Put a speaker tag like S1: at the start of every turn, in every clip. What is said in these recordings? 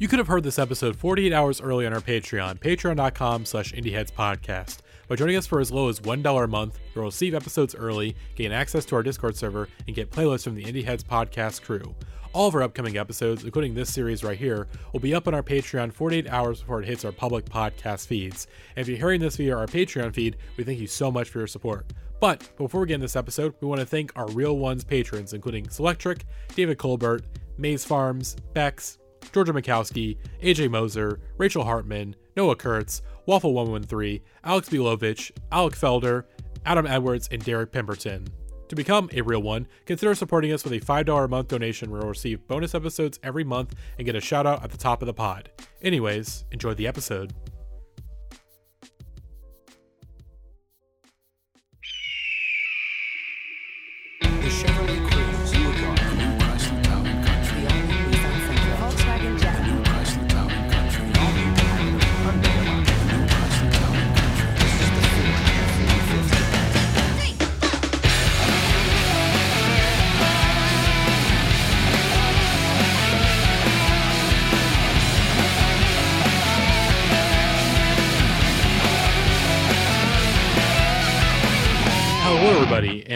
S1: You could have heard this episode 48 hours early on our Patreon, patreon.com slash indieheadspodcast. By joining us for as low as $1 a month, you'll receive episodes early, gain access to our Discord server, and get playlists from the Indie Heads podcast crew. All of our upcoming episodes, including this series right here, will be up on our Patreon 48 hours before it hits our public podcast feeds. And if you're hearing this via our Patreon feed, we thank you so much for your support. But before we get into this episode, we want to thank our Real Ones patrons, including Selectric, David Colbert, Maze Farms, Bex, Georgia Mikowski, AJ Moser, Rachel Hartman, Noah Kurtz, Waffle113, Alex Bilovich, Alec Felder, Adam Edwards, and Derek Pemberton. To become a real one, consider supporting us with a $5 a month donation where you'll receive bonus episodes every month and get a shout out at the top of the pod. Anyways, enjoy the episode.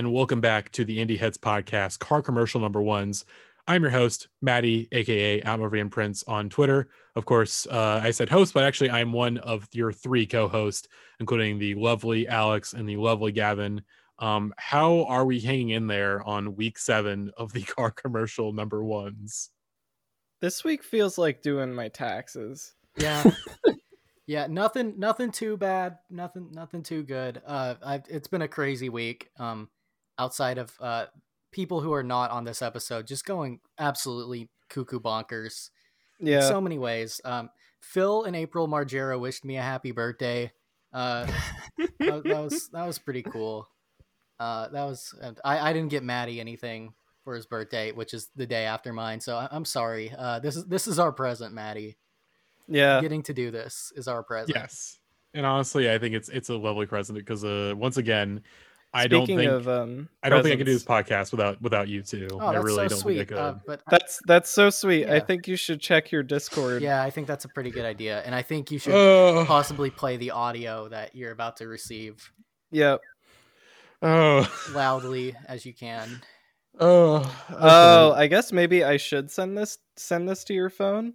S2: And
S1: welcome back to the Indie Heads podcast, car commercial number ones. I'm your host, Maddie, aka Atmovian Prince on Twitter. Of course, uh, I said host, but actually, I'm one of your three co hosts, including the lovely Alex and the lovely Gavin. Um, how are we hanging in there on week seven of the car commercial number ones?
S3: This week feels like doing my taxes.
S4: Yeah. yeah, nothing nothing too bad, nothing nothing too good. Uh I've, it's been a crazy week um outside of uh people who are not on this episode just going absolutely cuckoo bonkers in
S3: Yeah.
S4: so many ways. Um Phil and April Margera wished me a happy birthday. Uh that, that was that was pretty cool. Uh that was and I I didn't get Maddie anything for his birthday, which is the day after mine. So I, I'm sorry. Uh this is this is our present, Maddie
S3: yeah.
S4: getting to do this is our present.
S1: Yes, and honestly, I think it's it's a lovely present because uh, once again, I don't
S3: Speaking
S1: think
S3: of um
S1: I don't think I could do this podcast without without you two.
S4: Oh,
S1: I
S4: that's
S1: really
S4: so
S1: don't
S4: sweet.
S1: think I could.
S4: Uh, but
S3: That's that's so sweet. I think you should check your Discord.
S4: yeah, I think that's a pretty good idea, and I think you should
S1: oh,
S4: possibly play the audio that you're about to receive
S3: Yep.
S1: oh,
S4: loudly as you can.
S1: oh,
S3: Oh, I guess maybe I should send this send this to your phone.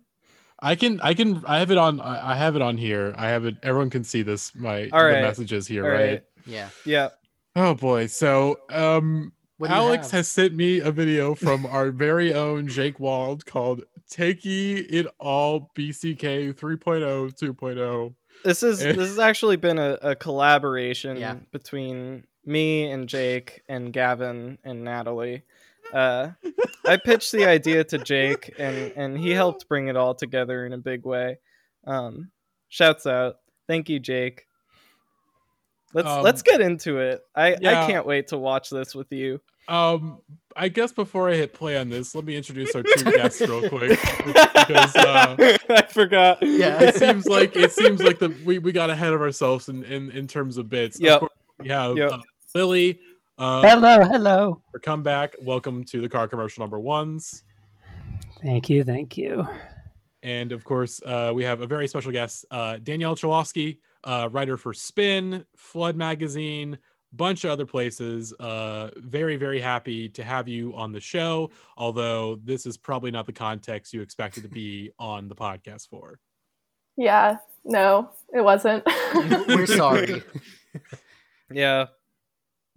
S1: I can, I can, I have it on, I I have it on here. I have it. Everyone can see this. My
S3: All
S1: the messages here,
S3: All
S1: right?
S3: right.
S4: Yeah.
S3: Yeah.
S1: Oh boy. So, um,
S4: What do you
S1: Alex
S4: have?
S1: has sent me a video from our very own Jake Wald called "Takey It All BCK 3.0 2.0."
S3: This is
S1: Eh.
S3: this has actually been a, a collaboration
S4: Yeah.
S3: between me and Jake and Gavin and Natalie. Uh, I pitched the idea to Jake and and he helped bring it all together in a big way. Um, shouts out, thank you, Jake. Let's
S1: Um,
S3: let's get into it. I
S1: yeah.
S3: I can't wait to watch this with you.
S1: Um, I guess before I hit play on this, let me introduce our two guests real quick because uh,
S3: I forgot.
S4: Yeah.
S1: it seems like it seems like the we, we got ahead of ourselves in in, in terms of bits. Yeah,
S3: Yep.
S1: course, we have
S3: Yep.
S1: uh, Lily. Uh,
S5: Hello, hello.
S1: for comeback. Welcome to the car commercial number ones.
S5: Thank you, thank you.
S1: And of course, uh, we have a very special guest, uh, Danielle Chelosky, uh, writer for Spin, Flood Magazine, bunch of other places. Uh, very, very happy to have you on the show. Although this is probably not the context you expected to be on the podcast for.
S6: Yeah, no, it wasn't.
S4: We're sorry.
S3: Yeah.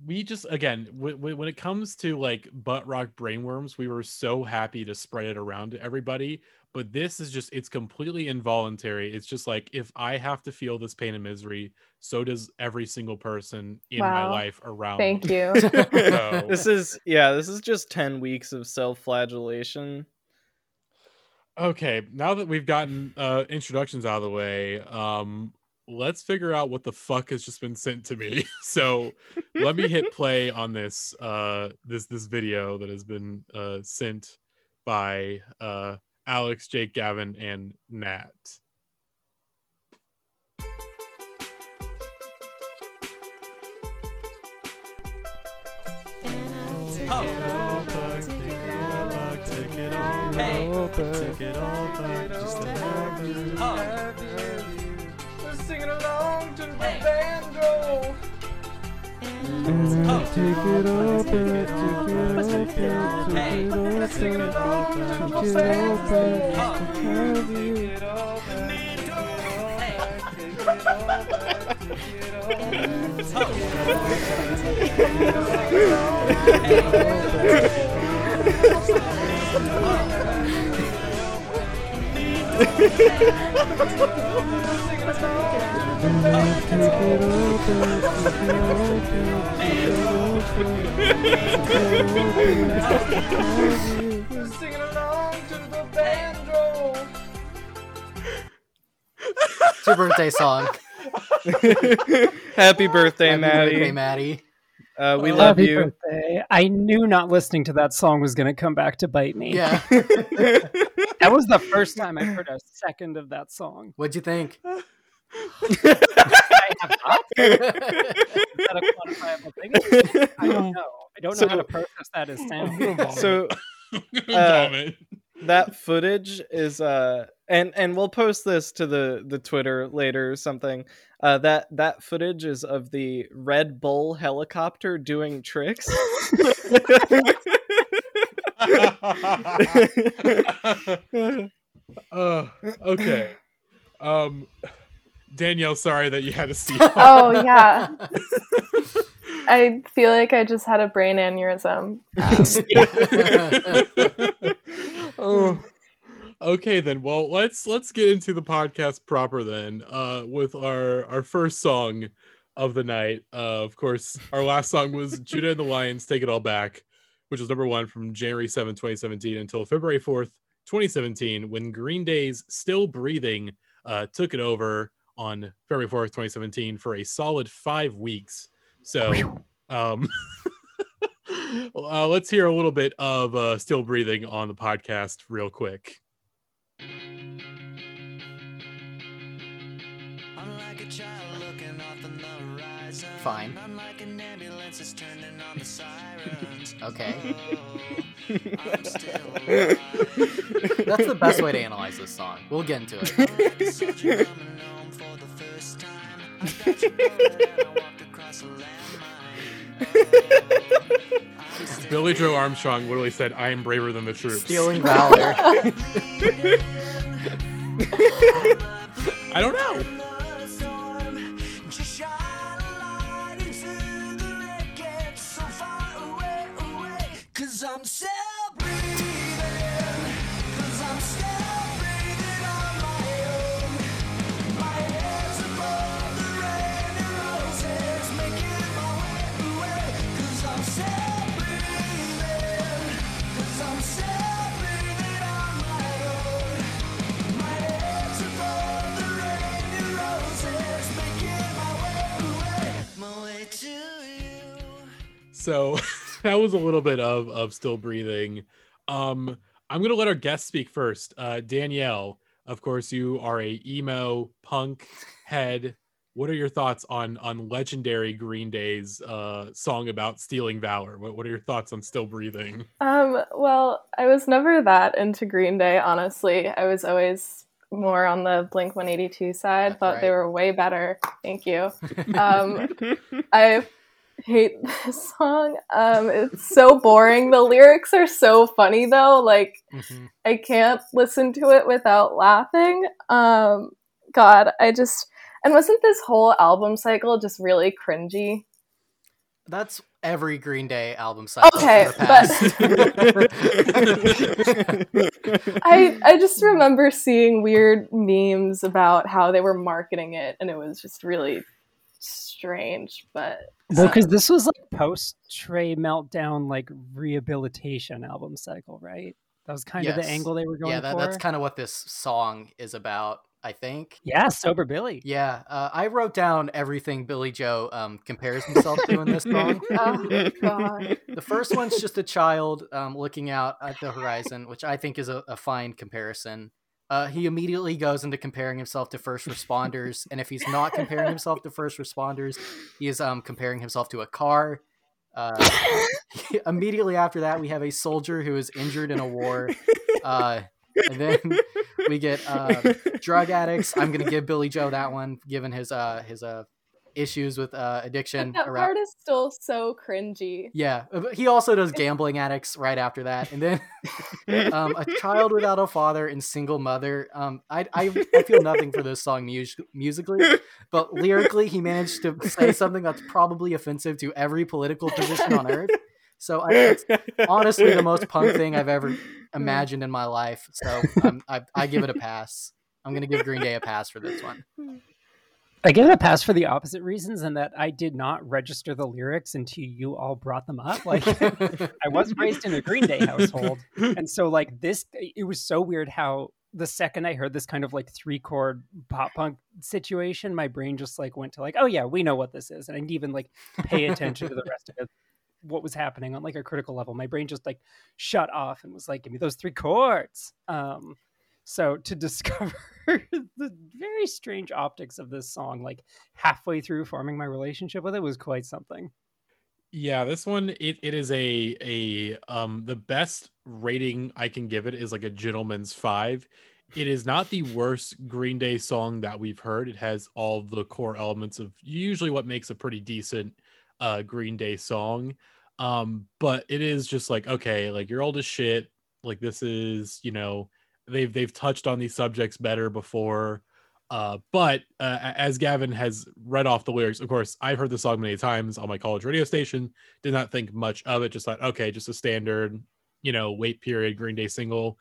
S1: we just again w- w- when it comes to like butt rock brainworms we were so happy to spread it around to everybody but this is just it's completely involuntary it's just like if i have to feel this pain and misery so does every single person in my life around
S6: Thank
S1: me.
S6: you.
S1: So-
S3: This is yeah, this is just 10 weeks of self-flagellation.
S1: okay now that we've gotten uh introductions out of the way um let's figure out what the fuck has just been sent to me so let me hit play on this uh this this video that has been uh sent by uh alex jake gavin and nat Take it all back, just a little bit.
S3: We're singing along to the banjo.
S5: Take it back, take it back, take it back, take it you. Take it back, take it all back, take it all back.
S3: We're singing along to the banjo.
S4: It's your birthday song.
S3: Happy birthday,
S4: Happy
S3: Maddie.
S4: birthday, Maddie.
S3: Uh, we
S5: Happy
S3: love you.
S5: birthday. I knew not listening to that song was going to come back to bite me.
S4: Yeah.
S5: That was the first time I heard a second of that song.
S4: What'd you think?
S5: I have not. Is that a quantifiable thing? I don't know. I don't know how to process that as sound.
S3: so
S1: Vomit.
S3: that footage is uh and and we'll post this to the the twitter later or something uh that that footage is of the red bull helicopter doing tricks
S1: uh, okay. Um, Danielle, sorry that you had to see.
S6: Oh yeah. I feel like I just had a brain aneurysm.
S1: oh. Okay then. Well, let's let's get into the podcast proper then. Uh, with our our first song of the night. Uh, of course, our last song was Judah and the Lions "Take It All Back," which was number one from January 7, 2017, until February 4th, 2017, when Green Day's "Still Breathing" uh, took it over on February 4th, 2017, for a solid five weeks. So, um, uh, let's hear a little bit of uh, "Still Breathing" on the podcast real quick.
S7: Unlike a child looking off on the horizon.
S4: Fine.
S7: An ambulance that's turning on the sirens.
S4: Okay.
S7: Oh, I'm still alive.
S4: That's the best way to analyze this song. We'll get into it.
S1: Billie Joe Armstrong literally said, "I am braver than the troops."
S4: Stealing valor.
S1: I don't know.
S7: another storm. So
S1: that was a little bit of of still breathing. Um, I'm gonna let our guest speak first. Uh, Danielle, of course, you are a emo punk head. What are your thoughts on on legendary Green Day's uh, song about stealing valor? What What are your thoughts on still breathing?
S6: Um, well, I was never that into Green Day, honestly. I was always more on the Blink 182 side.
S4: That's
S6: Thought they were way better. Thank you. Um, I hate this song. Um, it's so boring. The lyrics are so funny though. Like
S4: Mhm.
S6: I can't listen to it without laughing. Um, God, I just and wasn't this whole album cycle just really cringy?
S4: That's every Green Day album cycle.
S6: Okay,
S4: but.
S6: I I just remember seeing weird memes about how they were marketing it, and it was just really strange. But
S5: Well, because this was like post Trey meltdown, like rehabilitation album cycle, right? That was kind of the angle they were going
S4: yeah, that,
S5: for.
S4: that's kind of what this song is about. I think.
S5: yeah, sober Billie.
S4: Yeah, uh, I wrote down everything Billie Joe um, compares himself to in this song.
S6: oh god,
S4: The first one's just a child um, looking out at the horizon, which I think is a, a fine comparison. Uh, he immediately goes into comparing himself to first responders, and if he's not comparing himself to first responders, he is um, comparing himself to a car. Uh, immediately after that, we have a soldier who is injured in a war, Uh, and then we get uh, drug addicts. I'm gonna give Billie Joe that one, given his uh his uh issues with uh addiction.
S6: That
S4: around-
S6: part is still so cringy.
S4: yeah, uh, he also does gambling addicts right after that, and then um, a child without a father and single mother. Um, I, I I feel nothing for this song mus- musically, but lyrically, he managed to say something that's probably offensive to every political position on earth. So I, it's honestly the most punk thing I've ever imagined in my life. So I I give it a pass. I'm gonna give Green Day a pass for this one.
S5: I give it a pass for the opposite reasons, and that I did not register the lyrics until you all brought them up. Like I was raised in a Green Day household, and so like this, it was so weird how the second I heard this kind of like three chord pop punk situation, my brain just like went to like, oh yeah, we know what this is, and I didn't even like pay attention to the rest of it, what was happening on like a critical level. My brain just like shut off and was like, give me those three chords. Um, so to discover the very strange optics of this song, like halfway through forming my relationship with it, was quite something.
S1: Yeah, this one it, it is a a um the best rating I can give it is like a gentleman's five. It is not the worst Green Day song that we've heard. It has all the core elements of usually what makes a pretty decent uh Green Day song. Um, but it is just like okay, like you're old as shit. Like this is, you know, they've they've touched on these subjects better before. Uh, but uh, as Gavin has read off the lyrics, of course, I've heard the song many times on my college radio station. Did not think much of it. Just thought, okay, just a standard, you know, wait period Green Day single.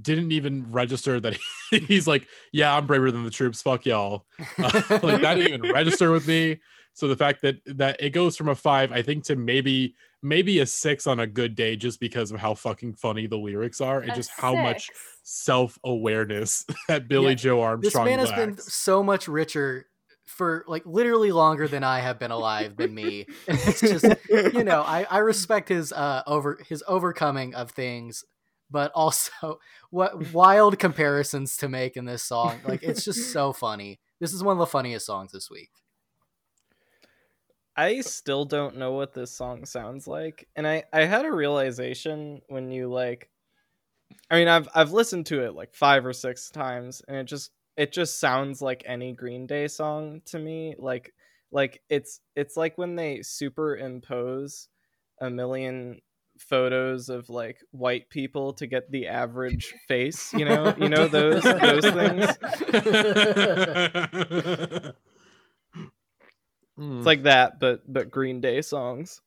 S1: Didn't even register that he's like, yeah, I'm braver than the troops. Fuck y'all. Uh, like that didn't even register with me. So the fact that that it goes from a five, I think, to maybe maybe a six on a good day, just because of how fucking funny the lyrics are and
S6: A
S1: just how much
S6: six.
S1: Self awareness that Billie
S4: Yeah,
S1: Joe
S4: This
S1: Armstrong
S4: man has been so much richer for like literally longer than I have been alive than me. And it's just you know, I, I respect his uh over his overcoming of things, but also what wild comparisons to make in this song. Like it's just so funny. This is one of the funniest songs this week.
S3: I still don't know what this song sounds like, and I I had a realization when you like, I mean I've I've listened to it like five or six times, and it just it just sounds like any Green Day song to me. Like like it's it's like when they superimpose a million photos of like white people to get the average face. You know you know those those things. It's like that, but but Green Day songs.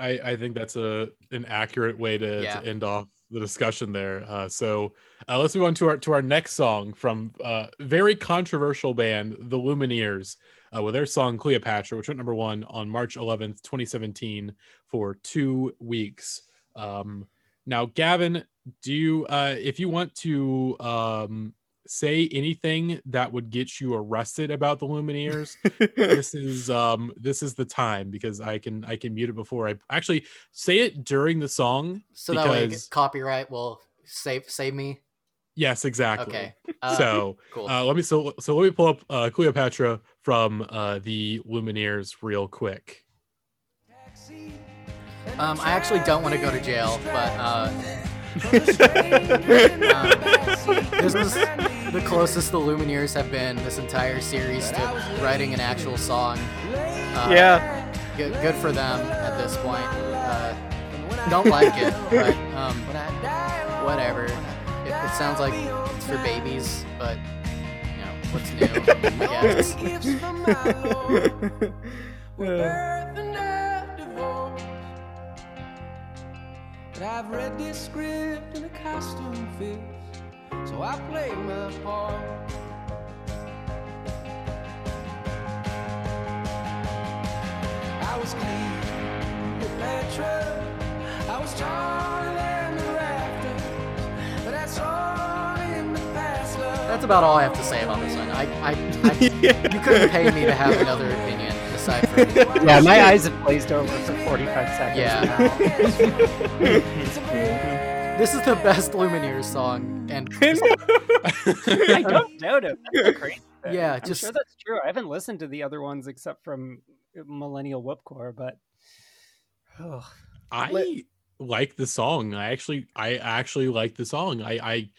S1: I, I think that's a an accurate way to,
S4: Yeah.
S1: to end off the discussion there. Uh, so uh, let's move on to our to our next song from uh, very controversial band, the Lumineers, uh, with their song Cleopatra, which went number one on March 11th, 2017, for two weeks. Um, now, Gavin, do you uh, if you want to um, say anything that would get you arrested about the Lumineers? this is um this is the time because I can I can mute it before I actually say it during the song.
S4: So that way copyright will save save me.
S1: yes, exactly.
S4: Okay. Uh,
S1: so
S4: cool.
S1: uh, let me so so let me pull up uh, Cleopatra from uh, the Lumineers real quick.
S4: Um, I actually don't want to go to jail, but uh, um, this is the closest the Lumineers have been this entire series to writing an actual song. Uh,
S3: yeah.
S4: good, good for them at this point. Uh, don't like it, but um, whatever. It, it sounds like it's for babies, but you know what's new? I guess.
S7: But I've read this script and the costume fits, so I play my part. I was Cleopatra, I was taller than the rafters, but that's all in the past. Love.
S4: That's about all I have to say about this one. I, I, I you couldn't pay me to have another opinion aside from
S5: Yeah, my eyes have glazed over for 45 seconds.
S4: Yeah.
S5: now.
S4: this is the best Lumineers song, and
S5: I don't doubt it. That's crazy thing.
S4: Yeah,
S5: I'm
S4: just-
S5: sure that's true. I haven't listened to the other ones except from Millennial Whoopcore, but oh,
S1: I
S3: Let-
S1: like the song. I actually I actually like the song. I I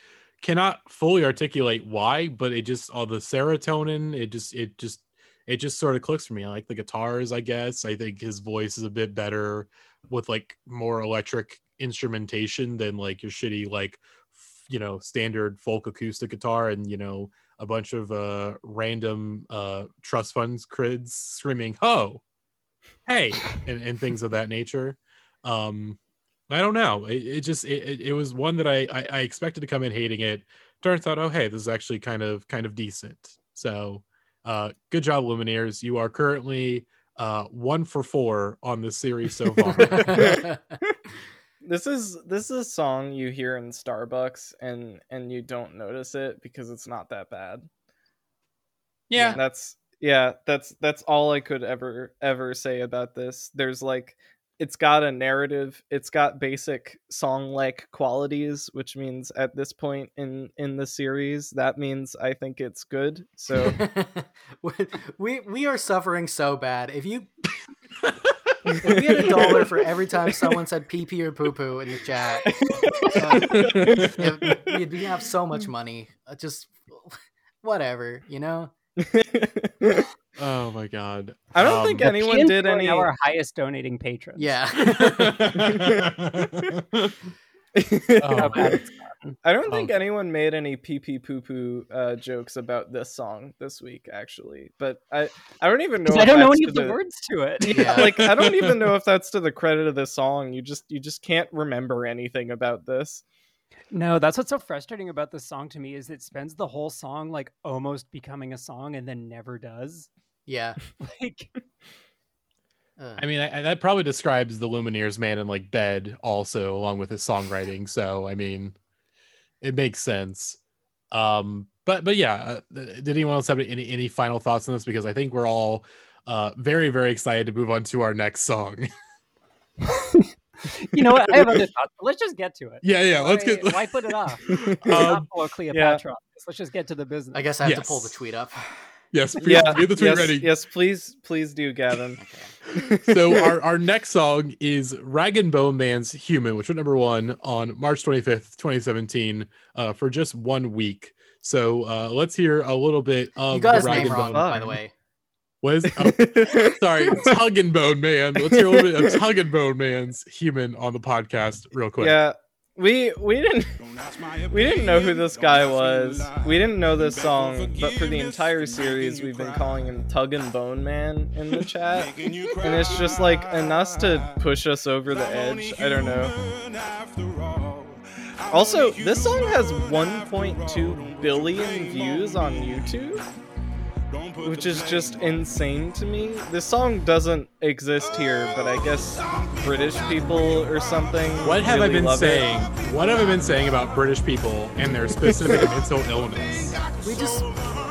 S1: cannot fully articulate why, but it just all the serotonin, it just it just it just sort of clicks for me. I like the guitars, I guess. I think his voice is a bit better with like more electric instrumentation than like your shitty like f- you know standard folk acoustic guitar and you know a bunch of uh random uh trust funds crids screaming ho! Hey! and, and things of that nature. Um i don't know. It, it just it, it- it was one that I, I i expected to come in hating it. Turns out oh hey this is actually kind of kind of decent. So uh good job lumineers. You are currently uh one for four on this series so far
S3: This is this is a song you hear in Starbucks and and you don't notice it because it's not that bad.
S1: yeah
S3: That's yeah, that's that's all I could ever ever say about this. There's like it's got a narrative, it's got basic song like qualities, which means at this point in in the series, that means I think it's good. So
S4: we we are suffering so bad. If you if we had a dollar for every time someone said pee pee or poo poo in the chat, uh, if- we'd be- have so much money. Uh, Just whatever, you know.
S1: oh my god
S3: I don't
S1: Um,
S3: think anyone did any
S5: now our highest donating patrons.
S4: Yeah.
S1: Oh,
S5: How bad it's gotten.
S3: I don't
S1: Um,
S3: think anyone made any pee pee poo poo uh, jokes about this song this week, actually. But I, I don't even know.
S5: 'Cause I don't know any of the words to it.
S3: Yeah,
S4: Yeah.
S3: like I don't even know if that's to the credit of the song. You just, you just can't remember anything about this.
S5: No, that's what's so frustrating about this song to me is it spends the whole song like almost becoming a song and then never does.
S4: yeah.
S5: Like
S4: Uh,
S1: I mean, I, I- that probably describes the Lumineers man in like bed, also along with his songwriting. So, I mean, it makes sense. Um, but but yeah, uh, did anyone else have any any final thoughts on this? Because I think we're all uh very very excited to move on to our next song.
S5: you know what? I have other thoughts. Let's just get to it.
S1: yeah, yeah. Let's
S5: why,
S1: get.
S5: why put it off?
S1: Um,
S5: Not follow Cleopatra. on this. Let's just get to the business.
S4: I guess I have to pull the tweet up.
S1: Yes, please,
S3: Yeah,
S1: get the tweet
S3: yes,
S1: ready.
S3: yes, please, please do, Gavin.
S1: So our, our next song is Rag and Bone Man's Human, which went number one on March 25th, 2017, uh, for just one week. So uh, let's hear a little bit of
S4: you got
S1: the
S4: his
S1: Rag
S4: name
S1: and
S4: wrong,
S1: Bone.
S4: by the way.
S1: What is oh, sorry, Tug and Bone Man. Let's hear a little bit of Tug and Bone Man's Human on the podcast real quick.
S3: yeah, we we didn't we didn't know who this guy was. We didn't know this song, but for the entire series, we've been calling him Tug and Bone Man in the chat, and it's just like enough to push us over the edge. I don't know. Also, this song has 1.2 billion views on YouTube, which is just insane to me. This song doesn't exist here, but I guess British people or something.
S1: What have
S3: really
S1: I been
S3: love it.
S1: saying? What have I been saying about British people and their specific mental illness?
S4: We just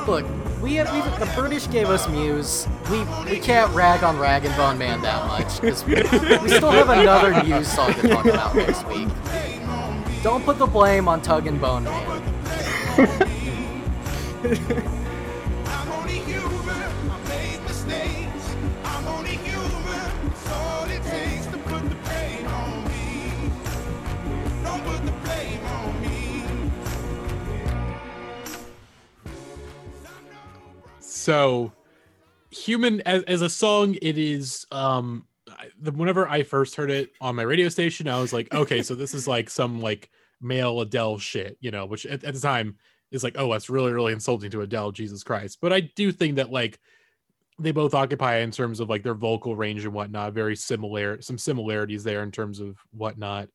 S4: look. We have we, the British gave us Muse. We we can't rag on Rag and Bone Man that much because we, we still have another Muse song to talk about next week. Don't put the blame on Tug and Bone Man.
S1: So, human as, as a song, it is. Um, whenever I first heard it on my radio station, I was like, okay, so this is like some like male Adele shit, you know, which at, at the time is like, oh, that's really really insulting to Adele, Jesus Christ. But I do think that like they both occupy in terms of like their vocal range and whatnot, very similar, some similarities there in terms of whatnot.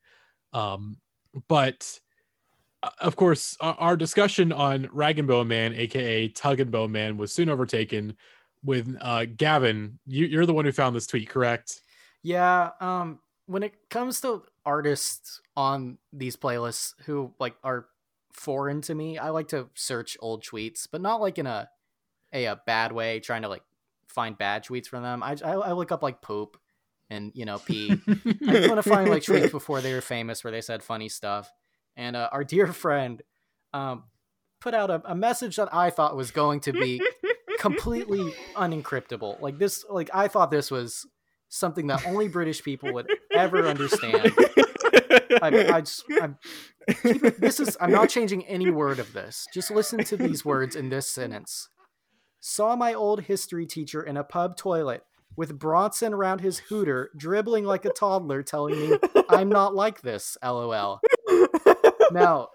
S1: Um, but of course, our, discussion on Rag and Bone Man, aka Tug and Bone Man, was soon overtaken with uh, Gavin. You, you're the one who found this tweet, correct?
S4: Yeah, um, when it comes to artists on these playlists who like are foreign to me, I like to search old tweets, but not like in a a, a bad way, trying to like find bad tweets from them. I, I I look up like poop and you know pee. I just want to find like tweets before they were famous where they said funny stuff. And uh, our dear friend um, put out a, a message that I thought was going to be completely unencryptable. Like this, like I thought this was something that only British people would ever understand. I, I just, I'm, it, this is, I'm not changing any word of this. Just listen to these words in this sentence. Saw my old history teacher in a pub toilet with Bronson around his hooter, dribbling like a toddler, telling me, I'm not like this, lol. Now,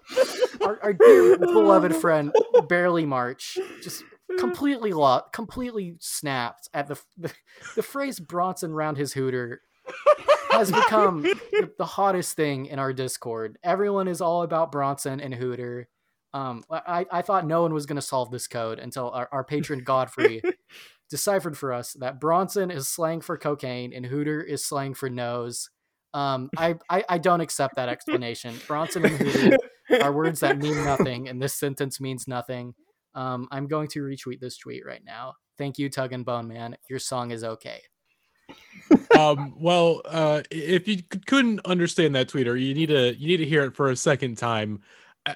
S4: our, our dear beloved friend, Barely March, just completely lost, completely snapped at the, the, the phrase Bronson round his hooter has become the, the hottest thing in our Discord. Everyone is all about Bronson and Hooter. Um, I, I thought no one was going to solve this code until our, our patron Godfrey deciphered for us that Bronson is slang for cocaine and Hooter is slang for nose. Um, I, I, I don't accept that explanation. Bronson and Hooter are words that mean nothing, and this sentence means nothing. Um, I'm going to retweet this tweet right now. Thank you, Tug and Bone Man. Your song is okay.
S1: um, well, uh, if you c- couldn't understand that tweet, or you need to you need to hear it for a second time,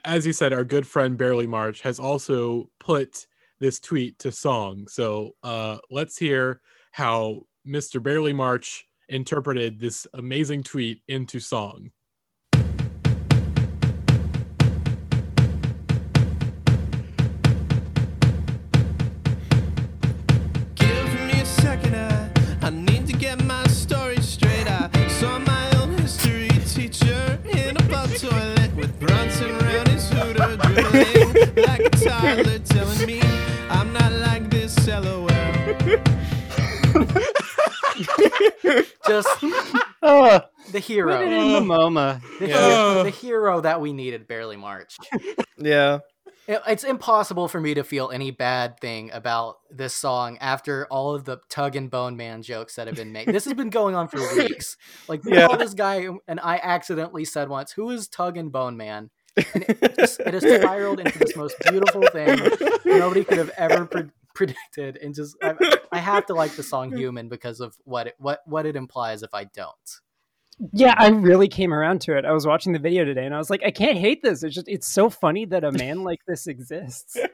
S1: as you said, our good friend Barely March has also put this tweet to song. So uh, let's hear how Mr. Barely March interpreted this amazing tweet into song.
S4: Just
S5: Oh,
S4: the
S5: put it
S4: hero.
S5: in the MoMA.
S4: The,
S1: Yeah.
S4: hero, the hero that we needed barely March.
S3: Yeah.
S4: It- It's impossible for me to feel any bad thing about this song after all of the tug and bone man jokes that have been made. This has been going on for weeks. Like
S3: Yeah.
S4: call this guy, and I accidentally said once, "Who is Tug and Bone Man?" And it, just, it has spiraled into this most beautiful thing nobody could have ever pre- predicted. And just, I, I have to like the song "Human" because of what it, what what it implies. If I don't,
S5: Yeah, I really came around to it. I was watching the video today and I was like, I can't hate this. It's just it's so funny that a man like this exists.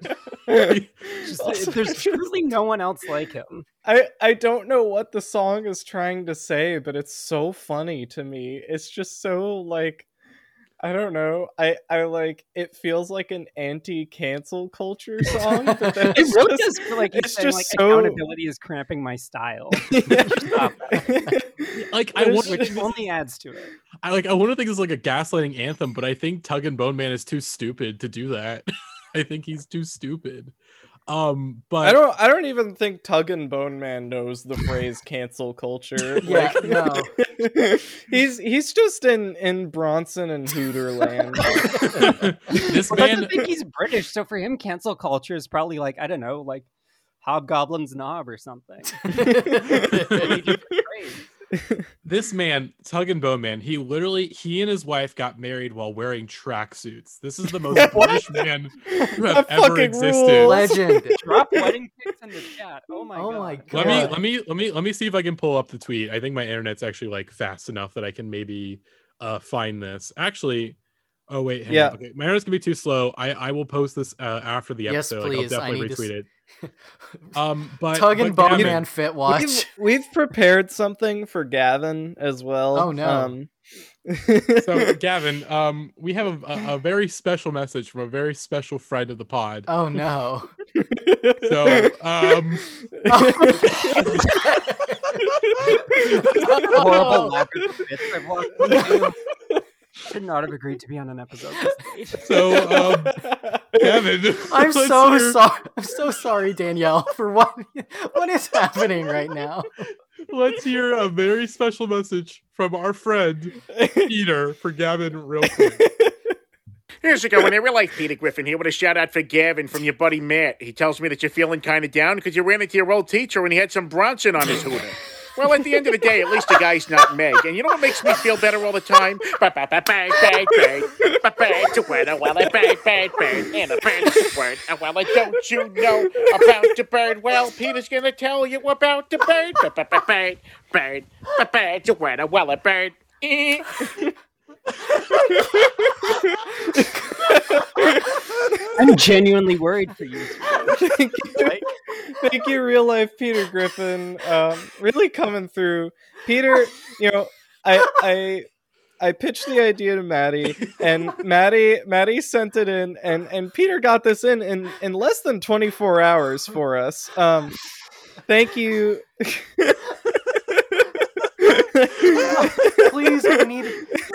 S5: Just,
S3: Also,
S5: there's truly no one else like him.
S3: I I don't know what the song is trying to say, but it's so funny to me. It's just so like I don't know. I I like it feels like an anti-cancel culture song. But then
S5: It
S3: it's
S5: really
S3: just-
S5: does feel like
S3: it's just
S5: like
S3: so-
S5: accountability is cramping my style.
S3: Yeah.
S1: Like I want,
S5: which only adds to it.
S1: I like I want to think it's like a gaslighting anthem, but I think Tug and Bone Man is too stupid to do that. I think he's too stupid. Um, but
S3: I don't I don't even think Tug and Bone Man knows the phrase cancel culture.
S4: Yeah,
S3: Like-
S4: no.
S3: he's he's just in in Bronson and Hooter land.
S1: this
S5: Well, that's
S1: man
S5: the thing. He's British, so for him, cancel culture is probably like I don't know, like Hobgoblin's knob or something. Really different phrase.
S1: this man, Tug and Bone Man, he literally he and his wife got married while wearing tracksuits. This is the most British man who have
S3: That
S1: ever existed.
S3: rules.
S4: legend.
S5: Drop wedding pics in the chat. Oh my
S4: Oh
S5: god.
S4: my
S1: Let me let me let me let me see if I can pull up the tweet. I think my internet's actually like fast enough that I can maybe uh find this. Actually, oh wait, hang on.
S3: Yeah.
S1: Okay, my internet's gonna be too slow. I I will post this uh, after the episode.
S4: Yes,
S1: episode.
S4: please. I
S1: Like, I'll
S4: need to
S1: definitely
S4: s-
S1: retweet it. Um, but
S4: Tug and
S1: but
S4: Bone
S1: Gavin-
S4: Man fit watch.
S3: We've, we've prepared something for Gavin as well.
S4: Oh, no.
S3: Um,
S1: So Gavin, um, we have a, a, a very special message from a very special friend of the pod.
S4: Oh no.
S1: So, um,
S5: Horrible lack of bits I've walked into. Should not have agreed to be on an episode
S1: so um, Gavin,
S4: I'm so
S1: hear-
S4: sorry. I'm so sorry, Danielle, for what what is happening right now.
S1: Let's hear a very special message from our friend Peter for Gavin, real quick.
S8: Here's a going. I real life Peter Griffin here with a shout out for Gavin from your buddy Matt. He tells me that you're feeling kind of down because you ran into your old teacher and he had some Bronson on his hooter. Well, at the end of the day, at least the guy's not Meg. And you know what makes me feel better all the time? Ba ba ba bang bang bang. Ba bang to win a well a bang bang bang. And a bird's a word. A well a don't you know about the bird? Well, Peter's gonna tell you about the bird. Ba ba ba bang bird. Ba bang to win a well a bird.
S5: I'm genuinely worried for you. Like,
S3: thank you, real life Peter Griffin. Um, really coming through. Peter, you know, I I I pitched the idea to Maddie, and Maddie Maddie sent it in, and and Peter got this in in in less than twenty four hours for us. Um, thank you.
S4: Please, we need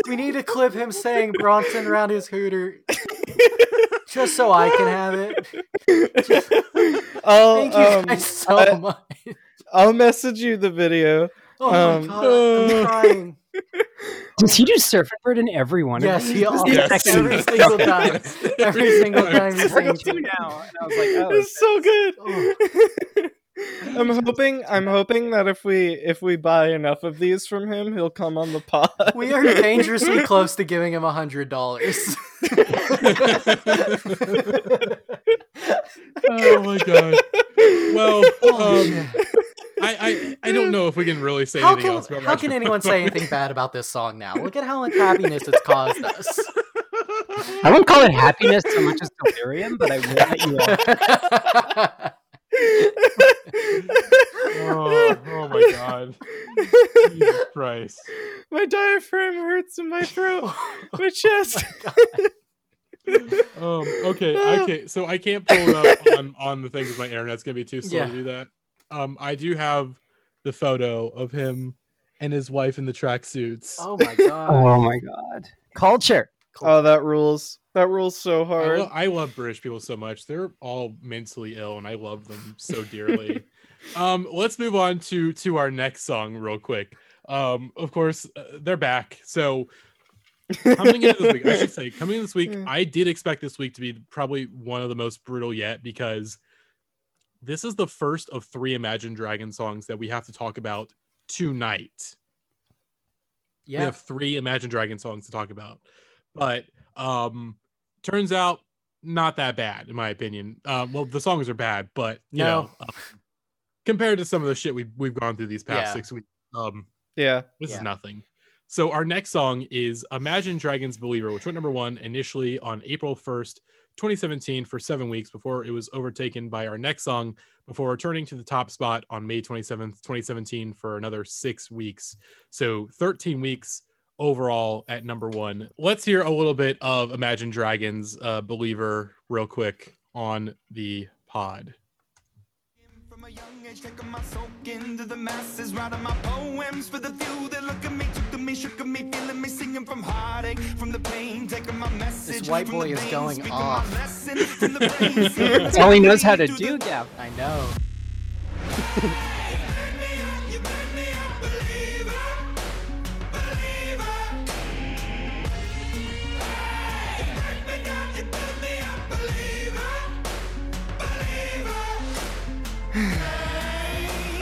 S4: we need to clip him saying Bronson around his hooter, just so I can have it.
S3: I'll,
S4: Thank you
S3: um,
S4: guys so
S3: I-
S4: much.
S3: I'll message you the video.
S4: Oh my
S3: um,
S4: god, I'm crying.
S5: Does he do surfing bird in every one
S4: Yes,
S5: of these?
S4: he
S5: This is
S4: always
S5: the
S4: every single time. Every single time he
S5: I've two now, and I was like, oh,
S3: it's so good. I'm hoping I'm hoping that if we if we buy enough of these from him, he'll come on the pod.
S4: We are dangerously close to giving him a hundred dollars.
S1: oh my god. Well,
S4: Holy
S1: um. I, I I don't know if we can really say
S4: how
S1: anything
S4: can
S1: else about
S4: how can anyone say anything bad about this song now? Look at how much happiness it's caused us.
S5: I won't call it happiness so much as delirium, but I will let you off.
S1: oh, oh my god. Jesus Christ.
S3: my diaphragm hurts in my throat, my chest.
S1: Um, okay, okay. So I can't pull it up on, on the thing because my internet's gonna be too slow
S4: Yeah.
S1: to do that. Um, I do have the photo of him and his wife in the tracksuits.
S4: oh my god.
S5: Oh my god. Culture.
S3: Oh, that rules. That rules so
S1: I,
S3: hard.
S1: lo- I love British people so much. They're all mentally ill, and I love them so dearly. um, let's move on to to our next song real quick. Um, of course, uh, they're back. So coming into this week, I should say, coming into this week. I did expect this week to be probably one of the most brutal yet because this is the first of three Imagine Dragon songs that we have to talk about tonight.
S4: Yeah.
S1: We have three Imagine Dragon songs to talk about, but um, turns out not that bad in my opinion. Um, well, the songs are bad, but you
S4: No.
S1: know, um, compared to some of the shit we've we've gone through these past
S4: Yeah.
S1: six weeks, um,
S3: yeah.
S1: this
S4: Yeah.
S1: is nothing. So our next song is Imagine Dragons Believer, which went number one initially on April 1st, 2017 for seven weeks before it was overtaken by our next song before returning to the top spot on May 27th, 2017 for another six weeks. So 13 weeks overall at number one. Let's hear a little bit of Imagine Dragons uh, Believer real quick on the pod.
S7: From a young age, taking my soak into the masses, writing my poems for the few that look at me, took to me, shook at me, feeling me, singing from heartache, from the pain, taking my message.
S4: white boy is
S7: veins,
S4: going off.
S7: Lesson brain,
S5: That's all he knows how to do,
S7: the-
S5: Gav.
S4: I know.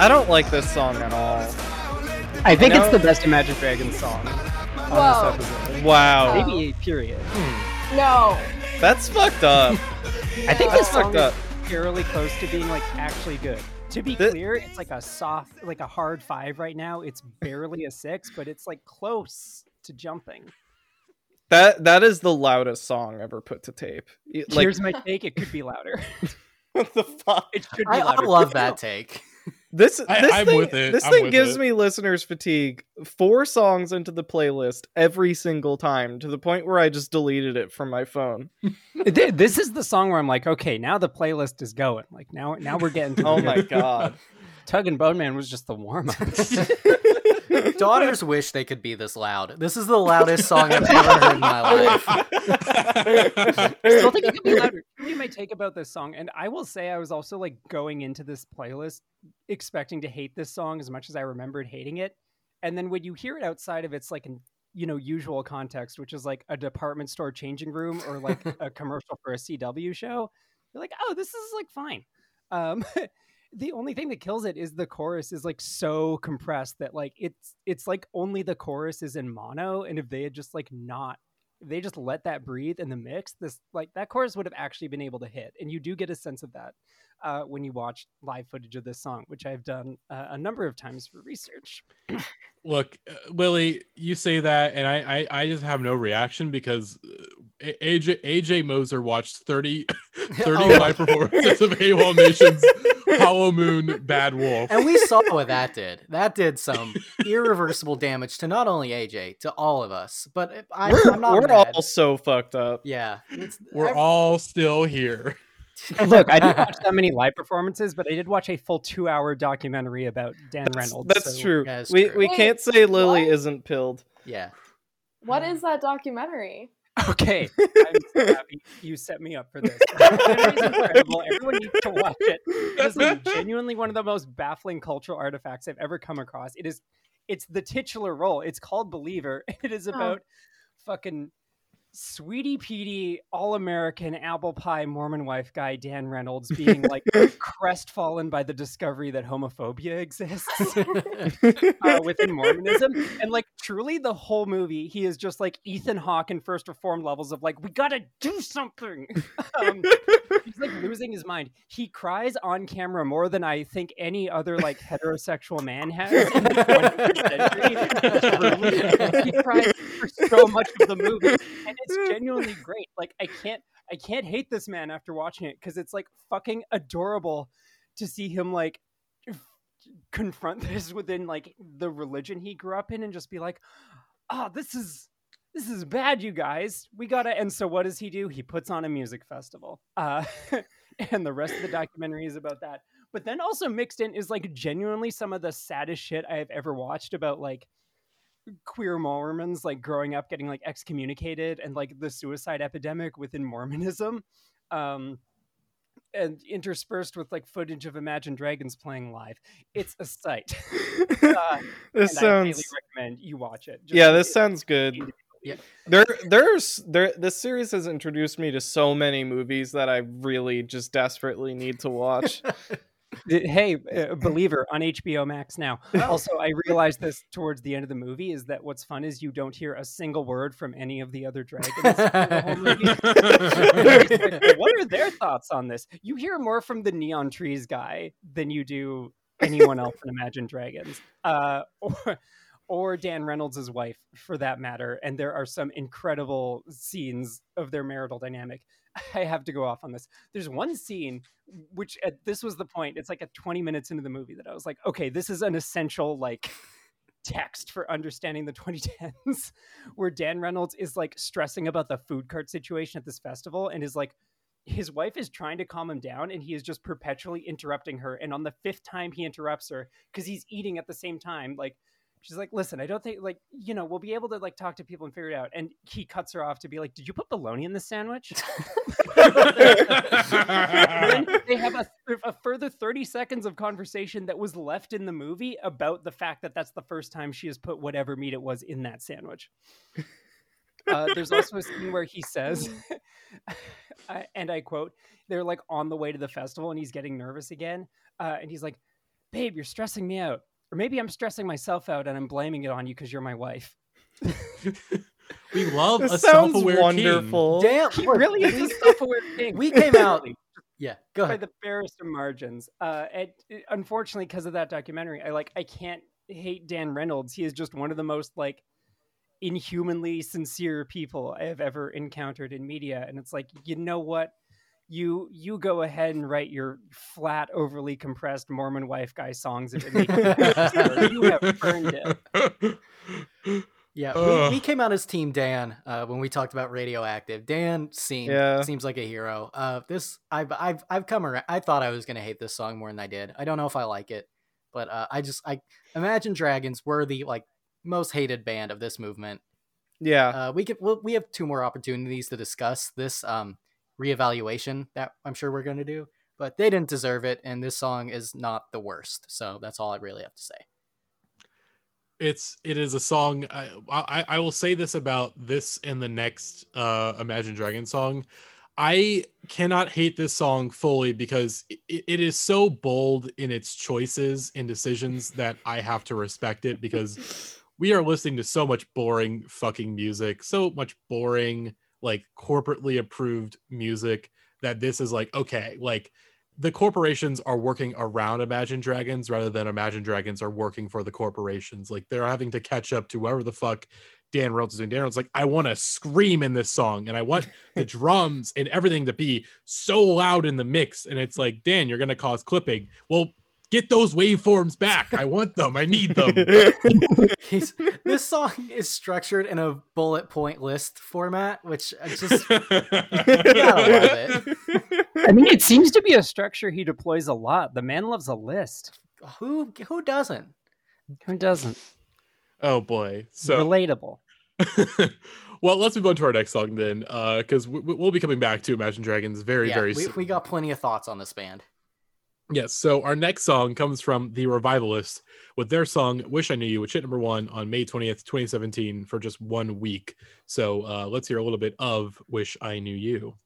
S3: I don't like this song at all.
S5: I think
S3: know-
S5: it's the best Imagine Dragons song on this episode.
S3: Wow.
S5: Maybe period. Hmm.
S6: No.
S3: That's fucked up.
S5: I think
S3: That's
S5: this song
S3: fucked up.
S5: is fairly close to being like actually good. To be
S3: Thi-
S5: clear, it's like a soft, like a hard five right now. It's barely a six, but it's like close to jumping.
S3: That that is the loudest song ever put to tape. Y- Like
S5: Here's my take: it could be louder.
S3: what the fuck?
S5: It should be
S4: I, I
S5: louder.
S4: love that take.
S3: This this
S1: I'm
S3: thing,
S1: with it.
S3: this
S1: I'm
S3: thing
S1: with
S3: gives
S1: it.
S3: me listeners fatigue. Four songs into the playlist every single time to the point where I just deleted it from my phone.
S5: This is the song where I'm like, okay, now the playlist is going. Like now, now we're getting. To oh the
S3: Oh my god.
S5: Tug and Bone Man was just the warm up.
S4: Daughters wish they could be this loud. This is the loudest song I've ever heard in my life.
S5: I still think it could be louder. Really, my take about this song, and I will say, I was also like going into this playlist expecting to hate this song as much as I remembered hating it, and then when you hear it outside of its like an you know usual context, which is like a department store changing room or like a commercial for a CW show, you're like, oh, this is like fine. Um, the only thing that kills it is the chorus is like so compressed that like it's it's like only the chorus is in mono, and if they had just like not if they just let that breathe in the mix, this like that chorus would have actually been able to hit, and you do get a sense of that uh, when you watch live footage of this song, which I've done uh, a number of times for research.
S1: Look, uh, Willie, you say that, and I, I, I just have no reaction because uh, AJ AJ Moser watched 30, 30
S4: Oh.
S1: live performances of AWOL Nation's Hollow Moon Bad Wolf.
S4: And we saw what that did. That did some irreversible damage to not only AJ, to all of us. But I,
S3: we're
S4: I'm not
S3: we're
S4: mad.
S3: all so fucked up.
S4: Yeah, it's,
S1: We're
S4: I-
S1: all still here.
S5: Look, I didn't watch that many live performances, but I did watch a full two-hour documentary about Dan
S3: That's,
S5: Reynolds.
S3: that's
S5: so-
S3: true.
S4: Yeah, it's
S3: we
S4: true.
S3: we
S6: Wait,
S3: can't say Lily
S6: what?
S3: isn't pilled.
S4: yeah.
S6: What is that documentary?
S5: Okay, I'm so happy you set me up for this. Incredible. Everyone needs to watch it. It is like genuinely one of the most baffling cultural artifacts I've ever come across. It is, it's the titular role. It's called Believer. It is
S6: Oh.
S5: about fucking sweetie Petey, all American apple pie Mormon wife guy Dan Reynolds being like crestfallen by the discovery that homophobia exists uh, within Mormonism. And like truly the whole movie, he is just like Ethan Hawke in First Reformed levels of like, we gotta do something. um, he's like losing his mind. He cries on camera more than I think any other like heterosexual man has. in the 20th century. he cries for so much of the movie, and it's genuinely great. Like I can't, I can't hate this man after watching it because it's like fucking adorable to see him like confront this within like the religion he grew up in and just be like, oh, this is this is bad, you guys. We gotta. And so, what does he do? He puts on a music festival, uh, and the rest of the documentary is about that. But then also mixed in is like genuinely some of the saddest shit I have ever watched about like queer Mormons like growing up getting like excommunicated and like the suicide epidemic within Mormonism. Um, and interspersed with like footage of Imagine Dragons playing live. It's a sight. Uh,
S3: This
S5: and I highly
S3: sounds
S5: recommend you watch it. Just
S3: yeah, this
S5: it-
S3: sounds good.
S4: Yeah.
S3: There, there's there. This series has introduced me to so many movies that I really just desperately need to watch.
S5: Hey, uh, Believer on HBO Max now. Also, I realized this towards the end of the movie is that what's fun is you don't hear a single word from any of the other dragons. in the whole movie. Like, what are their thoughts on this? You hear more from the Neon Trees guy than you do anyone else in Imagine Dragons, uh, or, or Dan Reynolds' wife, for that matter. And there are some incredible scenes of their marital dynamic. I have to go off on this. There's one scene which uh, this was the point. It's like at 20 minutes into the movie that I was like, okay, this is an essential like text for understanding the 2010s, where Dan Reynolds is like stressing about the food cart situation at this festival and is like, his wife is trying to calm him down and he is just perpetually interrupting her. And on the fifth time he interrupts her because he's eating at the same time, like she's like, listen, I don't think like, you know, we'll be able to like talk to people and figure it out. And he cuts her off to be like, did you put bologna in the sandwich? then they have a, a further 30 seconds of conversation that was left in the movie about the fact that that's the first time she has put whatever meat it was in that sandwich. Uh, there's also a scene where he says, uh, and I quote, they're like on the way to the festival and he's getting nervous again. Uh, and he's like, babe, you're stressing me out. Or maybe I'm stressing myself out and I'm blaming it on you because you're my wife.
S1: we love
S3: This
S1: a
S3: sounds
S1: self-aware king.
S4: Damn,
S5: He really is
S4: we-
S5: a self-aware king.
S4: We came out. Yeah, go ahead.
S5: by
S4: ahead.
S5: the barest of margins. Uh, and it- unfortunately, because of that documentary, I like I can't hate Dan Reynolds. He is just one of the most like inhumanly sincere people I have ever encountered in media. And it's like, you know what? You you go ahead and write your flat, overly compressed Mormon wife guy songs. If it makes you you have earned it.
S4: Yeah,
S1: Ugh.
S4: we, we came out as Team Dan uh, when we talked about Radioactive. Dan seemed
S3: Yeah.
S4: seems like a hero. Uh, this I've I've I've come around. I thought I was gonna hate this song more than I did. I don't know if I like it, but uh, I just I Imagine Dragons were the like most hated band of this movement.
S3: Yeah,
S4: Uh, we could we'll, we have two more opportunities to discuss this um reevaluation that I'm sure we're gonna do, but they didn't deserve it, and this song is not the worst. So that's all I really have to say.
S1: it's it is a song I, I i will say this about this and the next uh imagine dragon song i cannot hate this song fully because it, it is so bold in its choices and decisions that i have to respect it because we are listening to so much boring fucking music so much boring like corporately approved music that this is like okay like the corporations are working around Imagine Dragons rather than Imagine Dragons are working for the corporations. Like they're having to catch up to whoever the fuck Dan Reynolds is doing. Dan Reynolds is like, I want to scream in this song and I want the drums and everything to be so loud in the mix. And it's like, Dan, you're gonna cause clipping. Well, get those waveforms back. I want them. I need them.
S4: He's, this song is structured in a bullet point list format, which I just gotta love it.
S5: I mean, it seems to be a structure he deploys a lot. The man loves a list.
S4: Who who doesn't?
S5: Who doesn't?
S1: oh boy. So
S5: Relatable.
S1: well, let's move on to our next song then, uh, because we, we- we'll be coming back to Imagine Dragons very,
S4: yeah,
S1: very
S4: we,
S1: soon.
S4: we got plenty of thoughts on this band.
S1: Yes. So our next song comes from the Revivalists with their song "Wish I Knew You," which hit number one on May twentieth, twenty seventeen, for just one week. So uh, let's hear a little bit of "Wish I Knew You."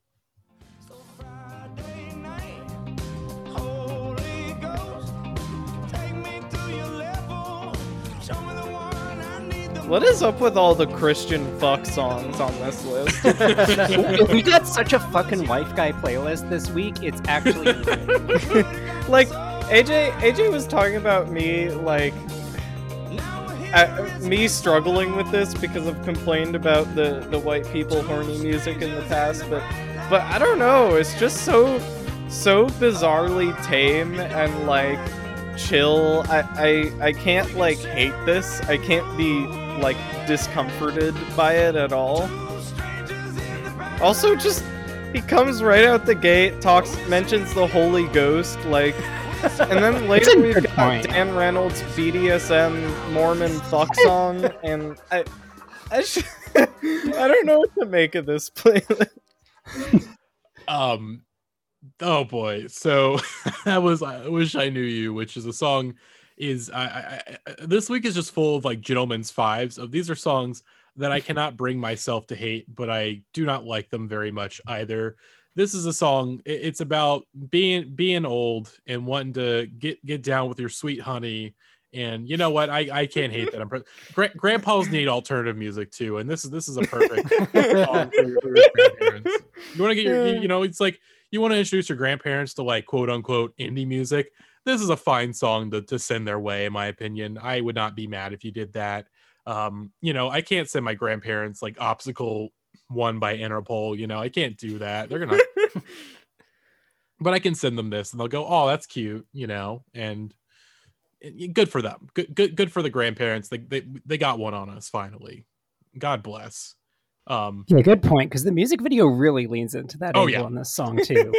S3: What is up with all the Christian fuck songs on this list?
S5: We got such a fucking wife guy playlist this week, it's actually
S3: like AJ AJ was talking about me like uh, me struggling with this because I've complained about the the white people horny music in the past, but but I don't know. It's just so so bizarrely tame and like chill. I I I can't like hate this. I can't be like discomforted by it at all. Also, just he comes right out the gate, talks, mentions the Holy Ghost, like, and then later we've got
S5: point.
S3: Dan Reynolds BDSM Mormon fuck song, and I, I, sh- I don't know what to make of this playlist.
S1: Um, oh boy. So that was "I Wish I Knew You," which is a song. Is I, I, I this week is just full of like gentlemen's fives. Of these are songs that I cannot bring myself to hate, but I do not like them very much either. This is a song. it- It's about being being old and wanting to get get down with your sweet honey. And you know what? I, I can't hate that. I'm pre- Gra- grandpas need alternative music too, and this is this is a perfect song for your, for your grandparents. You want to get your, you, you know, it's like you want to introduce your grandparents to like quote unquote indie music. This is a fine song to, to send their way, in my opinion. I would not be mad if you did that. Um, you know, I can't send my grandparents like obstacle one by Interpol. You know, I can't do that. They're gonna, but I can send them this, and they'll go, "Oh, that's cute," you know, and and good for them. Good, good, good for the grandparents. They they they got one on us finally. God bless. Um,
S5: yeah, good point. Because the music video really leans into that
S1: Oh,
S5: angle
S1: yeah.
S5: in this song too.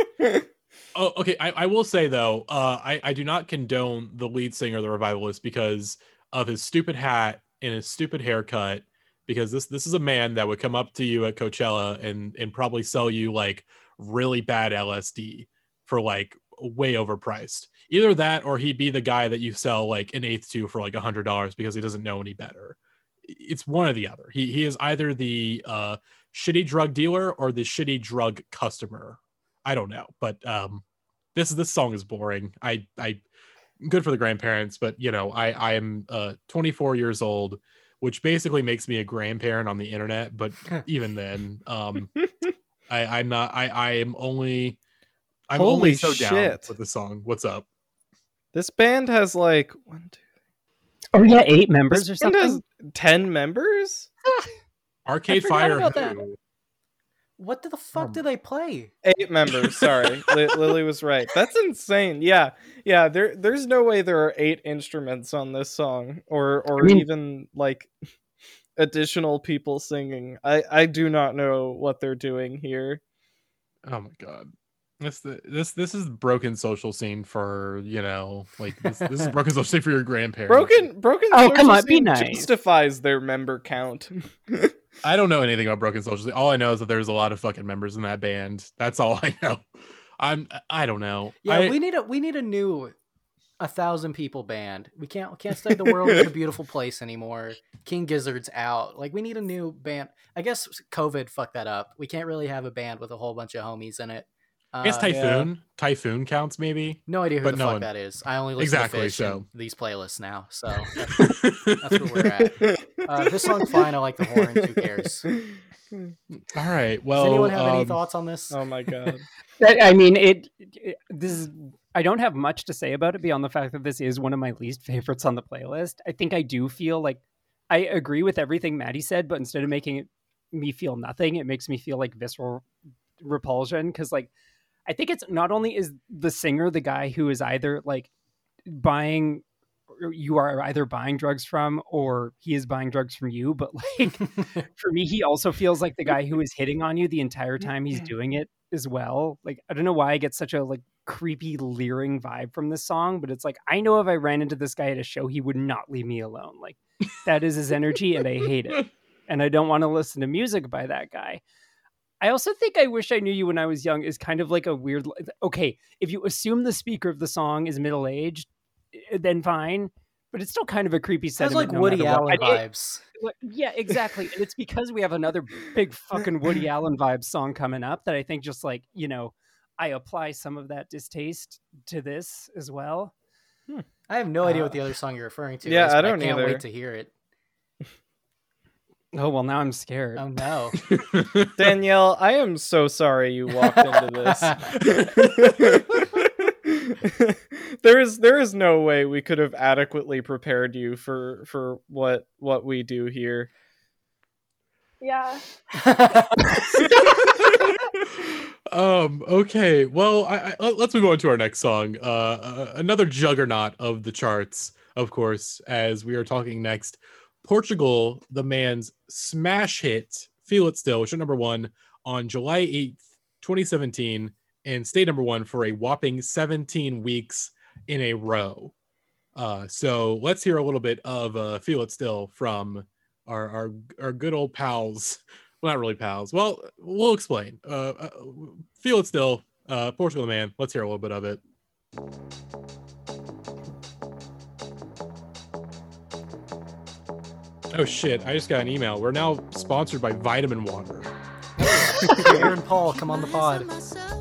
S1: Oh, okay. I, I will say though, uh, I I do not condone the lead singer, the revivalist, because of his stupid hat and his stupid haircut. Because this this is a man that would come up to you at Coachella and and probably sell you like really bad LSD for like way overpriced. Either that or he'd be the guy that you sell like an eighth to for like a hundred dollars because he doesn't know any better. It's one or the other. He he is either the uh, shitty drug dealer or the shitty drug customer. I don't know, but um, this this song is boring. I I good for the grandparents, but you know I I am uh 24 years old, which basically makes me a grandparent on the internet. But even then, um, I I'm not. I I am only. I'm only
S3: Holy
S1: so down
S3: shit.
S1: with the song. What's up?
S3: This band has like one two.
S5: one, two, oh yeah, eight members or
S3: this band has
S5: something.
S3: ten members.
S1: Arcade
S4: forgot
S1: Fire.
S4: About that.
S1: who?
S4: What the fuck do um, they play?
S3: Eight members. Sorry, Li- Lily was right. That's insane. Yeah, yeah. There, there's no way there are eight instruments on this song, or, or
S5: I mean-
S3: even like additional people singing. I, I do not know what they're doing here.
S1: Oh my god. This this this is broken social scene for you know like this, this is broken social scene for your grandparents.
S3: Broken, broken.
S5: Oh, come
S3: social
S5: on, be nice.
S3: Justifies their member count.
S1: I don't know anything about Broken Social. All I know is that there's a lot of fucking members in that band. That's all I know. I'm I don't know.
S4: Yeah,
S1: I-
S4: we need a we need a new a thousand people band. We can't we can't say the world is a beautiful place anymore. King Gizzard's out. Like we need a new band. I guess COVID fucked that up. We can't really have a band with a whole bunch of homies in it.
S1: I guess
S4: Uh,
S1: Typhoon. Typhoon counts maybe.
S4: no idea who
S1: but
S4: the
S1: no
S4: fuck
S1: one-
S4: that is. I only listen
S1: Exactly,
S4: to Phish
S1: so.
S4: and these playlists now. So that's, that's where we're at. Uh, this song's fine. I like the horns. Who cares?
S1: All right. Well,
S4: Does anyone have any
S1: um,
S4: thoughts on this?
S3: Oh my god.
S5: I I mean, it, it. This is. I don't have much to say about it beyond the fact that this is one of my least favorites on the playlist. I think I do feel like I agree with everything Maddie said, but instead of making it me feel nothing, it makes me feel like visceral repulsion. Because like, I think it's not only is the singer the guy who is either like buying you are either buying drugs from or he is buying drugs from you but like for me he also feels like the guy who is hitting on you the entire time he's doing it as well. Like i don't know why i get such a like creepy leering vibe from this song but it's like i know if i ran into this guy at a show he would not leave me alone. Like that is his energy and i hate it. And i don't want to listen to music by that guy I also think I wish I knew you when I was young is kind of like a weird. Okay, if you assume the speaker of the song is middle aged, then fine. But it's still kind of a creepy
S4: Sounds
S5: sentiment.
S4: like
S5: no
S4: Woody Allen
S5: what. And it-
S4: vibes.
S5: yeah, exactly. And it's because we have another big fucking Woody Allen vibe song coming up that I think just like, you know, I apply some of that distaste to this as well.
S4: I have no idea
S5: Uh,
S4: what the other song you're referring to.
S3: yeah,
S4: is,
S3: I don't
S4: can't
S3: either.
S4: wait to hear it.
S5: Oh, well, now I'm scared.
S4: Oh no.
S3: Danielle, I am so sorry you walked into this. there is there is no way we could have adequately prepared you for for what what we do here.
S6: Yeah.
S1: um okay well I, I, let- let's move on to our next song uh, uh another juggernaut of the charts of course as we are talking next portugal the man's smash hit feel it still which number one on july 8th 2017 and stayed number one for a whopping 17 weeks in a row uh so let's hear a little bit of uh feel it still from our our, our good old pals well, not really pals. Well, we'll explain. Uh, uh, feel it still. Uh, Portugal the man. Let's hear a little bit of it. Oh shit! I just got an email. We're now sponsored by Vitamin Water.
S4: Aaron Paul, come on the pod.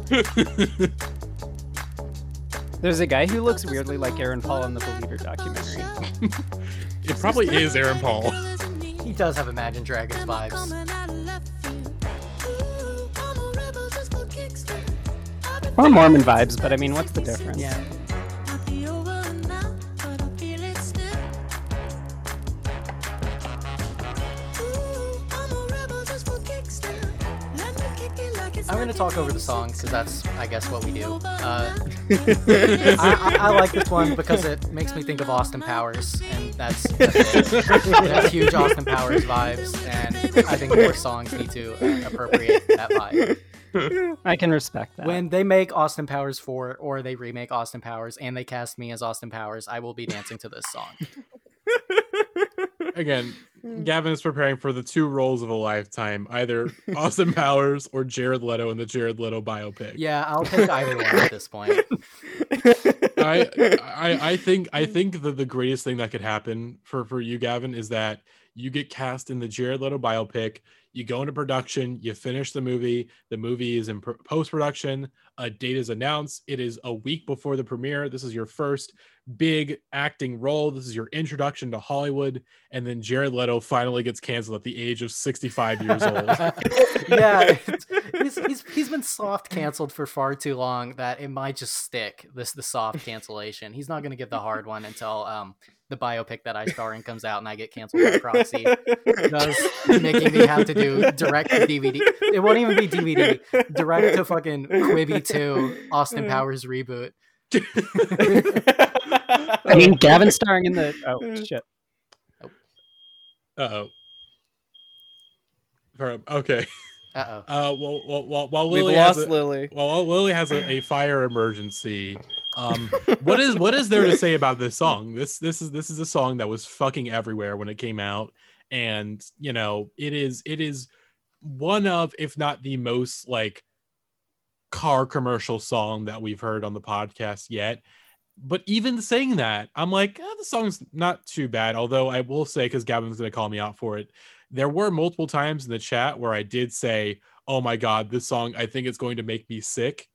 S5: There's a guy who looks weirdly like Aaron Paul in the Believer documentary.
S1: it probably is Aaron Paul.
S4: He does have Imagine Dragons vibes.
S5: Or Mormon vibes, but I mean, what's the difference?
S4: Yeah. I'm gonna talk over the song because that's, I guess, what we do. Uh, I, I, I like this one because it makes me think of Austin Powers, and that's, that's it. It has huge Austin Powers vibes, and I think more songs need to uh, appropriate that vibe.
S5: I can respect that.
S4: When they make Austin Powers 4 or they remake Austin Powers and they cast me as Austin Powers, I will be dancing to this song.
S1: Again, Mm. Gavin is preparing for the two roles of a lifetime: either Austin Powers or Jared Leto in the Jared Leto biopic.
S4: Yeah, I'll take either one at this point.
S1: I, I I think I mm. think that the greatest thing that could happen for for you, Gavin, is that you get cast in the Jared Leto biopic. You go into production, you finish the movie. The movie is in post production. A date is announced. It is a week before the premiere. This is your first big acting role. This is your introduction to Hollywood, and then Jared Leto finally gets canceled at the age of sixty-five years old.
S4: yeah, he's, he's he's been soft canceled for far too long that it might just stick. This the soft cancellation. He's not gonna get the hard one until um the biopic that I star in comes out and I get canceled by proxy. Thus making me have to do direct to DVD. It won't even be DVD. Direct to fucking Quibi 2 Austin Powers reboot.
S5: I mean, Gavin starring in the. Oh, shit.
S1: Uh oh. Okay.
S4: Uh
S1: Uh, well, well, while, while
S3: We've
S1: Lily has
S3: lost
S1: a,
S3: Lily.
S1: while Lily has a, a fire emergency, um, what is what is there to say about this song? This this is this is a song that was fucking everywhere when it came out, and you know it is it is one of if not the most like car commercial song that we've heard on the podcast yet. But even saying that, I'm like, eh, the song's not too bad. Although I will say, because Gavin's going to call me out for it, there were multiple times in the chat where I did say, "Oh my god, this song! I think it's going to make me sick."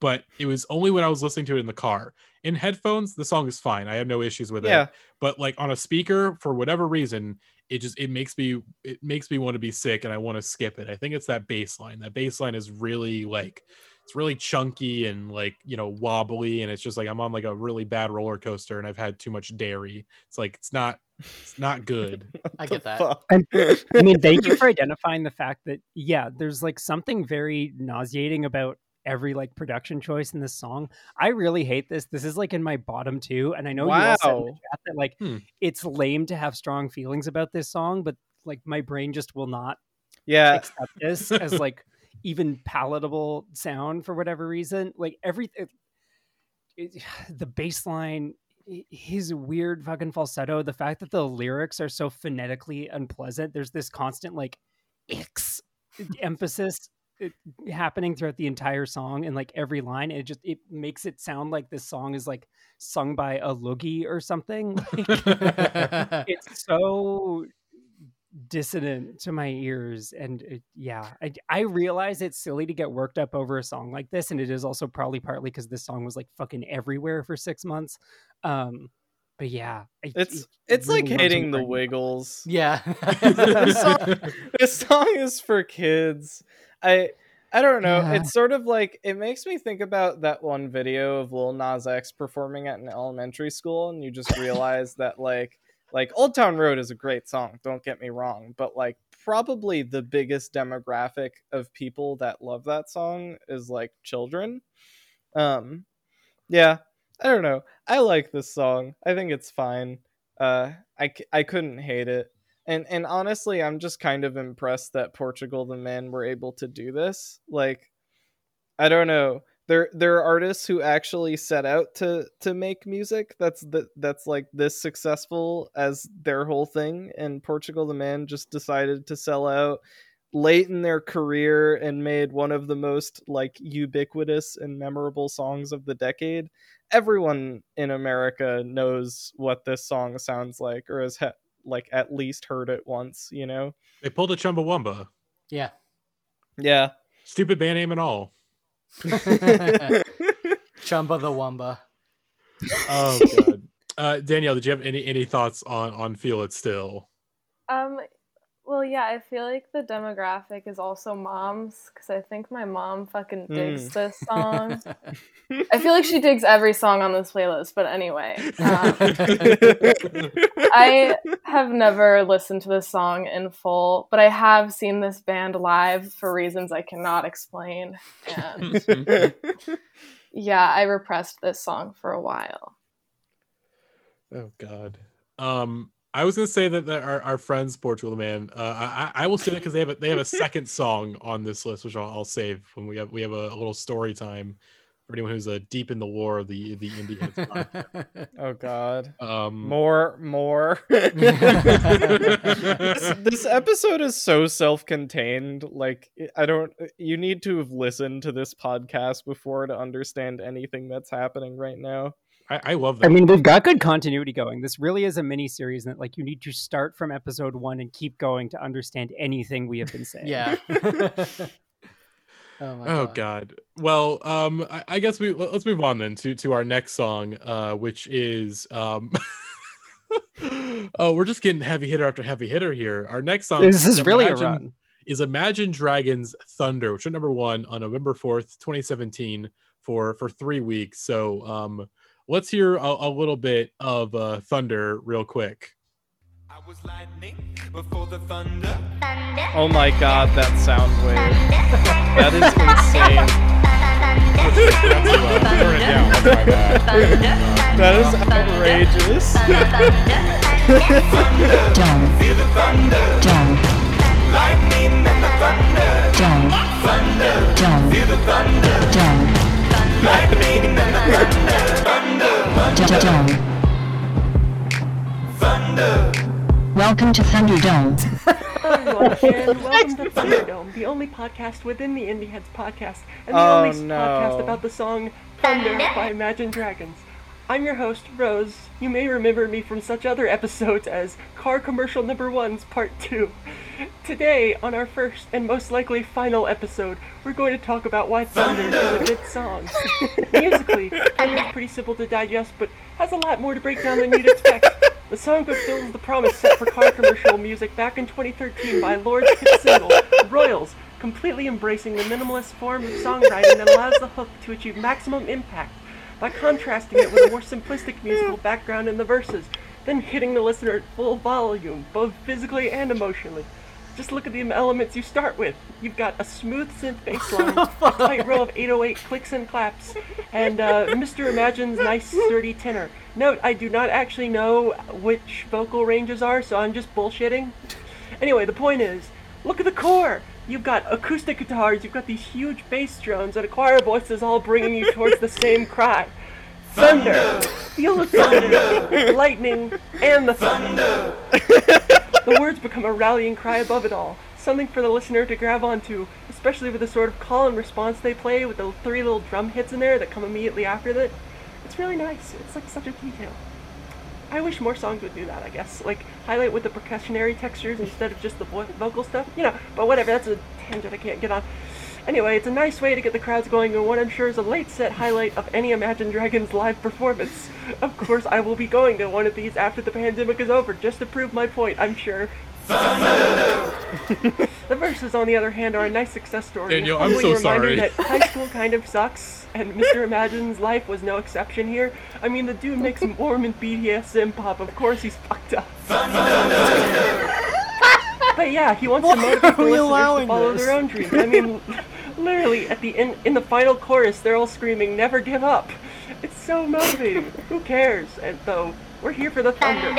S1: But it was only when I was listening to it in the car. In headphones, the song is fine. I have no issues with
S3: Yeah.
S1: it. But like on a speaker, for whatever reason, it just it makes me it makes me want to be sick and I want to skip it. I think it's that bass line. That bass line is really like it's really chunky and like you know wobbly and it's just like I'm on like a really bad roller coaster and I've had too much dairy. It's like it's not it's not good.
S4: I get that.
S3: Fuck.
S5: And I mean, thank you for identifying the fact that yeah, there's like something very nauseating about every like production choice in this song. I really hate this. This is like in my bottom two, and I know you all said in the
S3: Wow.
S5: chat that like
S1: Hmm.
S5: it's lame to have strong feelings about this song, but like my brain just will not
S3: Yeah.
S5: accept this as like even palatable sound for whatever reason. Like everything, it, the bass line, his weird fucking falsetto, the fact that the lyrics are so phonetically unpleasant. There's this constant like icks emphasis uh, happening throughout the entire song and like every line. It just it makes it sound like this song is like sung by a loogie or something. Like, it's so dissonant to my ears and it, yeah I, I realize it's silly to get worked up over a song like this and it is also probably partly because this song was like fucking everywhere for six months um but yeah I-
S3: It's
S5: it
S3: it's like
S5: really rubs
S3: hitting the. Wiggles.
S4: yeah.
S3: this, song, this song is for kids. I I don't know.
S5: Yeah.
S3: It's sort of like it makes me think about that one video of Lil Nas X performing at an elementary school, and you just realize that like like Old Town Road is a great song. Don't get me wrong, but like probably the biggest demographic of people that love that song is like children. Um, yeah, I don't know. I like this song. I think it's fine. Uh, I I couldn't hate it and and honestly i'm just kind of impressed that portugal the men were able to do this like i don't know there there are artists who actually set out to to make music that's that that's like this successful as their whole thing and portugal the man just decided to sell out late in their career and made one of the most like ubiquitous and memorable songs of the decade everyone in america knows what this song sounds like or has ha- like at least heard it once you know
S1: They pulled a Chumbawamba.
S4: yeah.
S3: yeah
S1: Stupid band name and all.
S4: Chumba the Wumba.
S1: Oh god. Uh, Danielle, did you have any any thoughts on on Feel It Still?
S6: Um, well, yeah, I feel like the demographic is also moms because I think my mom fucking digs
S3: Mm.
S6: this song. I feel like she digs every song on this playlist, but anyway, um, I have never listened to this song in full, but I have seen this band live for reasons I cannot explain. And yeah, I repressed this song for a while.
S1: Oh God. Um, I was gonna say that, that our, our friends Portugal Man. Uh, I I- I will say that because they have a, they have a second song on this list, which I'll, I'll save when we have we have a, a little story time for anyone who's uh, deep in the lore of the the indie
S3: oh god.
S1: Um,
S3: more more. This, this episode is so self-contained like i don't you need to have listened to this podcast before to understand anything that's happening right now
S1: I, I love that.
S5: I mean, we've got good continuity going. This really is a mini series that, like, you need to start from episode one and keep going to understand anything we have been saying.
S4: yeah. oh my
S1: Oh
S4: god.
S1: God. Well, um, I, I guess we let's move on then to to our next song, uh, which is um. oh, we're just getting heavy hitter after heavy hitter here. Our next song.
S5: This is really a
S1: Imagine-
S5: run.
S1: Is Imagine Dragons Thunder, which is number one on November fourth, twenty seventeen, for for three weeks. So, um, let's hear a, a little bit of uh, Thunder real quick.
S7: I was lightning before the thunder.
S3: oh my god that sound wave. That is insane.
S1: That's, turn it down. That's my bad.
S3: that is outrageous.
S7: Feel the thunder. Lightning and the thunder. Thunder. Feel the thunder. Lightning and the thunder. Thunder. Thunder.
S9: Welcome to Thunderdome.
S10: Hello, everyone, and welcome to Thunderdome, the only podcast within the Indie Heads podcast, and the
S3: Oh,
S10: only
S3: no.
S10: podcast about the song Thunder by Imagine Dragons. I'm your host, Rose. You may remember me from such other episodes as Car Commercial Number One's Part 2. Today, on our first and most likely final episode, we're going to talk about why Thunder is a good song. Musically, Thunder is pretty simple to digest, but has a lot more to break down than you'd expect. The song fulfills the promise set for car commercial music back in 2013 by Lorde's hit single, Royals, completely embracing the minimalist form of songwriting that allows the hook to achieve maximum impact by contrasting it with a more simplistic musical background in the verses, then hitting the listener at full volume, both physically and emotionally. Just look at the elements you start with. You've got a smooth synth bass line, a tight row of 808 clicks and claps, and uh, Mr. Imagine's nice sturdy tenor. Note, I do not actually know which vocal ranges are, so I'm just bullshitting. Anyway, the point is, look at the core. You've got acoustic guitars, you've got these huge bass drones, and a choir of voices all bringing you towards the same cry. Thunder! Feel the thunder! Lightning and the thunder! the words become a rallying cry above it all, something for the listener to grab onto, especially with the sort of call and response they play with the three little drum hits in there that come immediately after that. It's really nice. It's like such a detail. I wish more songs would do that, I guess. Like, highlight with the percussionary textures instead of just the vo- vocal stuff. You know, but whatever, that's a tangent I can't get on. Anyway, it's a nice way to get the crowds going and what I'm sure is a late set highlight of any Imagine Dragons live performance. Of course, I will be going to one of these after the pandemic is over, just to prove my point, I'm sure. the verses, on the other hand, are a nice success story.
S1: Daniel,
S10: a
S1: I'm so sorry.
S10: that high school kind of sucks, and Mr. Imagine's life was no exception here. I mean, the dude makes Mormon BDSM pop. Of course, he's fucked up. But yeah, he wants
S4: Why
S10: to motivate
S4: are
S10: the
S4: we
S10: listeners to follow
S4: this?
S10: their own dreams. I mean, literally at the in in the final chorus, they're all screaming, "Never give up." It's so motivating. Who cares? And though we're here for the thunder.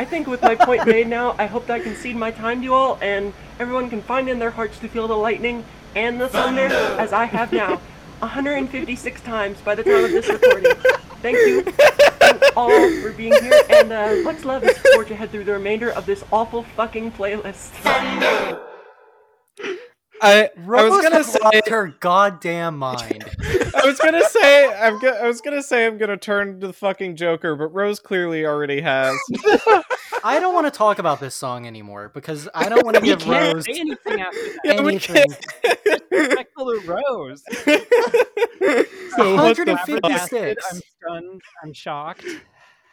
S10: I think with my point made now, I hope that I concede my time to you all, and everyone can find in their hearts to feel the lightning and the thunder, as I have now, 156 times by the time of this recording. Thank you all for being here, and uh, let's love and support you head through the remainder of this awful fucking playlist.
S3: I, I was gonna say
S4: her goddamn mind.
S3: I was gonna say I'm go- I was gonna say I'm gonna turn to the fucking Joker, but Rose clearly already has.
S4: I don't want to talk about this song anymore because I don't want to
S5: We
S4: give
S5: can't
S4: Rose
S5: say anything after that.
S3: Yeah, we
S4: anything.
S5: Respectful of Rose.
S1: So what the fuck?
S4: 156.
S5: I'm stunned. I'm shocked.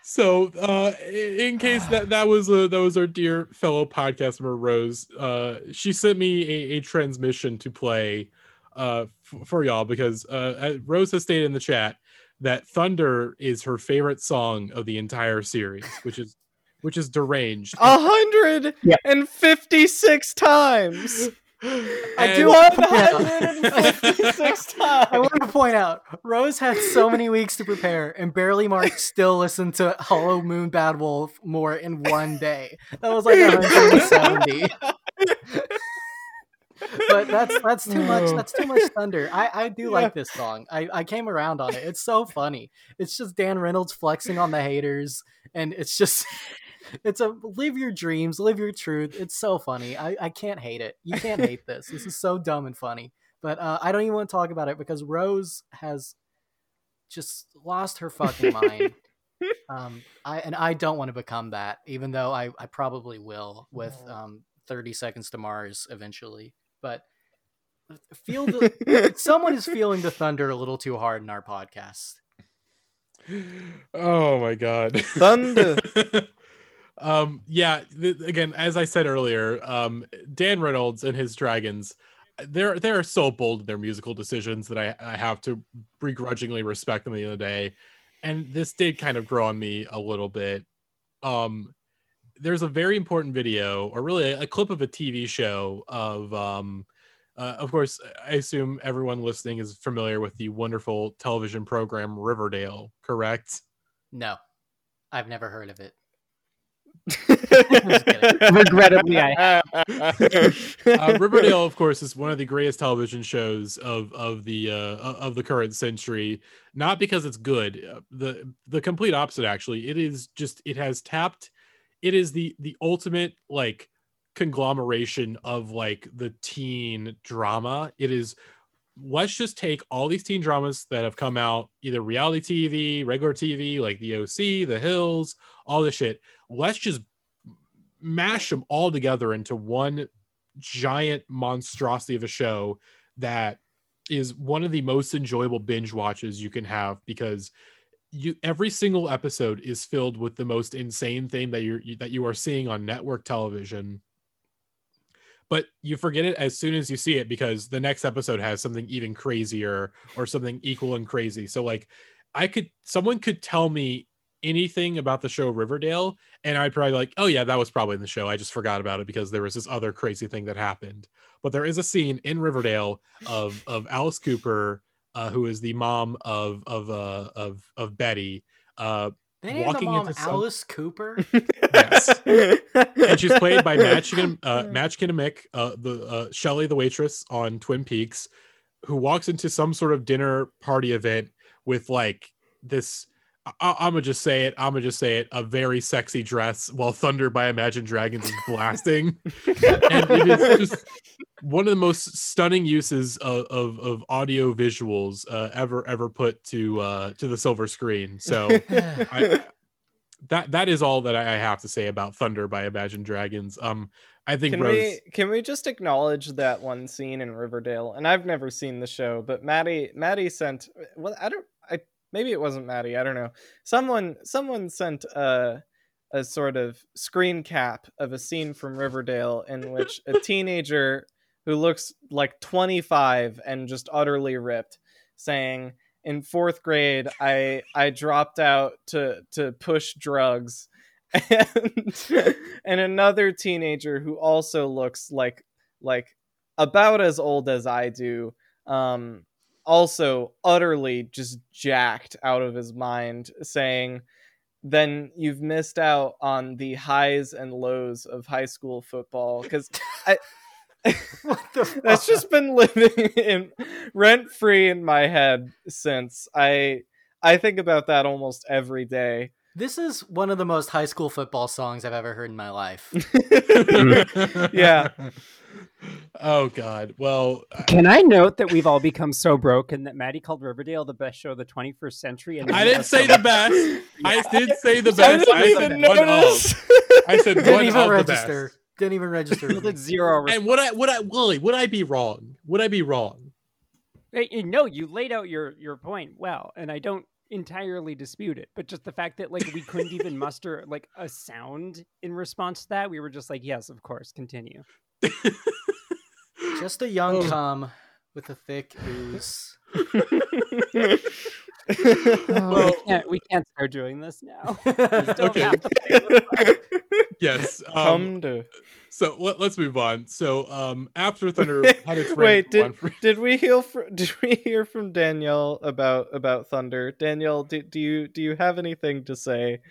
S1: So, uh, in case that that was uh, that was our dear fellow podcast member Rose, uh, she sent me a, a transmission to play uh, f- for y'all because uh, uh, Rose has stated in the chat that Thunder is her favorite song of the entire series, which is which is deranged.
S3: A hundred and fifty-six times.
S4: I do want to point out-
S3: hundred and fifty-six times.
S4: I want to point out, Rose had so many weeks to prepare, and barely Mark still listened to Hollow Moon Bad Wolf more in one day. That was like 170. but that's that's too much. That's too much thunder. I, I do like this song. I, I came around on it. It's so funny. It's just Dan Reynolds flexing on the haters, and it's just it's a live your dreams, live your truth. It's so funny. I, I can't hate it. You can't hate this. This is so dumb and funny. But uh, I don't even want to talk about it because Rose has just lost her fucking mind. um, I and I don't want to become that, even though I, I probably will with um, Thirty Seconds to Mars eventually. But feel the someone is feeling the thunder a little too hard in our podcast.
S1: oh my god
S3: Thunder.
S1: um yeah th- again as i said earlier um dan reynolds and his dragons they're they're so bold in their musical decisions that i i have to begrudgingly respect them the end of the day. And this did kind of grow on me a little bit. Um there's a very important video or really a, clip of a tv show of um uh, of course i assume everyone listening is familiar with the wonderful television program riverdale correct?
S4: No, I've never heard of it.
S5: Regrettably, I
S1: uh, Riverdale, of course, is one of the greatest television shows of of the uh, of the current century. Not because it's good, uh, the the complete opposite. Actually, it is just it has tapped. It is the the ultimate like conglomeration of like the teen drama. It is. Let's just take all these teen dramas that have come out, either reality TV, regular TV, like The OC, The Hills, all this shit. Let's just mash them all together into one giant monstrosity of a show that is one of the most enjoyable binge watches you can have because you every single episode is filled with the most insane thing that you're that you are seeing on network television. But you forget it as soon as you see it because the next episode has something even crazier or something equal and crazy. So like i could someone could tell me anything about the show riverdale and i'd probably be like oh yeah that was probably in the show i just forgot about it because there was this other crazy thing that happened but there is a scene in riverdale of of alice cooper uh, who is the mom of of uh of of betty uh
S4: They named the
S1: walking
S4: mom
S1: into some-
S4: Alice Cooper.
S1: yes and she's played by Mädchen, uh, Mädchen Amick, uh, the uh, Shelley, the waitress on Twin Peaks, who walks into some sort of dinner party event with like this. I- I'm gonna just say it. I'm gonna just say it. A very sexy dress while "Thunder" by Imagine Dragons is blasting, and it is just one of the most stunning uses of of, of audio visuals uh, ever ever put to uh, to the silver screen. So I, that that is all that I have to say about Thunder by Imagine Dragons. Um, I think
S3: Can
S1: Rose.
S3: we can we just acknowledge that one scene in Riverdale? And I've never seen the show, but Maddie Maddie sent well I don't I maybe it wasn't Maddie, I don't know. Someone someone sent a a sort of screen cap of a scene from Riverdale in which a teenager who looks like 25 and just utterly ripped saying in 4th grade I I dropped out to to push drugs and and another teenager who also looks like like about as old as I do um also utterly just jacked out of his mind saying then you've missed out on the highs and lows of high school football cuz I that's just been living in rent free in my head since I I think about that almost every day.
S4: This is one of the most high school football songs I've ever heard in my life.
S3: Yeah.
S1: Oh God. Well,
S5: Can I note that we've all become so broken that Maddie called Riverdale the best show of the 21st century? And
S1: I didn't say the best. I did say the best.
S3: I didn't
S1: I
S3: even
S1: one
S3: notice.
S1: of. I said
S4: Didn't
S1: one
S4: even
S1: of the
S4: register.
S1: best.
S4: Didn't even register. with me.
S5: Zero.
S1: And would I would I Willie, would I be wrong? Would I be wrong?
S5: Hey, you- No, you laid out your your point well, and I don't entirely dispute it. But just the fact that like we couldn't even muster like a sound in response to that, we were just like, yes, of course, continue.
S4: Just a young
S1: Oh.
S4: cum with a thick ooze.
S5: we, can't, we can't start doing this now.
S1: Okay. Yes. Um,
S3: to
S1: so let, us move on. So um, after Thunder had its
S3: Wait, did,
S1: on for-
S3: did we hear from did we hear from Danielle about about Thunder? Danielle, do, do you do you have anything to say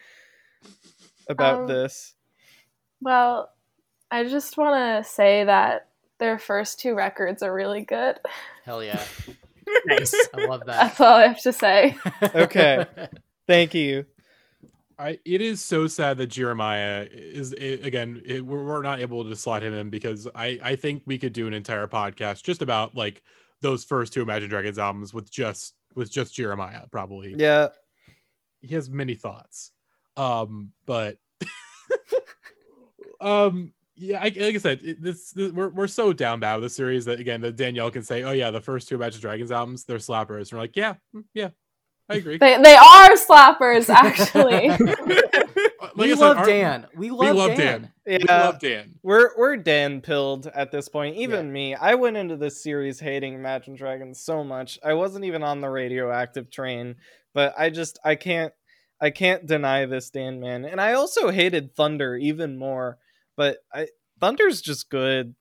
S3: about
S6: Um,
S3: this?
S6: Well, I just want to say that their first two records are really good.
S4: Hell yeah.
S5: Nice.
S4: I love that.
S6: That's all I have to say.
S3: Okay. Thank you.
S1: I it is so sad that Jeremiah is i again it, we're, we're not able to slot him in because I I think we could do an entire podcast just about like those first two Imagine Dragons albums with just with just Jeremiah probably
S3: Yeah.
S1: he has many thoughts um but um yeah I, like I said it, this, this we're, we're so down bad with the series that again that Danielle can say oh yeah the first two Imagine Dragons albums they're slappers and we're like yeah mm, yeah I agree
S6: They they are slappers, actually.
S1: Like
S4: we
S1: said,
S4: love
S1: our-
S4: Dan. We love,
S1: we love
S4: Dan.
S1: Dan. We love Dan.
S3: We're we're Dan pilled at this point. Even me, I went into this series hating Imagine Dragons so much. I wasn't even on the radioactive train, but I just I can't I can't deny this Dan man. And I also hated Thunder even more. But I Thunder's just good.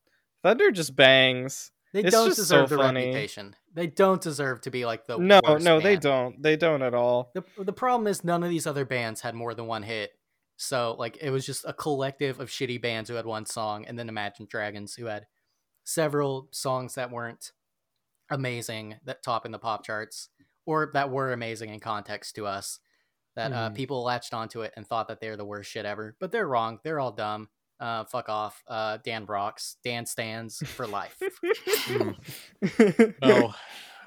S3: Thunder just bangs.
S4: They
S3: It's
S4: don't
S3: just
S4: deserve
S3: so
S4: the
S3: funny.
S4: reputation. They don't deserve to be like the
S3: No,
S4: worst
S3: no, they don't. They don't at all.
S4: The, the problem is none of these other bands had more than one hit. So like it was just a collective of shitty bands who had one song, and then Imagine Dragons who had several songs that weren't amazing that top in the pop charts, or that were amazing in context to us. That uh,
S3: Mhm.
S4: people latched onto it and thought that they're the worst shit ever, but they're wrong. They're all dumb. Uh, fuck off. Uh, Dan rocks. Dan stands for life.
S1: Oh,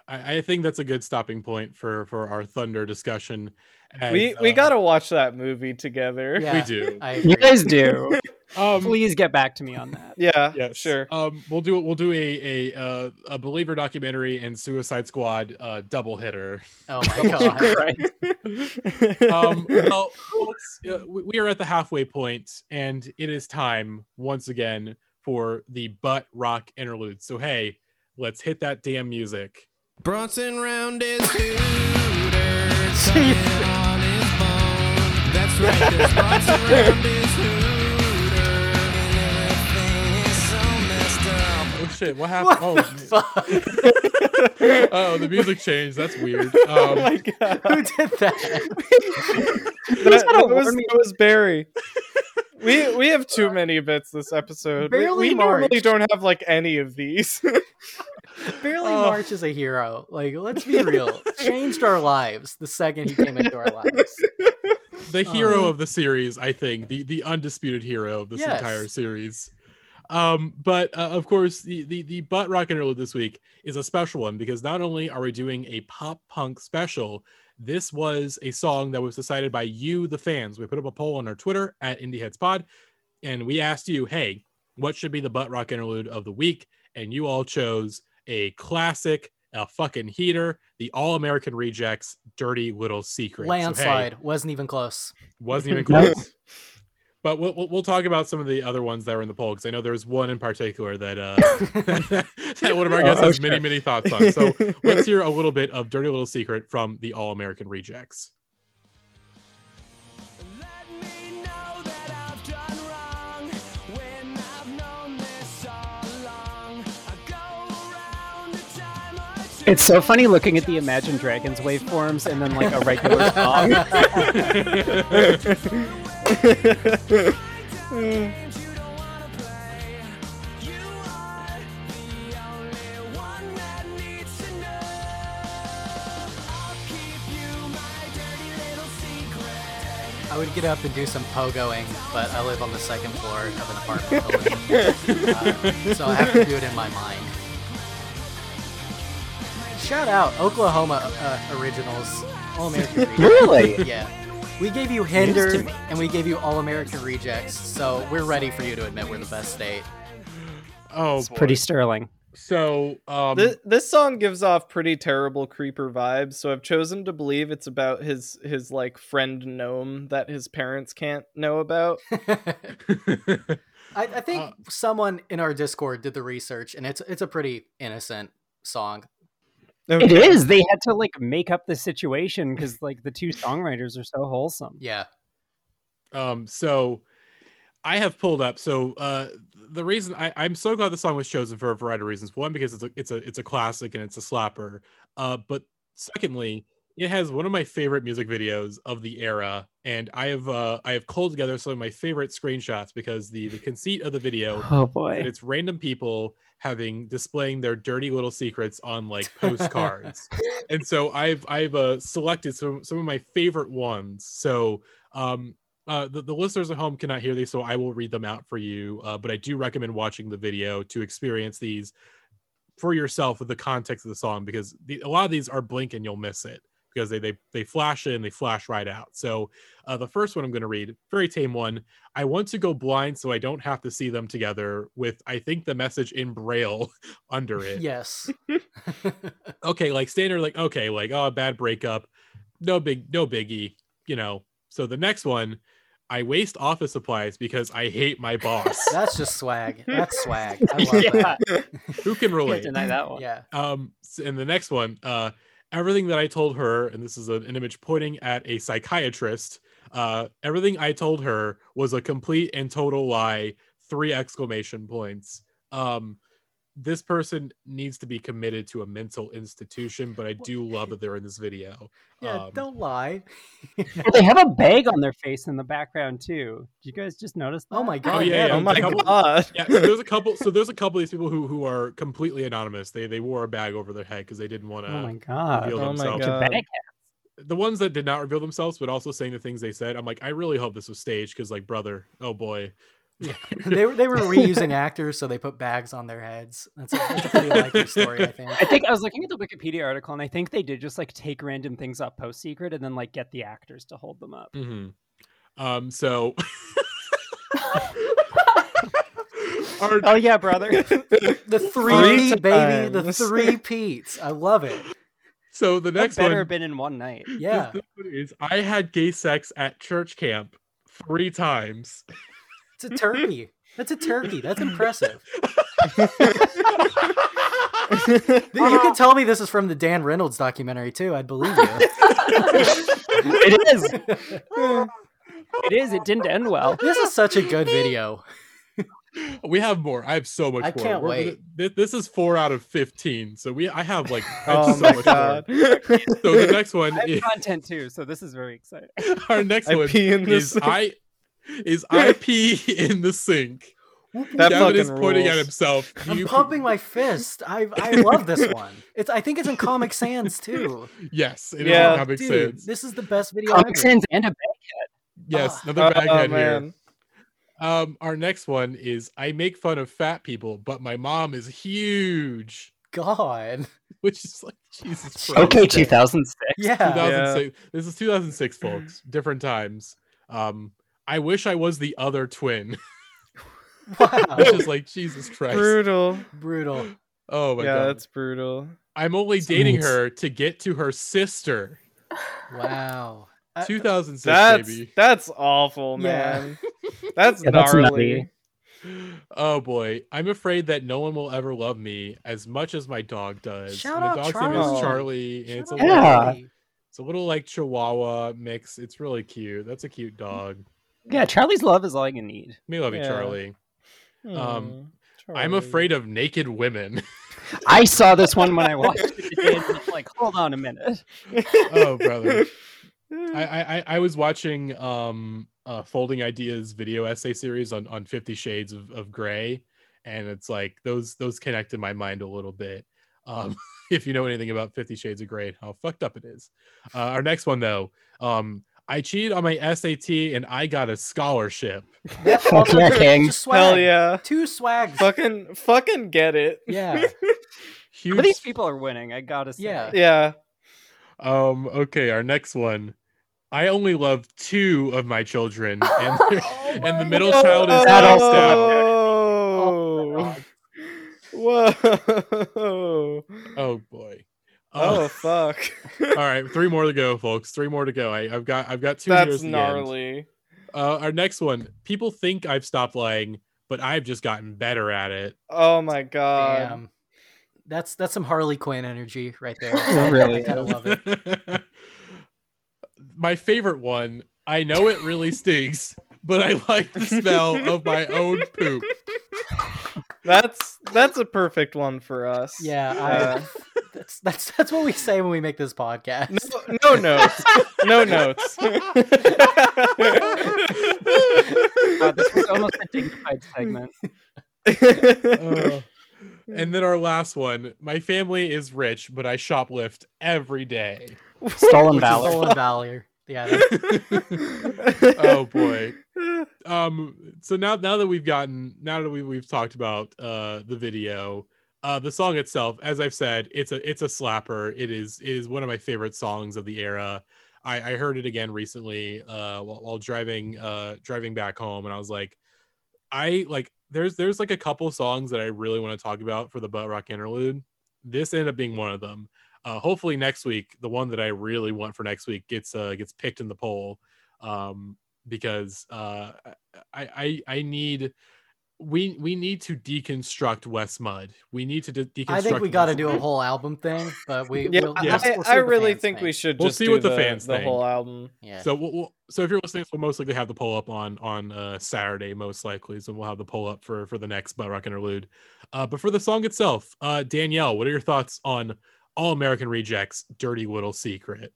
S1: I, I think that's a good stopping point for for our Thunder discussion. as,
S3: we we
S1: uh,
S3: gotta watch that movie together.
S4: Yeah,
S1: we do.
S5: You guys do.
S1: Um,
S5: Please get back to me on that.
S3: Yeah,
S1: Yes.
S3: sure.
S1: Um, we'll do we'll do a a uh, a believer documentary and Suicide Squad uh, double hitter.
S4: Oh my god.
S5: Right.
S1: Um, well, let's, uh, we we are at the halfway point, and it is time once again for the butt rock interlude. So hey, let's hit that damn music.
S11: Bronson round his hooter, sucking on his bone. That's right, there's Bronson round his hooter, and everything is so messed up.
S1: Oh shit! What happened?
S4: What
S1: oh,
S4: the fuck?
S1: oh, the music changed. That's weird.
S3: oh
S1: Um,
S3: my god.
S4: Who did that?
S3: that, that was, that was Barry. We we have too many bits this episode. We-
S4: Barely
S3: we, normally don't have like any of these.
S4: Barely
S1: Oh.
S4: March is a hero. Like, let's be real. Changed our lives the second he came into our lives.
S1: the hero
S4: Um,
S1: of the series, I think, the the undisputed hero of this
S4: Yes.
S1: entire series. Um, but uh, of course, the, the the butt rock interlude this week is a special one because not only are we doing a pop punk special, this was a song that was decided by you, the fans. We put up a poll on our Twitter at IndieHeadsPod, and we asked you, hey, what should be the butt rock interlude of the week? And you all chose a classic, a fucking heater, the All American Rejects, "Dirty Little Secret." So, hey,
S4: Landslide wasn't even close.
S1: wasn't even close. But we'll, we'll we'll talk about some of the other ones that were in the poll because I know there was one in particular that uh that one of our guests
S5: oh,
S1: has many
S5: sure.
S1: many thoughts on. So let's hear a little bit of "Dirty Little Secret" from the All American Rejects.
S7: Let me know that I've done wrong when I've known this all along. I go around a time or two.
S5: It's so funny looking at the Imagine Dragons waveforms and then like a regular song.
S7: Games you don't wanna play. You are the only one that needs to know. I'll keep you my dirty little secret.
S4: I would get up and do some pogoing, but I live on the second floor of an apartment building. Uh, so I have to do it in my mind. Shout out Oklahoma uh, Originals, All American
S5: really?
S4: Yeah. We gave you
S5: News
S4: Hinder and we gave you All American Rejects, so we're ready for you to admit we're the best state.
S1: Oh,
S5: It's pretty sterling.
S1: so um,
S3: this, this song gives off pretty terrible creeper vibes, so I've chosen to believe it's about his his like friend gnome that his parents can't know about.
S4: I, I think
S1: Uh,
S4: someone in our Discord did the research, and it's it's a pretty innocent song.
S5: It
S3: Okay.
S5: is. They had to like make up the situation because like the two songwriters are so wholesome.
S4: Yeah.
S1: Um, so I have pulled up. So uh, the reason I, I'm so glad the song was chosen for a variety of reasons. One, because it's a it's a it's a classic and it's a slapper. Uh, but secondly, it has one of my favorite music videos of the era, and I have uh, I have culled together some of my favorite screenshots because the the conceit of the video
S5: Oh
S1: and
S5: boy.
S1: it's random people having displaying their dirty little secrets on like postcards. And so i've i've uh, selected some some of my favorite ones. So um uh the, the listeners at home cannot hear these so i will read them out for you. Uh, but i do recommend watching the video to experience these for yourself with the context of the song because the, a lot of these are blink and you'll miss it because they they, they flash in they flash right out so uh, the first one i'm going to read very tame one I want to go blind so I don't have to see them together with I think the message in braille under it.
S4: Yes.
S1: Okay, like standard like okay, like oh bad breakup. No big no biggie, you know. So the next one, I waste office supplies because I hate my boss.
S4: That's just swag. That's swag. I love
S5: yeah,
S4: that.
S1: Who can
S5: can't
S1: relate?
S5: deny that one.
S4: Yeah.
S1: Um and the next one, uh everything that I told her and this is an image pointing at a psychiatrist, uh everything I told her was a complete and total lie, three exclamation points. Um this person needs to be committed to a mental institution, but I do love that they're in this video.
S4: Yeah,
S1: Um,
S4: don't lie.
S5: They have a bag on their face in the background too. Did you guys just notice that?
S4: Oh my
S1: Oh,
S4: god.
S1: yeah, yeah.
S3: Oh my
S1: couple-
S3: god.
S1: yeah, so there's a couple. So there's a couple of these people who who are completely anonymous. They they wore a bag over their head because they didn't want to
S5: Oh my god.
S1: reveal
S3: Oh my. God.
S1: The ones that did not reveal themselves, but also saying the things they said, I'm like, I really hope this was staged because, like, brother, oh boy,
S4: they were they were reusing actors, so they put bags on their heads. That's a, that's a pretty likely story, I think.
S5: I think I was looking at the Wikipedia article, and I think they did just like take random things off PostSecret and then like get the actors to hold them up.
S1: hmm Um, so our,
S5: Oh yeah, brother.
S4: The three
S3: Three
S4: baby, the three peats. I love it.
S1: so the
S5: That
S1: next
S5: better
S1: one
S5: have been in one night.
S4: Yeah,
S1: this one is I had gay sex at church camp three times.
S4: It's a turkey. That's a turkey. That's impressive. You can tell me this is from the Dan Reynolds documentary too. I'd believe you.
S5: it is. It is. It didn't end well.
S4: This is such a good video.
S1: We have more. I have so much
S4: I
S1: more.
S4: can't
S1: We're-
S4: wait.
S1: This, this is four out of fifteen. So we I have like I have
S3: Oh
S1: so
S3: my
S1: much
S3: god.
S1: more. So the next one
S5: I have
S1: is
S5: content too, so this is very exciting.
S1: our next
S3: I
S1: one
S3: pee in
S1: is
S3: sink.
S1: I is I pee in the sink.
S3: That
S1: Gavin
S3: fucking
S1: is pointing at himself.
S4: I'm
S1: You-
S4: pumping my fist. I I love this one. It's I think it's in Comic Sans too.
S1: Yes, it is
S3: Yeah.
S1: in Comic
S4: Dude,
S1: Sans.
S4: this is the best video
S5: Comic
S4: ever.
S5: Sans and a baghead.
S1: Yes,
S4: Ah.
S1: another
S3: Oh,
S1: baghead here. Um, our next one is I make fun of fat people, but my mom is huge,
S4: God.
S1: which is like Jesus Christ.
S5: Okay, 2006.
S4: Yeah.
S1: 2006. This is 2006, folks. Different times. Um, I wish I was the other twin.
S4: Wow.
S1: Which is like Jesus Christ.
S3: Brutal.
S4: Brutal.
S1: Oh my god.
S3: yeah,
S1: god.
S3: that's brutal.
S1: I'm only dating her to get to her sister.
S4: Wow. I-
S1: 2006,
S3: That's
S1: baby.
S3: that's awful,
S4: Yeah.
S3: man. That's
S5: Yeah,
S3: gnarly.
S5: nutty.
S1: Oh boy, I'm afraid that no one will ever love me as much as my dog does.
S4: Shout
S1: And the
S4: out
S1: dog's name is
S3: Charlie.
S1: Charlie, and it's a
S4: Shut
S1: little,
S5: Yeah.
S1: it's a little like Chihuahua mix. It's really cute. That's a cute dog.
S5: Yeah, Charlie's love is all you need.
S1: Me love you,
S3: Yeah.
S1: Charlie. Um,
S3: Hmm,
S1: I'm afraid of naked women.
S5: I saw this one when I watched it today, and it's like, hold on a minute.
S1: oh, brother. I, I I- I was watching um uh folding ideas video essay series on on 50 shades of, of gray and it's like those those connect in my mind a little bit um if you know anything about 50 shades of gray how fucked up it is uh, our next one though um i cheated on my sat and i got a scholarship
S4: Yep,
S5: Fuck yeah,
S4: just-
S5: King.
S4: swag.
S3: Hell yeah.
S4: Two swags.
S3: Fucking fucking get it.
S4: Yeah.
S5: But
S1: huge
S5: these people are winning. I gotta say.
S4: Yeah.
S3: Yeah.
S1: um okay our next one i only love two of my children and
S4: Oh
S1: and the middle
S4: God.
S1: child is
S5: That
S1: passed
S5: also-
S1: out.
S3: Oh. Whoa.
S1: oh boy Uh,
S3: Oh fuck.
S1: All right, three more to go, folks. Three more to go. I, I've got I've got two here
S3: That's
S1: at
S3: gnarly.
S1: Uh, our next one. People think I've stopped lying, but I've just gotten better at it.
S3: Oh my god.
S4: Damn. That's that's some Harley Quinn energy right there.
S5: It really
S4: I love it.
S1: My favorite one. I know it really stinks, but I like the smell of my own poop.
S3: That's that's a perfect one for us.
S4: Yeah,
S3: Uh,
S4: I, that's that's that's what we say when we make this podcast.
S3: no, no notes. No notes.
S5: Uh, this was almost a dignified segment.
S1: Uh, and then our last one. My family is rich, but I shoplift every day.
S5: Stolen valor.
S4: Stolen valor. Yeah.
S1: oh boy. um so now now that we've gotten now that we, we've talked about uh the video uh the song itself as i've said it's a it's a slapper. It is it is one of my favorite songs of the era. I i heard it again recently uh while, while driving uh driving back home and i was like i like there's there's like a couple songs that i really want to talk about for the butt rock interlude. This ended up being one of them. Uh hopefully next week the one that i really want for next week gets uh gets picked in the poll um because uh I, I I need we we need to deconstruct West Mud. We need to de- deconstruct.
S4: I think we got to do a whole album thing, but we
S3: yeah,
S4: we'll,
S3: I,
S4: we'll- we'll see
S3: I really
S4: fans
S3: think we should
S1: We'll
S3: just
S1: see
S3: do
S1: what the
S3: the,
S1: fans
S3: the
S1: think.
S3: whole album.
S4: Yeah.
S1: So we'll, we'll, so if you're listening, we'll most likely have the poll up on on uh, Saturday, most likely. So we'll have the poll up for for the next Butt Rock interlude. Uh, but for the song itself, uh, Danielle, what are your thoughts on All American Rejects' "Dirty Little Secret"?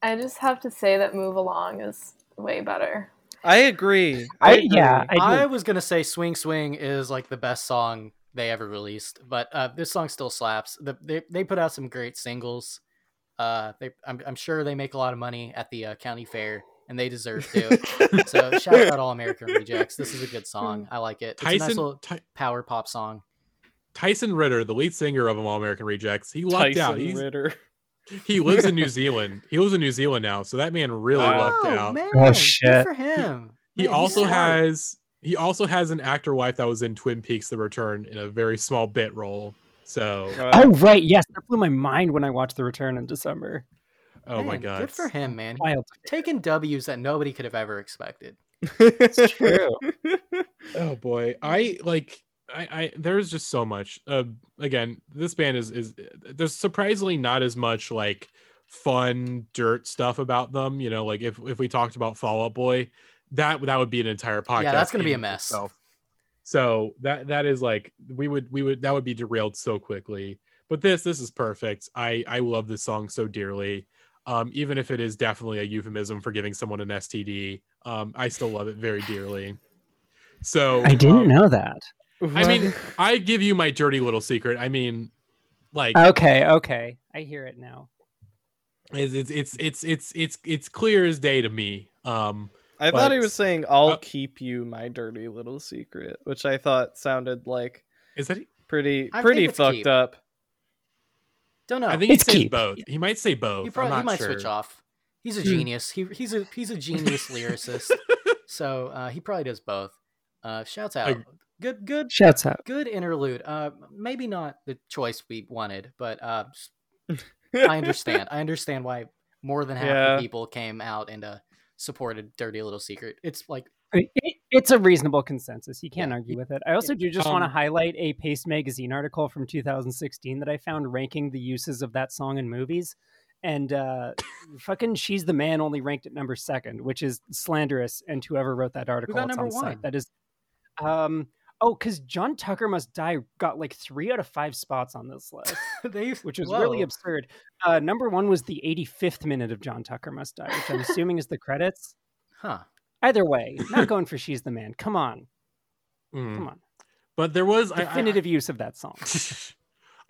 S6: I just have to say that Move Along is way better.
S3: I agree.
S5: I,
S3: agree.
S5: yeah, I.
S4: I was gonna say "Swing Swing" is like the best song they ever released, but uh, this song still slaps. The, they they put out some great singles. Uh, they I'm I'm sure they make a lot of money at the uh, county fair and they deserve to. so shout out All American Rejects. This is a good song. I like it. It's a nice
S1: Tyson
S4: little
S1: Ty-
S4: power pop song.
S1: Tyson Ritter, the lead singer of All American Rejects, he lucked
S3: Tyson
S1: out. He's,
S3: Ritter.
S1: He lives in New Zealand. He lives in New Zealand now, so that man really lucked
S4: oh
S1: out.
S4: man,
S5: Oh,
S4: good for him.
S1: He
S4: Man,
S1: also has he also has an actor wife that was in Twin Peaks: The Return in a very small bit role. So,
S3: Uh,
S5: Oh right, yes, that blew my mind when I watched The Return in December.
S1: oh my god,
S4: good for him, man.
S5: Wild.
S4: Taking W's that nobody could have ever expected.
S5: It's true.
S1: Oh boy, I like I, I there's just so much. Uh, again, this band is is there's surprisingly not as much like fun dirt stuff about them. You know, like if if we talked about Fall Out Boy, that that would be an entire podcast.
S4: Yeah, that's gonna be a mess.
S1: itself. So that that is like we would we would that would be derailed so quickly. But this this is perfect. I I love this song so dearly. Um, even if it is definitely a euphemism for giving someone an STD, um, I still love it very dearly. So
S5: I didn't
S1: um,
S5: know that.
S1: I mean, I give you my dirty little secret. I mean, like
S5: Okay, okay. I hear it now.
S1: it's it's it's it's it's it's it's clear as day to me. Um,
S3: I thought he was saying, "I'll
S1: uh,
S3: keep you my dirty little secret," which I thought sounded like
S1: is that?
S3: pretty
S4: I
S3: pretty fucked
S4: keep.
S3: up.
S4: Don't know.
S1: I think he says both. He might say both.
S4: he,
S1: I'm
S4: probably, he might
S1: sure.
S4: switch off. He's a
S5: Hmm.
S4: genius. He, he's a he's a genius lyricist. So uh, he probably does both. Uh, shouts out.
S1: Ag-
S4: good good
S5: Shouts out.
S4: good interlude. Uh, maybe not the choice we wanted, but uh, I understand. I understand why more than half
S3: Yeah.
S4: the people came out and uh, supported "Dirty Little Secret." It's like
S5: It- it- it's a reasonable consensus. You can't
S4: Yeah.
S5: argue with it. I also do just want to
S1: Um,
S5: highlight a Paste magazine article from 2016 that I found ranking the uses of that song in movies. And uh, fucking She's the Man only ranked at number second, which is slanderous. And whoever wrote that article, it's
S4: number
S5: on site.
S4: one?
S5: That is, um, oh, because John Tucker Must Die got like three out of five spots on this list,
S4: they,
S5: which was really absurd. Uh, number one was the 85th minute of John Tucker Must Die, which I'm assuming is the credits.
S4: Huh?
S5: Either way, not going for She's the Man. Come on.
S1: Mm.
S5: Come on.
S1: But there was I- I-
S5: Definitive use of that song.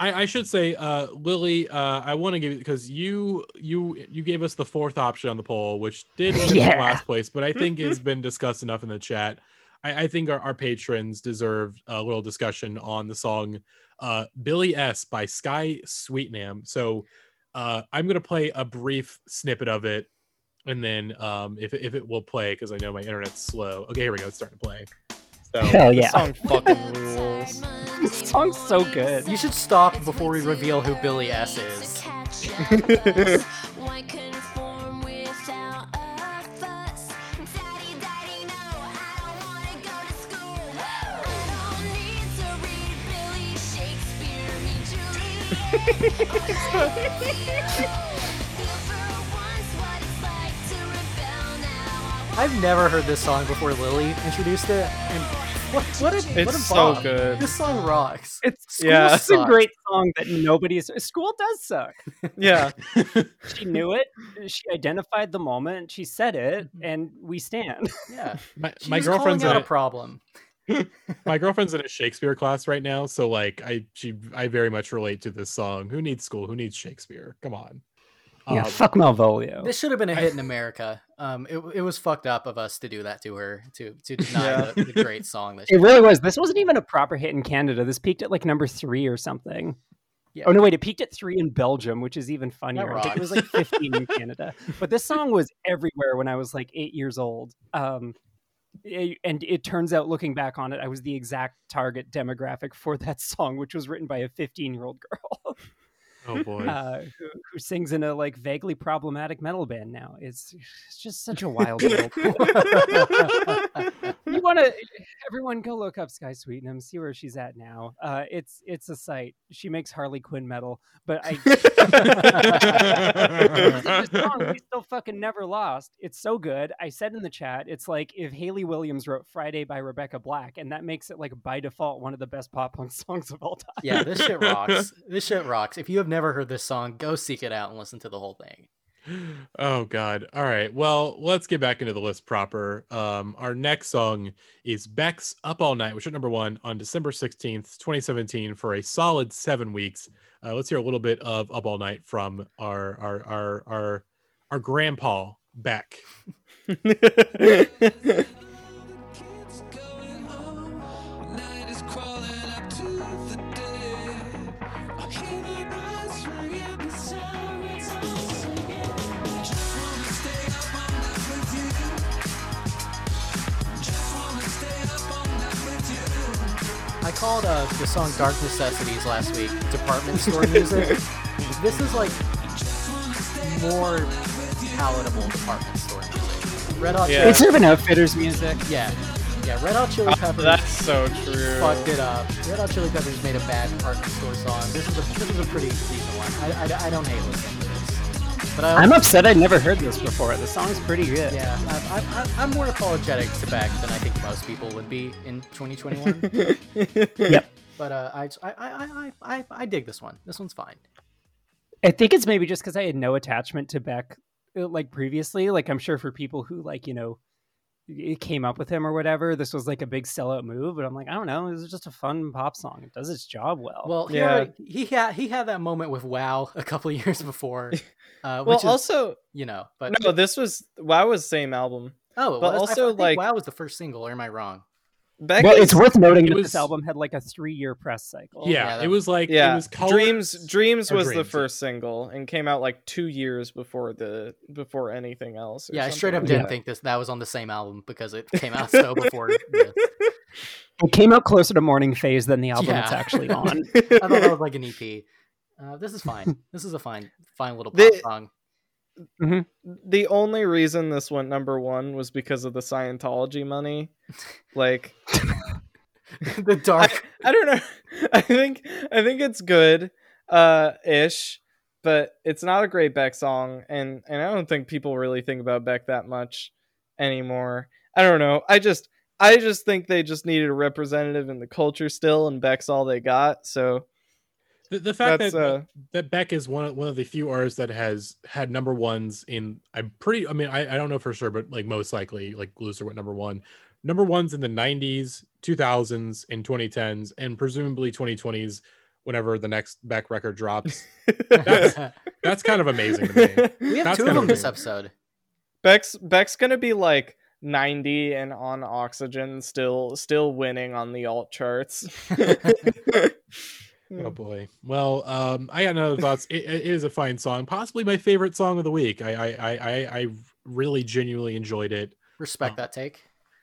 S1: I, I should say, uh, Lily, uh, I want to give you because you you you gave us the fourth option on the poll, which did
S5: Yeah.
S1: last place, but I think it has been discussed enough in the chat. I, I think our, our patrons deserve a little discussion on the song uh, "Billy S" by Skye Sweetnam. So uh, I'm gonna play a brief snippet of it, and then um, if if it will play because I know my internet's slow. Okay, here we go. It's starting to play. So
S5: Hell
S3: This
S5: yeah.
S3: song fucking rules.
S5: This song's so good.
S4: You should stop before we reveal who Billy S is. I've never heard this song before Lily introduced it, and what what a what a
S3: It's so good.
S4: This song rocks.
S5: It's
S3: Yeah.
S5: It's a great song that nobody is. School does suck.
S3: Yeah,
S5: She knew it. She identified the moment. She said it, mm-hmm. and we stand.
S4: Yeah,
S1: my,
S4: She
S1: my
S4: was
S1: girlfriend's
S4: calling out a
S1: a,
S4: problem.
S1: My girlfriend's in a Shakespeare class right now, so like I she I very much relate to this song. Who needs school? Who needs Shakespeare? Come on.
S5: Yeah,
S1: Um,
S5: fuck Malvolio.
S4: This should have been a hit in America. Um, it, it was fucked up of us to do that to her to to deny
S3: Yeah.
S4: the, the great song that she
S5: It really was. This wasn't even a proper hit in Canada. This peaked at like number three or something.
S4: Yeah.
S5: Oh no, wait! It peaked at three in Belgium, which is even funnier. It was like 15 in Canada. But this song was everywhere when I was like eight years old. Um, it- and it turns out, looking back on it, I was the exact target demographic for that song, which was written by a 15 year old girl
S1: oh boy.
S5: uh, who, who sings in a like vaguely problematic metal band now. It's it's just such a wild world. you want to everyone go look up Skye Sweetnam, see where she's at now. Uh, it's it's a sight. She makes Harley Quinn metal, but I song we still fucking never lost. It's so good. I said in the chat, it's like if Hayley Williams wrote Friday by Rebecca Black, and that makes it like by default one of the best pop punk songs of all time.
S4: Yeah, this shit rocks. This shit rocks. If you have never heard this song, go seek it out and listen to the whole thing.
S1: Oh God. All right. Well, let's get back into the list proper. Um, our next song is Beck's Up All Night, which is number one on December 16th, 2017, for a solid seven weeks. Uh, let's hear a little bit of Up All Night from our our our our our grandpa Beck.
S4: called uh, the song Dark Necessities last week department store music. this is like more palatable department store music. Red Hot
S3: Yeah.
S4: Chili
S5: It's Urban Outfitters music.
S4: Yeah. Yeah, Red Hot Chili
S3: Oh,
S4: Peppers
S3: that's so true.
S4: fucked it up. Red Hot Chili Peppers made a bad department store song. This is a this is a pretty decent one. I, I, I don't hate listening to this. But I
S5: I'm upset I'd never heard this before. The song's pretty good.
S4: yeah, I, I, I, I'm more apologetic to Beck than I think most people would be in 2021.
S5: Yep.
S4: but uh, I, I, I, I, I, I dig this one. This one's fine.
S5: I think it's maybe just because I had no attachment to Beck uh, like previously. Like I'm sure for people who like you know it came up with him or whatever, this was like a big sellout move. But I'm like, I don't know, this is just a fun pop song. It does its job well.
S4: Well, he,
S3: Yeah.
S4: already- he had he had that moment with WoW a couple of years before, uh,
S3: well,
S4: which is
S3: also,
S4: you know, but
S3: no, this was WoW was same album.
S4: oh, it
S3: but
S4: was? I-
S3: also,
S4: I think
S3: like-
S4: WoW was the first single, or am I wrong?
S3: Beck
S5: well,
S3: is-
S5: it's worth noting
S1: It
S5: that
S1: was-
S5: this album had like a three year press cycle.
S1: yeah,
S4: yeah,
S1: it was like
S3: yeah,
S1: it was colors,
S3: Dreams. Dreams was the
S1: Dreams, yeah.
S3: first single and came out like two years before the before anything else. or
S4: Yeah, I straight up
S3: something
S4: didn't
S3: like
S4: think this that was on the same album because it came out so before. The,
S5: It came out closer to Morning Phase than the album it's actually on.
S4: I thought that was like an EP. Uh, this is fine. This is a fine, fine little pop
S3: The-
S4: song.
S3: The only reason this went number one was because of the Scientology money. Like
S4: the dark.
S3: I don't know. I think I think it's good, uh, ish, but it's not a great Beck song, and and I don't think people really think about Beck that much anymore. I don't know. I just I just think they just needed a representative in the culture still, and Beck's all they got. So
S1: The, the fact
S3: that's
S1: that
S3: uh,
S1: that Beck is one of, one of the few artists that has had number ones in I'm pretty I mean I, I don't know for sure but like most likely like Loser went number one number ones in the 90s 2000s and 2010s and presumably 2020s whenever the next Beck record drops that's that's kind of amazing to me
S4: we have
S1: that's
S4: two of them this episode.
S3: Beck's Beck's gonna be like. 90 and on oxygen still still winning on the alt charts
S1: oh boy well um I got no other thoughts it, it is a fine song possibly my favorite song of the week I I I I, I really genuinely enjoyed it
S4: Respect that take.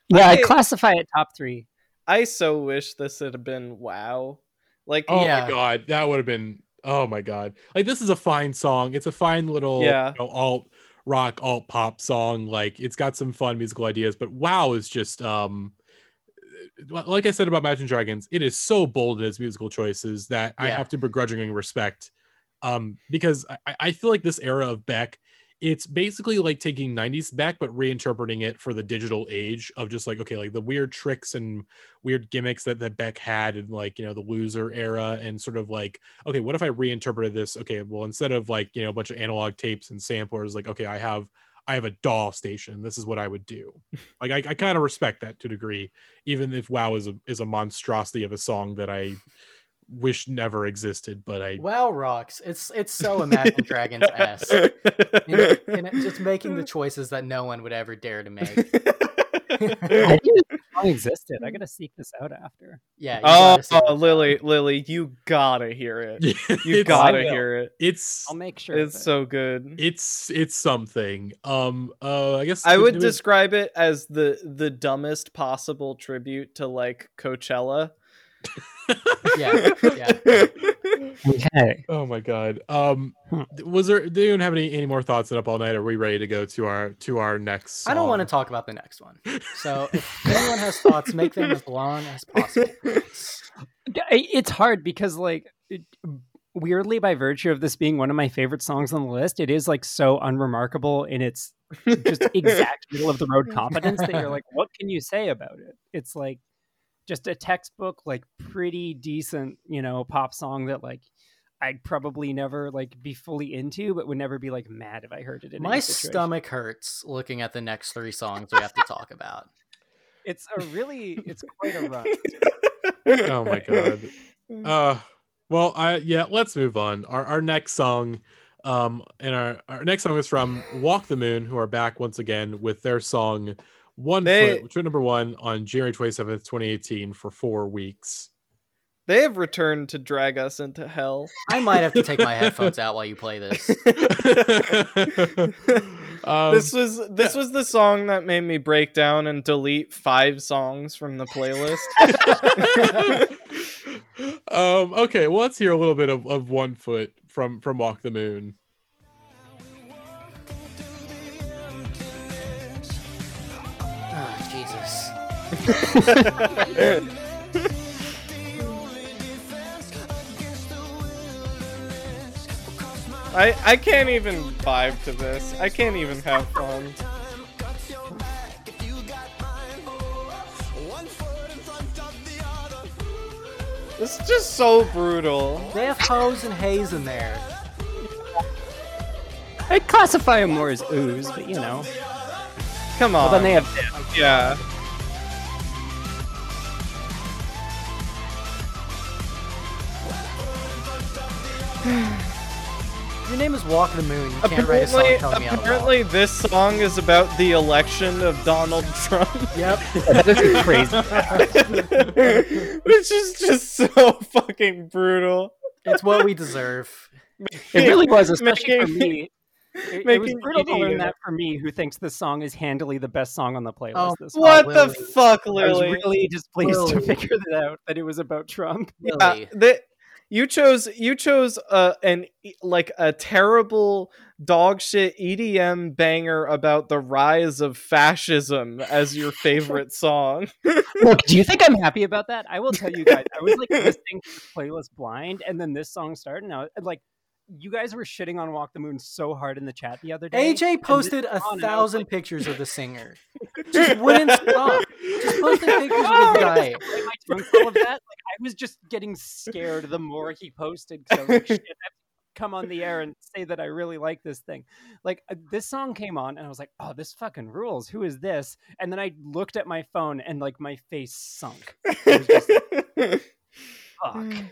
S5: Yeah,
S3: I-
S5: I'd classify it top three.
S3: I so wish this had been wow. Like
S1: Oh
S4: Yeah.
S1: my god, that would have been. Oh my god, like this is a fine song. It's a fine little,
S3: Yeah.
S1: you know, alt rock, alt pop song. Like it's got some fun musical ideas. But wow is just, um, like I said about Imagine Dragons, it is so bold in its musical choices that I have to begrudgingly respect. Um, because I, I feel like this era of Beck, it's basically like taking 90s Beck but reinterpreting it for the digital age of just like okay like the weird tricks and weird gimmicks that, that beck had in like you know the loser era and sort of like okay what if i reinterpreted this okay well instead of like you know a bunch of analog tapes and samplers like okay i have i have a DAW station this is what i would do like i, I kind of respect that to a degree even if wow is a is a monstrosity of a song that i wish never existed but i
S4: Wow rocks. It's it's so Imagine Dragons esque. and, and it- just making the choices that no one would ever dare to make.
S5: I didn't know existed. I gotta seek this out after.
S4: Yeah. you
S3: oh,
S4: gotta see it.
S3: Lily, Lily, you gotta hear it. You gotta hear it.
S1: it's
S5: I'll make sure.
S3: It's
S5: it.
S3: so good.
S1: it's it's something um uh i guess
S3: I would describe it as the the dumbest possible tribute to like Coachella.
S4: Yeah. Yeah.
S5: okay.
S1: oh my god um
S5: Hmm.
S1: was there do you have any any more thoughts on up all night are we ready to go to our to our next
S4: I don't want to talk about the next one. So if anyone has thoughts, make them as long as possible.
S5: It's hard because like it, weirdly by virtue of this being one of my favorite songs on the list, it is like so unremarkable in its just exact middle of the road competence that you're like, what can you say about it? It's like just a textbook, like pretty decent, you know, pop song that like I'd probably never like be fully into, but would never be like mad if I heard it in
S4: My
S5: any
S4: stomach hurts looking at the next three songs we have to talk about.
S5: It's a really, it's quite a run.
S1: oh my god uh well i yeah let's move on our our next song Um, and our, our next song is from Walk the Moon, who are back once again with their song One
S3: They-
S1: Foot, which went number one on January 27th, 2018 for four weeks.
S3: They have returned to drag us into hell.
S4: I might have to take my headphones out while you play this.
S1: Um,
S3: this was this was the song that made me break down and delete five songs from the playlist.
S1: um, okay, well, let's hear a little bit of, of One Foot from from Walk the Moon.
S3: I I can't even vibe to this. I can't even have fun. This is just so brutal.
S4: They have Hose and Haze in there.
S5: I'd classify them more as ooze, but you know.
S3: Come on.
S5: Well, then they have
S3: yeah.
S4: Your name is Walk the Moon. You can't write a song
S3: Apparently,
S4: telling me how to
S3: apparently this song is about the election of Donald Trump.
S4: Yep.
S5: that is crazy.
S3: Which is just so fucking brutal.
S4: It's what we deserve.
S5: It really was, especially for me. It, it was brutal to
S3: me
S5: learn
S3: do
S5: that for me, who thinks this song is handily the best song on the playlist.
S4: Oh,
S5: this
S3: What
S5: month.
S3: the
S4: Lily.
S3: fuck,
S5: I was really just pleased to figure that out that it was about Trump.
S3: Yeah,
S4: Really.
S3: You chose you chose uh, an like a terrible dog shit EDM banger about the rise of fascism as your favorite song.
S5: Look, do you think I'm happy about that? I will tell you guys. I was like listening to the playlist blind, and then this song started, and I was like, you guys were shitting on Walk the Moon so hard in the chat the other day.
S4: AJ posted a
S5: was on, and I was
S4: thousand
S5: like,
S4: pictures of the singer. Just wouldn't stop. Just posting pictures of the guy.
S5: My tongue full of that. Like I was just getting scared the more he posted. Because I was like, shit, I have to come on the air and say that I really like this thing. Like uh, this song came on, and I was like, oh, this fucking rules. Who is this? And then I looked at my phone, and like my face sunk. It was just like, fuck.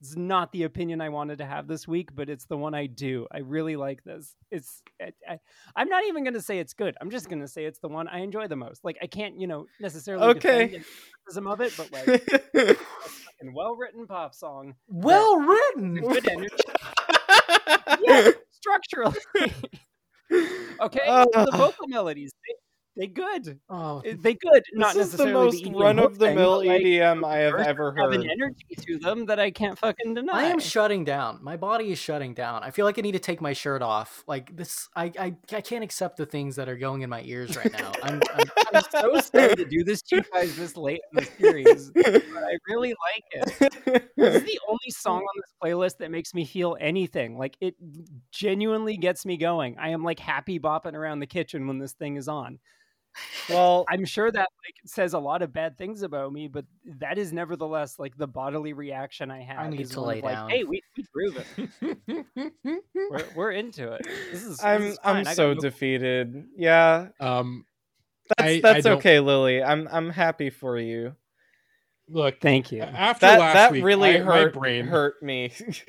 S5: It's not the opinion I wanted to have this week, but it's the one I do. I really like this. It's I, I, I'm not even going to say it's good. I'm just going to say it's the one I enjoy the most. Like I can't, you know, necessarily
S3: Okay.
S5: criticism of it, but like a well-written pop song,
S4: Well written.
S5: good energy, yeah, structurally. okay, the
S3: Uh.
S5: vocal melodies, they, good.
S4: Oh,
S5: They good. Not
S3: this is the most run of the mill
S5: like,
S3: EDM I have ever
S5: have
S3: heard.
S5: an energy to them that I can't fucking deny.
S4: I am shutting down. My body is shutting down. I feel like I need to take my shirt off. Like this, I I, I can't accept the things that are going in my ears right now. I'm, I'm
S5: I'm so sorry to do this to you guys this late in the series, but I really like it. This is the only song on this playlist that makes me feel anything. Like it genuinely gets me going. I am like happy bopping around the kitchen when this thing is on.
S3: Well,
S5: I'm sure that like says a lot of bad things about me, but that is nevertheless like the bodily reaction I have.
S4: i
S5: need
S4: to lay
S5: of, like,
S4: down.
S5: Hey, we, we prove it. we're, we're into it. This is.
S3: I'm
S5: is
S3: I'm
S5: fine. I got
S3: so
S5: no-
S3: defeated. Yeah,
S1: Um,
S3: that's
S1: I- I
S3: that's
S1: don't-
S3: okay, Lily. I'm I'm happy for you.
S1: look,
S5: Thank you.
S1: after
S3: That
S1: last
S3: that
S1: week,
S3: really
S1: I- my
S3: hurt
S1: brain
S3: hurt me.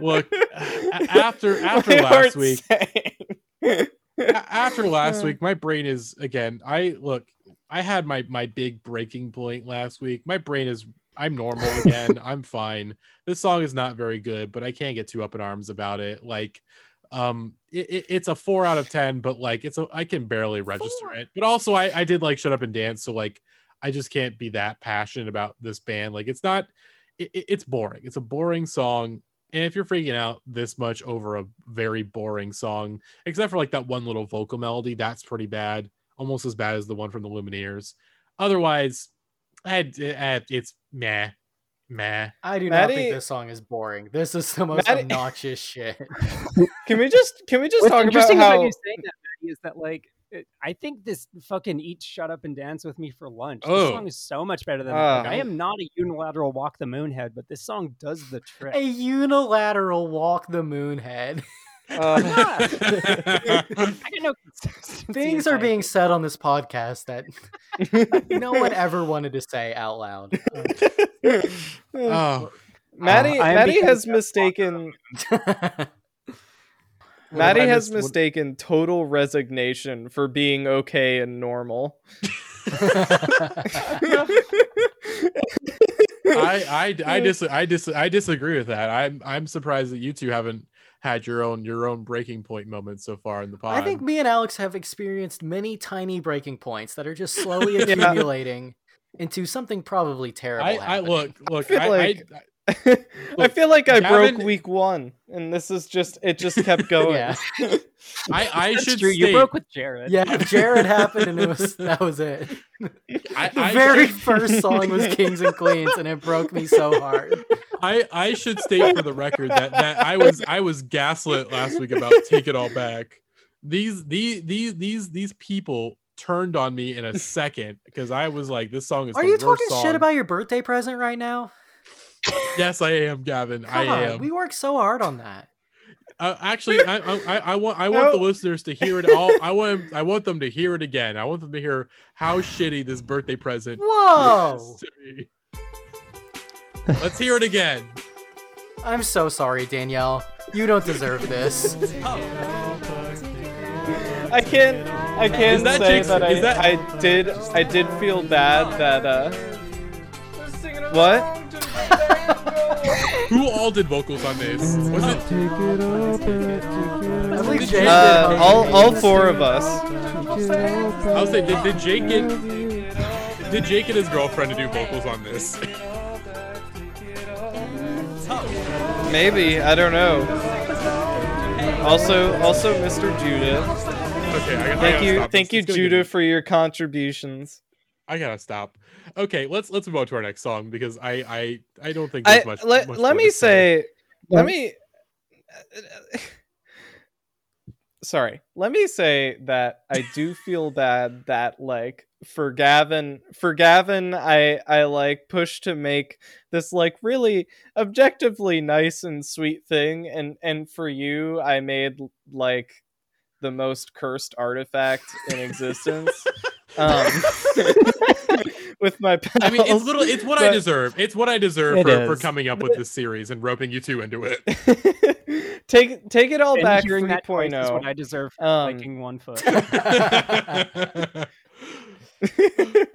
S1: Look, after after
S3: They
S1: last week,
S3: saying.
S1: a- after last week, my brain is again. I look. I had my my big breaking point last week. My brain is. I'm normal again. I'm fine. This song is not very good, but I can't get too up in arms about it. Like, um, it, it- it's a four out of ten, but like, it's a I can barely register it. But also, I I did like Shut Up and Dance, so like, I just can't be that passionate about this band. Like, it's not. It- it's boring. It's a boring song. And if you're freaking out this much over a very boring song, except for like that one little vocal melody, that's pretty bad, almost as bad as the one from the Lumineers. Otherwise, I had, I- it's meh, meh.
S4: I do not think this song is boring. This is the most
S3: Maddie-
S4: obnoxious shit.
S3: Can we just can we just
S5: What's
S3: talk about
S5: interesting
S3: how
S5: about you saying that, Maddie, is that like it, I think this fucking eat, shut up, and dance with me for lunch. This
S1: Oh.
S5: song is so much better than that. Like,
S3: Ah.
S5: I am not a unilateral walk the moon head, but this song does the trick.
S4: A unilateral walk the moon head.
S3: uh,
S5: I got no consistency
S4: Things are being said on this podcast that no one ever wanted to say out loud.
S1: oh,
S3: Maddie,
S5: I
S3: Maddie has mistaken. Maddie
S1: I
S3: has
S1: missed- what-
S3: mistaken total resignation for being okay and normal.
S1: I I I dis I dis I disagree with that. I'm I'm surprised that you two haven't had your own your own breaking point moment so far in the pod.
S4: I think me and Alex have experienced many tiny breaking points that are just slowly
S3: Yeah.
S4: accumulating into something probably terrible.
S1: I, I
S4: happening.
S1: look look
S3: feel
S1: I,
S3: like-
S1: I,
S3: I feel like I broke week one, and this is just it just kept going.
S4: Yeah.
S1: I I
S5: That's
S1: should
S5: true.
S1: state
S5: You broke with Jared.
S4: Yeah, Jared happened and it was that was it.
S1: I,
S4: The
S1: I
S4: very
S1: should-
S4: first song was Kings and Queens and it broke me so hard.
S1: I I should state for the record that that I was I was gaslit last week about take it all back. These these these these these people turned on me in a second because I was like, this song is.
S4: Are
S1: the
S4: you
S1: worst
S4: talking
S1: song.
S4: shit about your birthday present right now?
S1: Yes, I am, Gavin. I am.
S4: we worked so hard on that.
S1: Uh, actually, I, I I- I want I want the listeners to hear it all. I want I want them to hear it again. I want them to hear how shitty this birthday present.
S4: Whoa!
S1: is to me. Let's hear it again.
S4: I'm so sorry, Danielle. You don't deserve this.
S3: I can't. I can
S1: Is that
S3: say
S1: Jake's-
S3: that, I,
S1: that-
S3: I did I did feel bad that uh what
S1: Who all did vocals on this? Was it
S4: I believe
S1: Did
S4: Jake
S1: you-
S3: uh all all four of us
S1: I was saying, did, did Jake get did Jake and his girlfriend do vocals on this?
S3: maybe I don't know also also Mr. Judah
S1: Okay, I, I
S3: thank
S1: gotta
S3: you
S1: stop.
S3: thank
S1: It's-
S3: you
S1: it's gonna
S3: Judah for your contributions
S1: I gotta stop. Okay, let's let's move on to our next song because I I I don't think
S3: I
S1: much.
S3: let,
S1: much
S3: let me
S1: say.
S3: say let me sorry let me say that i do feel bad that like for gavin for gavin i i like pushed to make this like really objectively nice and sweet thing and and for you i made like the most cursed artifact in existence um with my pals.
S1: I mean, it's little. It's what I deserve. It's what I deserve for, for coming up with this series and roping you two into it.
S3: take take it all
S5: And
S3: back
S5: hearing that twice is
S3: 3.0
S5: what I deserve for
S3: Um,
S5: liking one foot.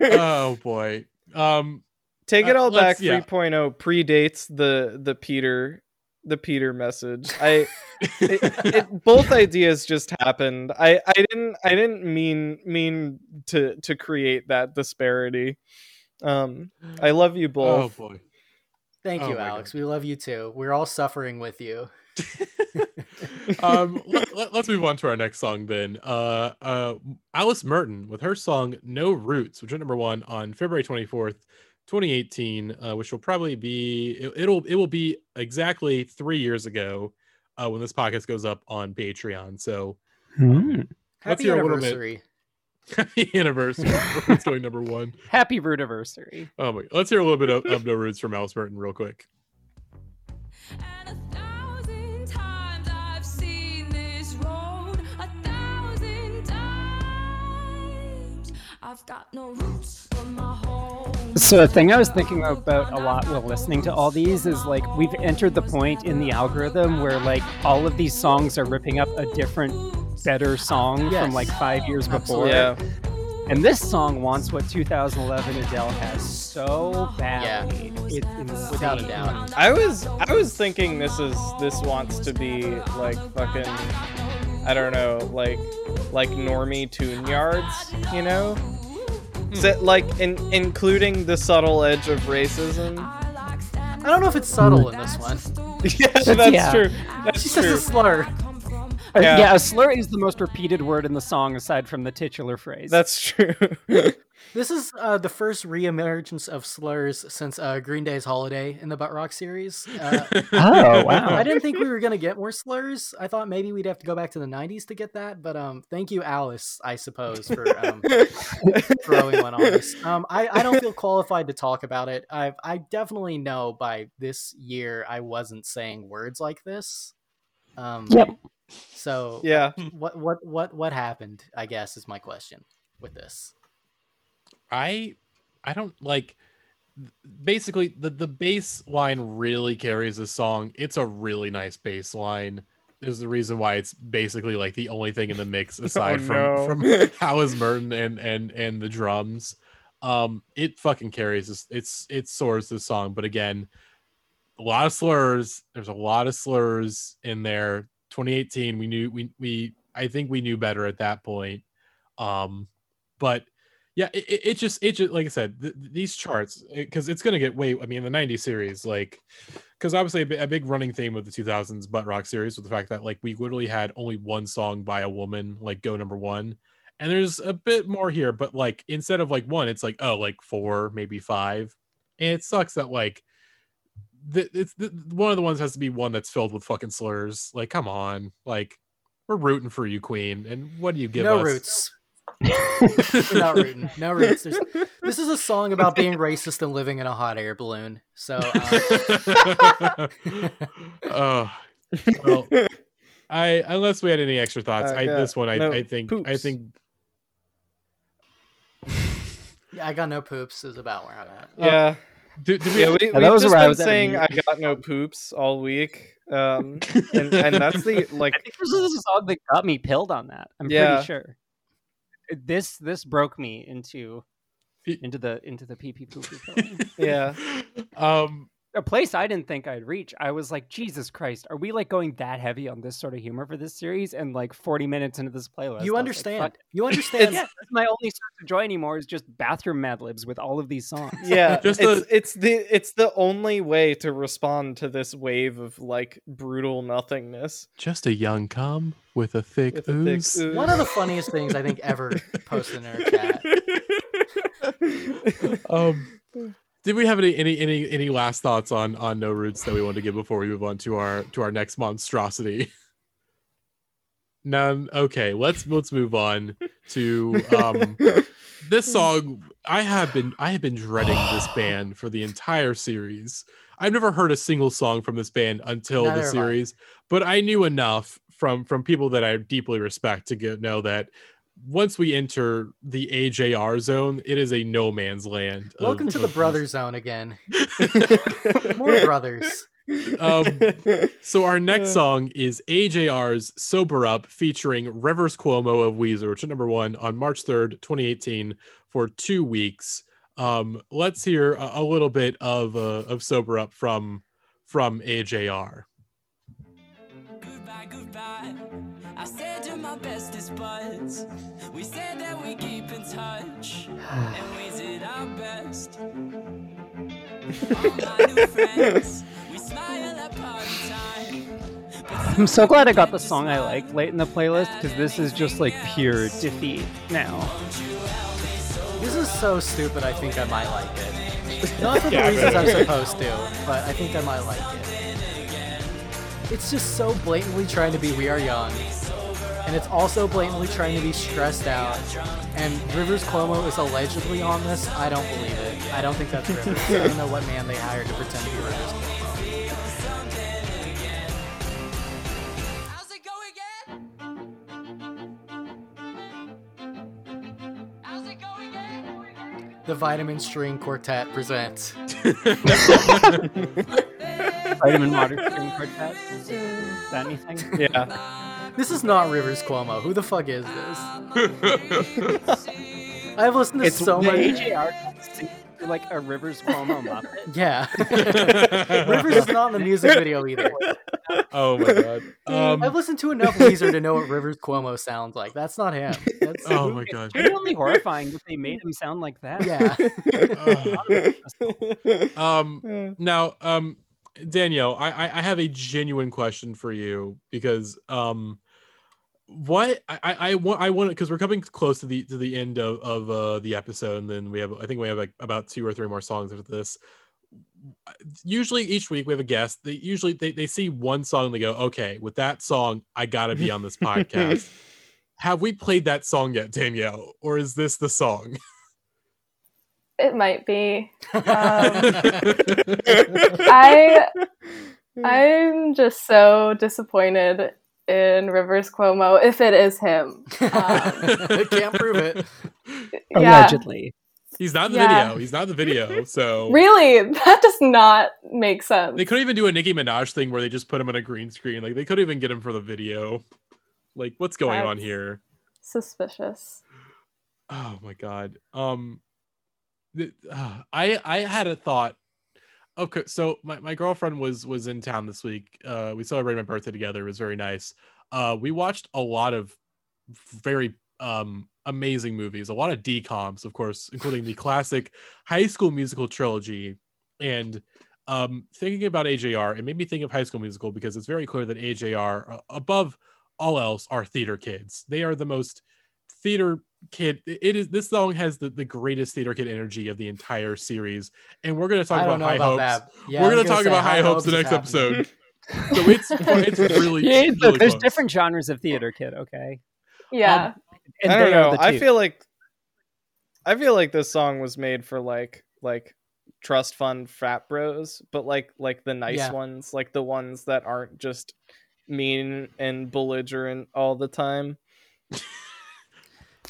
S1: oh boy. Um.
S3: Take it
S1: Uh,
S3: all back.
S1: let's- yeah.
S3: 3.0 predates the the Peter the Peter message. I it, it, both ideas just happened. I I didn't I didn't mean mean to to create that disparity. Um, I love you both.
S1: Oh
S3: both.
S1: boy.
S4: Thank
S1: Oh
S4: you,
S1: my
S4: Alex. We love you too. We're all suffering with you.
S1: um, let, let, us move on to our next song then. Uh, uh, Alice Merton with her song "No Roots," which went number one on February twenty fourth, twenty eighteen, uh, which will probably be it, it'll it will be exactly three years ago uh, when this podcast goes up on Patreon. So. Let's
S4: Happy
S1: little bit.
S4: anniversary.
S1: happy anniversary! it's going number one.
S5: Happy root-anniversary.
S1: Oh my! Let's hear a little bit of, of "No Roots" from Alice Merton real quick.
S9: And a thousand times I've seen this road, a thousand times. I've got no roots from my home.
S5: So the thing I was thinking about a lot while listening to all these is like we've entered the point in the algorithm where like all of these songs are ripping up a different, better song
S4: Yes.
S5: from like five years before.
S3: Yeah.
S5: And this song wants what 2011 Adele has so badly. It's
S4: Without a doubt.
S3: I was I was thinking this is this wants to be like fucking I don't know like like normie tune yards, you know? Is it like in, including the subtle edge of racism?
S4: I don't know if it's subtle in this one.
S3: yeah, that's
S5: Yeah.
S3: true. That's
S4: She says a slur.
S3: Yeah.
S5: Yeah. a slur is the most repeated word in the song aside from the titular phrase.
S3: That's true.
S4: This is uh, the first reemergence of slurs since uh, Green Day's Holiday in the Butt Rock series. Uh,
S5: oh wow.
S4: I didn't think we were gonna get more slurs. I thought maybe we'd have to go back to the '90s to get that. But um, thank you, Alice, I suppose, for um, throwing one on us. Um, I, I don't feel qualified to talk about it. I I definitely know by this year I wasn't saying words like this. Um,
S5: Yep.
S4: So
S3: yeah.
S4: what what what what happened? I guess is my question with this.
S1: I I don't like basically the the bass line really carries the song. It's a really nice bass line. Is the reason why it's basically like the only thing in the mix aside from
S3: no.
S1: from Alice Merton and and and the drums. Um, it fucking carries this. It's it soars this song, but again, a lot of slurs. There's a lot of slurs in there. 2018, we knew we we I think we knew better at that point. Um, but yeah, it, it, it just it just like I said, th- these charts because it's gonna get way. I mean, the '90s series, like, because obviously a, a big running theme of the 2000s butt rock series was the fact that like we literally had only one song by a woman like go number one, and there's a bit more here, but like instead of like one, it's like oh like four maybe five, and it sucks that like the, it's the, one of the ones has to be one that's filled with fucking slurs. Like, come on, like we're rooting for you, Queen, and what do you give
S4: no
S1: us?
S4: roots. Not rooting. No roots. There's, this is a song about being racist and living in a hot air balloon. So, uh,
S1: oh well i unless we had any extra thoughts
S3: Uh,
S1: i
S3: yeah,
S1: this one i,
S3: no
S1: I think i think
S4: yeah, I got no poops. Is about where I'm at.
S3: Yeah.
S1: Do, do we,
S3: Yeah, we,
S5: that
S3: we've
S5: was
S3: just
S5: where I
S3: been
S5: was
S3: saying I got no poops all week. Um, and, and that's the like
S5: I think this is a song that got me pilled on that. I'm
S3: Yeah.
S5: pretty sure. This this broke me into into the into the pee pee poo poo
S3: yeah.
S1: um
S5: a place I didn't think I'd reach. I was like, Jesus Christ, are we like going that heavy on this sort of humor for this series? And like 40 minutes into this playlist,
S4: You understand.
S5: fuck.
S4: You understand.
S5: Yeah, that's my only source of joy anymore is just bathroom Mad Libs with all of these songs.
S3: Yeah,
S1: Just
S3: it's,
S1: the-
S3: it's the it's the only way to respond to this wave of like brutal nothingness.
S1: just a young cum with a thick
S3: With a thick
S1: ooze
S3: ooze.
S4: One of the funniest things I think ever posted in our chat.
S1: um did we have any any any any last thoughts on on no roots that we want to give before we move on to our to our next monstrosity? None? Okay let's let's move on to um this song. I have been i have been dreading this band for the entire series. I've never heard a single song from this band until
S4: Neither
S1: the
S4: have I.
S1: series but i knew enough from from people that i deeply respect to get, know that once we enter the ajr zone it is a no man's land of-
S4: Welcome to the
S1: of-
S4: brother zone again. More brothers.
S1: um, so our next song is AJR's "Sober Up" featuring Rivers Cuomo of Weezer, which is number one on March third, twenty eighteen, for two weeks. Um, let's hear a, a little bit of uh, of "Sober Up" from from AJR.
S7: Goodbye, goodbye. I said you're my bestest buds. We said that we keep in touch, and we did our best. All my new friends, we smile at party time.
S5: I'm so glad I got the song I like late in the playlist because this is just like pure defeat now.
S4: This is so stupid. I think I might like it. Not for the
S1: Yeah, I
S4: reasons I'm supposed to, but I think I might like it. It's just so blatantly trying to be We Are Young, and it's also blatantly trying to be stressed out. And Rivers Cuomo is allegedly on this. I don't believe it. I don't think that's Rivers. I don't know what man they hired to pretend to be Rivers Cuomo.
S7: How's it go again? How's it go again?
S4: The Vitamin String Quartet presents.
S5: Vitamin Water String Quartet. Is that anything?
S3: yeah.
S4: This is not Rivers Cuomo. Who the fuck is this? I've listened to
S5: It's
S4: so
S5: the
S4: much.
S5: AJR like a Rivers Cuomo Muppet.
S4: Yeah. Rivers is not in the music video either.
S1: Oh my god. Um,
S4: I've listened to enough Weezer to know what Rivers Cuomo sounds like. That's not him. That's,
S1: oh my god.
S5: Genuinely horrifying that they made him sound like that.
S4: yeah.
S1: um now um danielle I, I i have a genuine question for you because um what i i, I want i want because we're coming close to the to the end of of uh the episode and then we have i think we have like about two or three more songs after this. Usually each week we have a guest. They usually they, they see one song and they go okay with that song i gotta be on this podcast. Have we played that song yet danielle? Or is this the song?
S6: It might be. Um, I I'm just so disappointed in Rivers Cuomo if it is him. Um,
S4: Can't prove it.
S6: yeah,
S5: Allegedly.
S1: He's not in the
S6: Yeah.
S1: video. He's not in the video. So
S6: Really? That does not make sense.
S1: they couldn't even do a Nicki Minaj thing where they just put him on a green screen. Like they couldn't even get him for the video. Like what's going on here?
S6: Suspicious.
S1: Oh my god. Um th- uh, I I had a thought. Okay, so my, my girlfriend was was in town this week. Uh we celebrated my birthday together. It was very nice. Uh we watched a lot of very um amazing movies, a lot of DComs, of course, including the classic high school musical trilogy. And um thinking about AJR, it made me think of high school musical because it's very clear that AJR uh, above all else are theater kids. They are the most theater kid it is this song has the, the greatest theater kid energy of the entire series and we're going to talk about high
S4: about
S1: hopes.
S4: Yeah,
S1: we're going to talk about high hopes the next
S4: happening.
S1: episode so it's it's really,
S5: Yeah,
S1: really
S5: there's
S1: close.
S5: different genres of theater kid. Okay,
S6: Yeah.
S5: Um, and
S3: I don't know. I feel like I feel like this song was made for like like trust fund frat bros, but like like the nice
S4: Yeah.
S3: ones, like the ones that aren't just mean and belligerent all the time.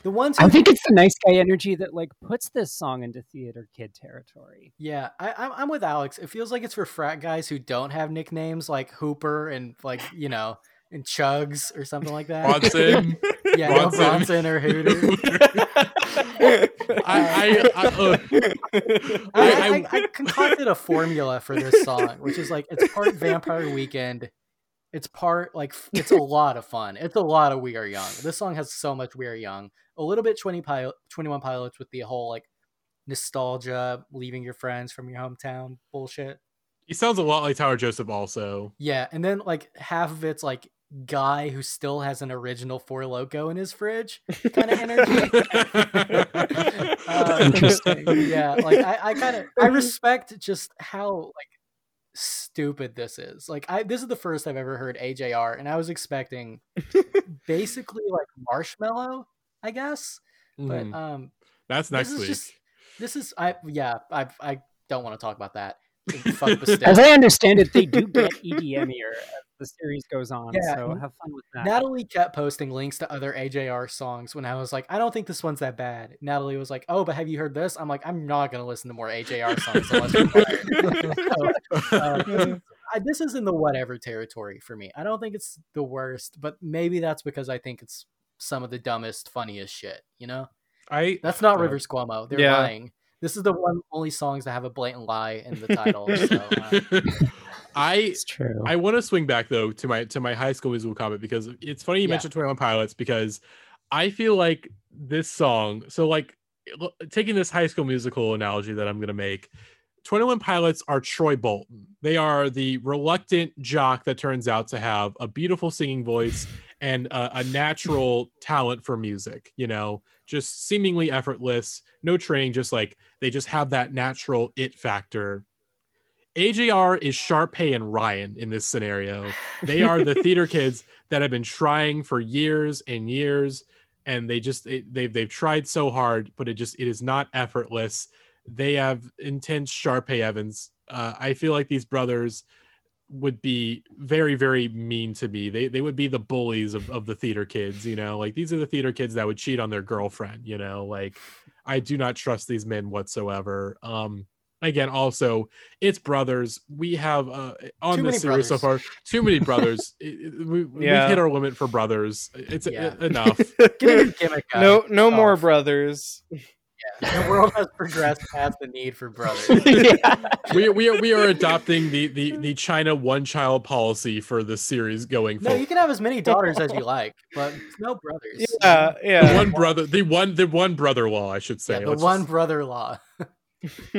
S4: The ones who
S5: I think it's the nice guy energy that like puts this song into theater kid territory.
S4: Yeah, I, I'm I'm with Alex. It feels like it's for frat guys who don't have nicknames like Hooper and like you know and Chugs or something like that.
S1: Bronson.
S4: yeah, no
S1: Bronson.
S4: Bronson or Hooter.
S1: I, I, I, uh,
S4: I,
S1: I-
S4: I, I concocted a formula for this song, which is like it's part Vampire Weekend, it's part like it's a lot of fun. It's a lot of We Are Young. This song has so much We Are Young. A little bit 20 pilot, 21 Pilots with the whole like nostalgia, leaving your friends from your hometown bullshit.
S1: he sounds a lot like Tyler Joseph also
S4: Yeah, and then like half of it's like guy who still has an original Four Loco in his fridge kind of energy. Uh,
S5: Interesting.
S4: yeah, like I, I kind of I respect just how like stupid this is. Like I this is the first I've ever heard AJR, and I was expecting basically like Marshmello, I guess. But
S1: Mhm.
S4: um,
S1: that's
S4: this
S1: next
S4: is
S1: week
S4: just this is I yeah I I don't want to talk about that.
S5: As I understand it, they do get EDMier as the series goes on.
S4: Yeah,
S5: so have fun with that.
S4: Natalie kept posting links to other AJR songs when I was like, I don't think this one's that bad. Natalie was like, Oh, but have you heard this? I'm like, I'm not gonna listen to more AJR songs unless so, uh, I, this is in the whatever territory for me. I don't think it's the worst, but maybe that's because I think it's some of the dumbest, funniest shit. You know,
S1: I
S4: that's not
S1: uh,
S4: Rivers Cuomo. They're
S3: Yeah.
S4: lying. This is the one only songs that have a blatant lie in the title. so, uh,
S1: I
S5: it's true.
S1: I want to swing back though to my to my high school musical comment because it's funny you
S4: Yeah.
S1: mentioned Twenty One Pilots because I feel like this song. So like taking this high school musical analogy that I'm gonna make, Twenty One Pilots are Troy Bolton. They are the reluctant jock that turns out to have a beautiful singing voice and a, a natural talent for music. You know, just seemingly effortless, no training, just like they just have that natural it factor. AJR is Sharpay and Ryan in this scenario. They are the theater kids that have been trying for years and years, and they just it, they've they've tried so hard, but it just it is not effortless. They have intense Sharpay Evans. Uh, I feel like these brothers would be very very mean to me. They they would be the bullies of, of the theater kids. You know, like these are the theater kids that would cheat on their girlfriend. You know, like I do not trust these men whatsoever. Um, again, also it's brothers. We have uh, on
S4: Too
S1: this
S4: many
S1: series so far too many brothers. It- it- we, we've
S3: Yeah.
S1: hit our limit for brothers. It's
S4: Yeah.
S1: e- enough.
S4: get a new gimmick. guy.
S3: no no
S4: Oh,
S3: more brothers.
S4: The world has progressed past the need for brothers.
S1: we we are we are adopting the the the China one child policy for this series going
S4: No,
S1: forward.
S4: you can have as many daughters as you like, but no brothers.
S3: Yeah,
S1: The
S3: yeah.
S1: one brother, the one the one brother law, I should say.
S4: Yeah, the
S1: Let's
S4: one
S1: just-
S4: brother law.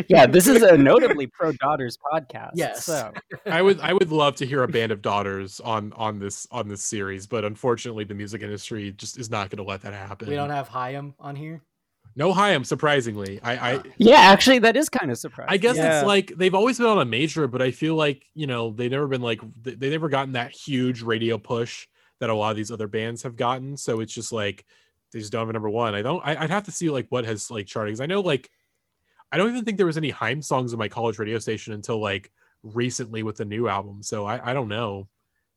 S5: yeah, this is a notably pro daughters podcast.
S4: Yes.
S5: So
S1: I would I would love to hear a band of daughters on on this on this series, but unfortunately, the music industry just is not going to let that happen.
S4: We don't have Haim on here.
S1: No Haim, surprisingly. I I
S5: yeah, actually, that is kind of surprising.
S1: I guess
S3: Yeah.
S1: it's like they've always been on a major, but I feel like you know they've never been like they they never gotten that huge radio push that a lot of these other bands have gotten. So it's just like they just don't have a number one. I don't. I, I'd have to see like what has like charting. 'cause I know like I don't even think there was any Haim songs on my college radio station until like recently with the new album. So I I don't know.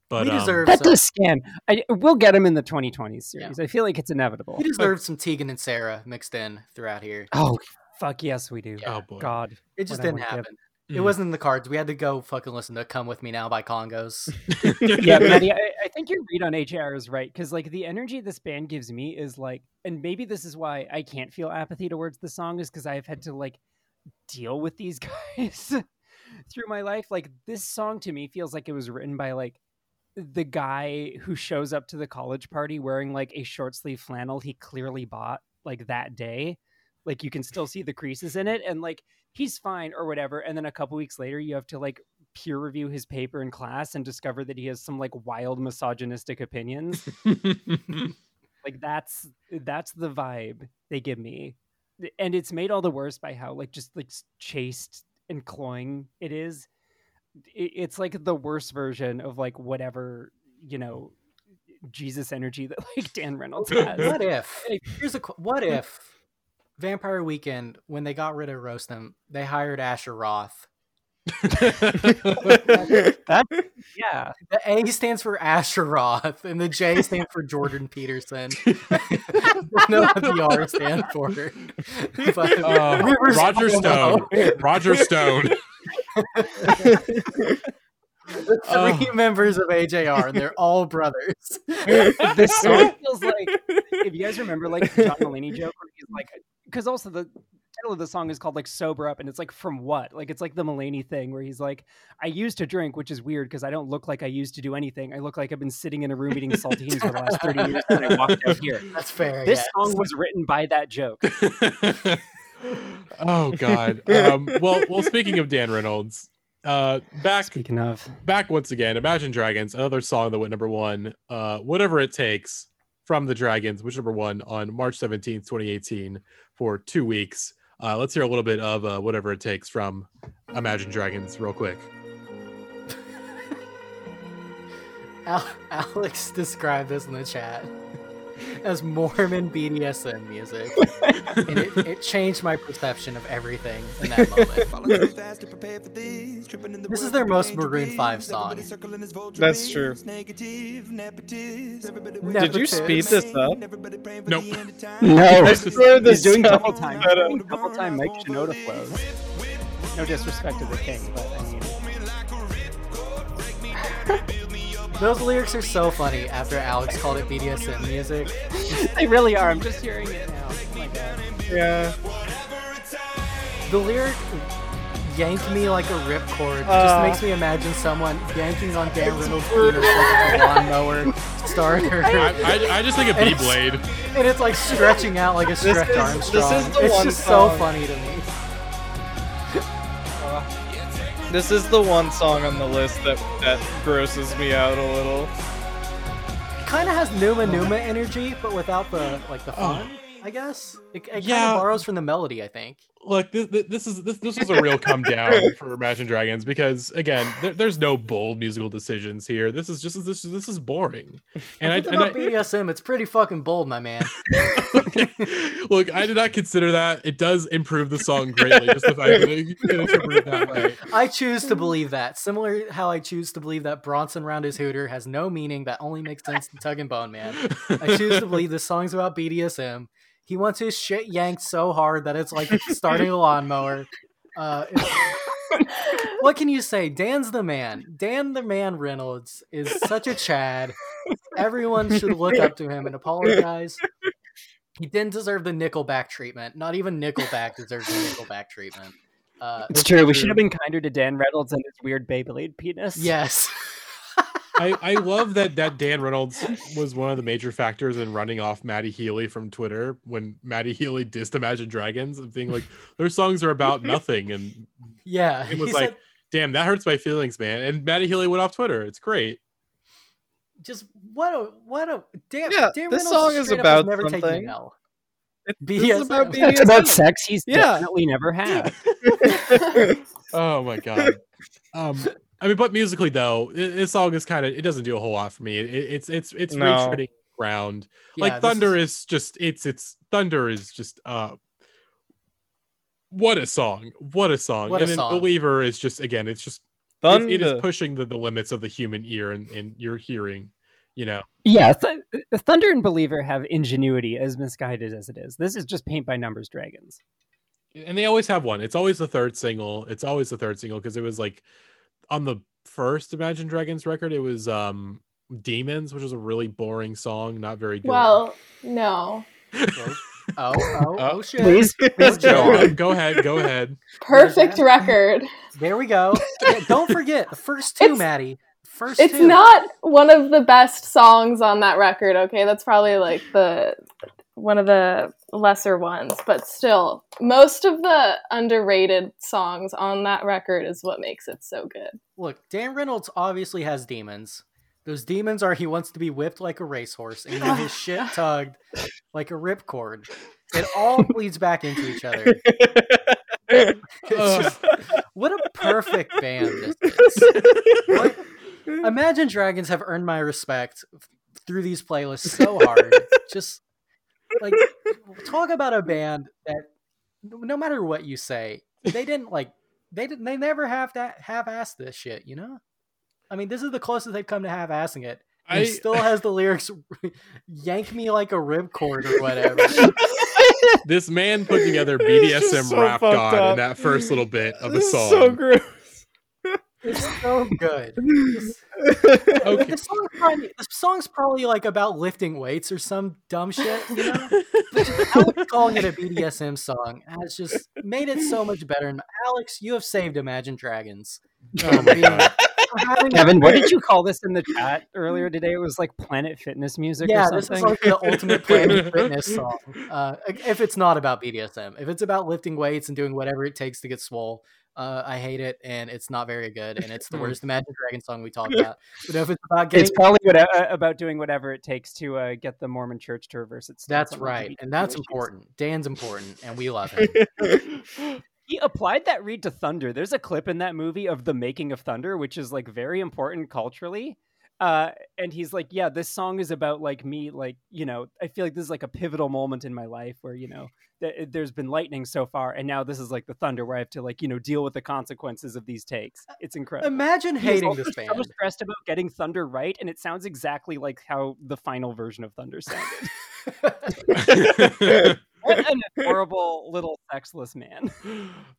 S1: But
S4: we
S1: um,
S4: deserve
S5: that
S4: some,
S5: does scan. I, we'll get him in the 2020s series. I feel like it's inevitable.
S4: we deserve some Tegan and Sara mixed in throughout here.
S5: Oh, Fuck yes, we do.
S1: Oh boy.
S5: God,
S4: It just didn't
S5: would give.
S4: happen. It
S1: Mhm.
S4: wasn't in the cards. We had to go fucking listen to "Come with Me Now" by Kongos.
S5: yeah, Maddie, I, I think your read on AJR is right because like the energy this band gives me is like, and maybe this is why I can't feel apathy towards the song is because I've had to like deal with these guys through my life. Like this song to me feels like it was written by like the guy who shows up to the college party wearing like a short sleeve flannel he clearly bought like that day. Like you can still see the creases in it, and like he's fine or whatever. And then a couple weeks later, you have to like peer review his paper in class and discover that he has some like wild misogynistic opinions. like that's that's the vibe they give me, and it's made all the worse by how like just like chaste and cloying it is. It, it's like the worst version of like whatever you know Jesus energy that like Dan Reynolds has.
S4: what if? Here's a what if Vampire Weekend when they got rid of Rostam, they hired Asher Roth.
S5: that yeah.
S4: The A stands for Asher Roth, and the J stands for Jordan Peterson. I don't know what the R stands for. But
S1: Uh, Roger Stone. Roger Stone.
S4: The three oh. members of AJR, and they're all brothers.
S5: this song feels like if you guys remember like the John Mulaney joke where he's like because also the title of the song is called like sober up and it's like from what like it's like the Mulaney thing where he's like I used to drink which is weird because I don't look like I used to do anything I look like I've been sitting in a room eating saltines for the last 30 years and I walked out here
S4: That's fair.
S5: this
S4: yes.
S5: song was written by that joke
S1: oh God. Um, well, well. Speaking of Dan Reynolds, uh, back
S5: speaking of
S1: back once again. Imagine Dragons, another song that went number one. Uh, whatever it takes from the Dragons, which number one on March seventeenth, twenty eighteen, for two weeks. Uh, let's hear a little bit of uh, whatever it takes from Imagine Dragons, real quick.
S4: Alex described this in the chat as Mormon BDSM music, and it, it changed my perception of everything in that moment. This is their most Maroon Five song.
S3: That's true. Did you speed this up?
S1: Nope.
S5: no
S3: I swear
S5: he's
S3: this
S5: doing
S3: sounds
S5: double time he's
S3: better.
S5: doing double time Mike Shinoda flows no disrespect to the king but I mean
S4: Those lyrics are so funny after Alex called it BDSM music.
S5: they really are I'm just hearing it now oh my god
S3: Yeah.
S4: The lyric yank me like a ripcord
S3: Uh.
S4: just makes me imagine someone yanking on Dan Reynolds' penis like a lawnmower starter.
S1: I, I, I just think a
S4: And
S1: B
S4: it's-
S1: blade.
S4: and it's like stretching out like a stretch
S3: is-
S4: Armstrong.
S3: this is the
S4: it's
S3: one
S4: just
S3: song-
S4: so funny to me.
S3: This is the one song on the list that that grosses me out a little.
S4: Kind of has Numa Numa energy, but without the like the
S1: Oh.
S4: fun. I guess it, it kind of borrows from the melody. I think.
S1: Look, this, this is this this was a real come down for Imagine Dragons because again, there, there's no bold musical decisions here. This is just this this is boring, and I,
S4: it's
S1: and I
S4: about BDSM, it's pretty fucking bold, my man.
S1: look, I did not consider that. It does improve the song greatly, just the fact that you can interpret it that way.
S4: I choose to believe that. Similar how I choose to believe that Bronson round his hooter has no meaning that only makes sense to Tug and Bone Man. I choose to believe this song's about BDSM. He wants his shit yanked so hard that it's like starting a lawnmower. Uh, what can you say? Dan's the man. Dan the man Reynolds is such a Chad. Everyone should look up to him and apologize. He didn't deserve the Nickelback treatment. Not even Nickelback deserves the Nickelback treatment. Uh,
S5: it's true we should have been kinder to Dan Reynolds and his weird Beyblade penis
S4: yes.
S1: I, I love that that Dan Reynolds was one of the major factors in running off Matty Healy from Twitter when Matty Healy dissed Imagine Dragons and being like, their songs are about nothing. And
S4: Yeah.
S1: it was like,
S4: said-
S1: damn, that hurts my feelings, man. And Matty Healy went off Twitter. It's great.
S4: just what a what a damn.
S3: Yeah,
S4: Dan
S3: this
S4: Reynolds
S3: song is
S4: straight up has
S3: about
S4: never taken
S3: something.
S4: an L.
S3: This is about
S4: BDSM.
S5: it's about
S3: BDSM.
S5: sex he's
S3: Yeah.
S5: definitely never had
S1: Oh my god. Um, I mean, but musically though, this song is kind of it doesn't do a whole lot for me. It, it's it's it's
S3: No.
S1: retreading ground.
S4: Yeah,
S1: like Thunder
S4: is-
S1: is... just it's it's Thunder is just uh what a song. What a song.
S4: What a
S1: and then
S4: song.
S1: Believer is just again, it's just it- it is pushing the, the limits of the human ear and, and your hearing, you know.
S5: yeah Th- Thunder and Believer have ingenuity as misguided as it is this is just paint by numbers dragons
S1: and they always have one. It's always the third single. It's always the third single because it was like on the first Imagine Dragons record, it was um Demons, which was a really boring song, not very good.
S6: Well, no.
S4: Oh, oh, oh, shit.
S5: Please, please
S1: go,
S5: go
S1: ahead, go ahead.
S6: Perfect record.
S4: There we go. Don't forget the first two,
S6: It's-
S4: Maddie. First
S6: It's
S4: two.
S6: not one of the best songs on that record, okay? That's probably like the one of the lesser ones, but still, most of the underrated songs on that record is what makes it so good.
S4: Look, Dan Reynolds obviously has demons. Those demons are he wants to be whipped like a racehorse and get his shit tugged like a ripcord. It all bleeds back into each other. Just, what a perfect band this is. What- Imagine Dragons have earned my respect through these playlists so hard. Just like talk about a band that no matter what you say, they didn't like they didn't they never have to half ass this shit, you know? I mean, this is the closest they've come to half assing it. And
S1: I-
S4: He still has the lyrics yank me like a ripcord or whatever.
S1: This man put together BDSM
S3: so
S1: rap god
S3: up.
S1: in that first little bit of the song.
S3: so gross.
S4: It's so good.
S1: Okay.
S4: The, song's probably, the song's probably like about lifting weights or some dumb shit, you know? Alex calling it a BDSM song has just made it so much better. And Alex, you have saved Imagine Dragons.
S1: Oh my god.
S5: Kevin, what did you call this in the chat earlier today? It was like Planet Fitness music
S4: yeah,
S5: or
S4: this is like the ultimate Planet Fitness song. Uh, if it's not about BDSM, if it's about lifting weights and doing whatever it takes to get swole, uh, I hate it, and it's not very good, and it's the worst Imagine Dragon song we talked about. But if it's about getting
S5: it's probably uh, about doing whatever it takes to uh, get the Mormon Church to reverse its.
S4: That's right, and that's
S5: issues.
S4: important. Dan's important, and we love him.
S5: He applied that read to Thunder. There's a clip in that movie of the making of Thunder, which is like very important culturally. Uh, and he's like, yeah, this song is about like me, like you know, I feel like this is like a pivotal moment in my life where you know th- there's been lightning so far, and now this is like the thunder where I have to like you know deal with the consequences of these takes. It's incredible.
S4: Imagine
S5: He is
S4: hating
S5: also
S4: this
S5: So
S4: band.
S5: stressed about getting Thunder right, and it sounds exactly like how the final version of Thunder sounded. what an adorable little sexless man.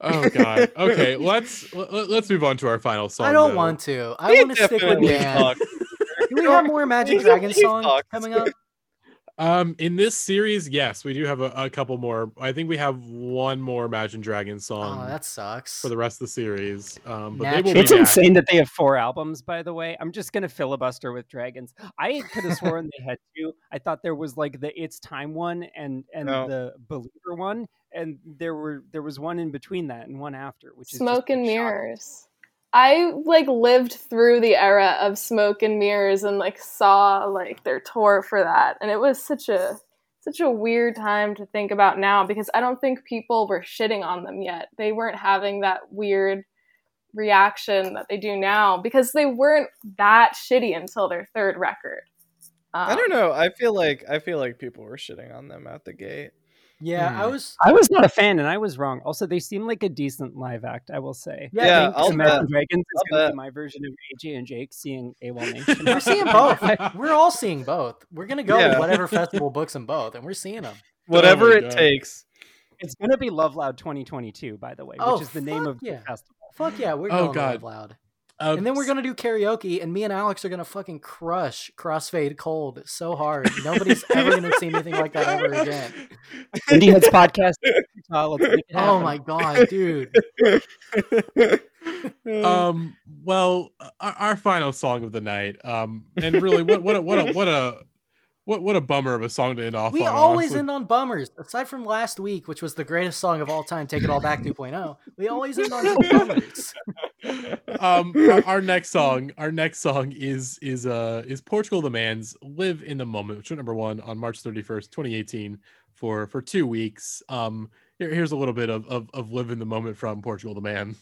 S1: oh god. Okay, let's let, let's move on to our final song.
S4: I don't
S1: though.
S4: want to. I want to stick with
S3: definitely
S4: Dan.
S3: Talked.
S4: Do we have more Magic
S3: We
S4: Dragon
S3: definitely
S4: songs coming up?
S1: Um, in this series, yes, we do have a, a couple more. I think we have one more Imagine Dragons song
S4: Oh, that sucks.
S1: for the rest of the series. Um, but they
S4: Natural.
S1: will be
S5: It's
S1: back.
S5: insane that they have four albums, by the way. I'm just gonna filibuster with dragons. I could have sworn they had two. I thought there was like the It's Time one and and
S3: No.
S5: the Believer one, and there were there was one in between that and one after, which is
S6: Smoke and
S5: mirrors. shocking.
S6: I like lived through the era of Smoke and Mirrors and like saw like their tour for that and it was such a such a weird time to think about now because I don't think people were shitting on them yet. They weren't having that weird reaction that they do now because they weren't that shitty until their third record. Um,
S3: I don't know. I feel like I feel like people were shitting on them at the gate.
S4: Yeah, I
S1: Hmm.
S4: was.
S5: I was not a fan, and I was wrong. Also, they seem like a decent live act. I will say.
S4: Yeah,
S3: Yeah,
S5: I think
S3: I'll
S5: Imagine
S3: bet.
S5: Dragons is going to be my version of AJ and Jake seeing AWOL Nation.
S4: We're seeing both. We're all seeing both. We're gonna go
S3: Yeah.
S4: to whatever festival books them both, and we're seeing them.
S3: Whatever
S1: my
S3: it
S1: God.
S3: takes.
S5: It's going to be Love Loud 2022, by the way,
S4: Oh,
S5: which is the name of
S4: yeah.
S5: the festival.
S4: Fuck yeah, we're
S1: Oh,
S4: going
S1: God.
S4: to Live Loud.
S1: Uh,
S4: And then we're gonna do karaoke, and me and Alex are gonna fucking crush Crossfade Cold so hard. Nobody's ever gonna see anything like that ever again.
S5: Indie Heads podcast. Uh, let's make it
S4: Oh my god, dude.
S1: um well our, our final song of the night um and really what what a what a what a what what a bummer of a song to end off
S4: We
S1: on
S4: always
S1: honestly.
S4: end on bummers. Aside from last week, which was the greatest song of all time, Take It All Back 2.0, we always end on bummers.
S1: um our, our next song our next song is is uh is portugal the man's live in the moment which went number one on march 31st 2018 for for two weeks um here, here's a little bit of, of of live in the moment from portugal the man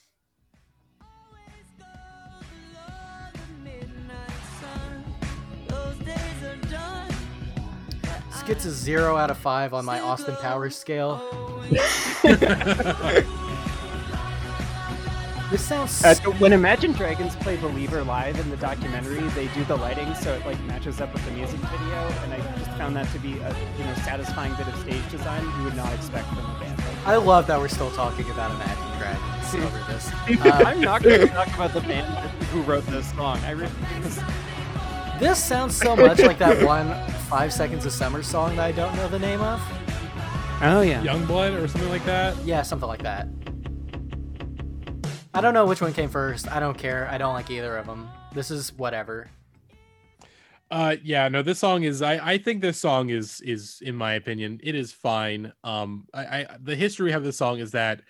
S4: gets a zero out of five on my Austin Powers scale. This This sounds
S5: Uh, when Imagine Dragons play Believer live in the documentary, they do the lighting so it like matches up with the music video, and I just found that to be a you know satisfying bit of stage design you would not expect from a band. Like
S4: I love that we're still talking about Imagine Dragons over this. Uh,
S5: I'm not going to talk about the band who wrote this song. I refuse.
S4: This sounds so much like that one Five Seconds of Summer song that I don't know the name of.
S5: Oh yeah.
S1: Youngblood or something like that.
S4: Yeah, something like that. I don't know which one came first. I don't care. I don't like either of them. This is whatever.
S1: Uh, yeah, no, this song is. I I think this song is is in my opinion, it is fine. Um, I, I the history of this song is that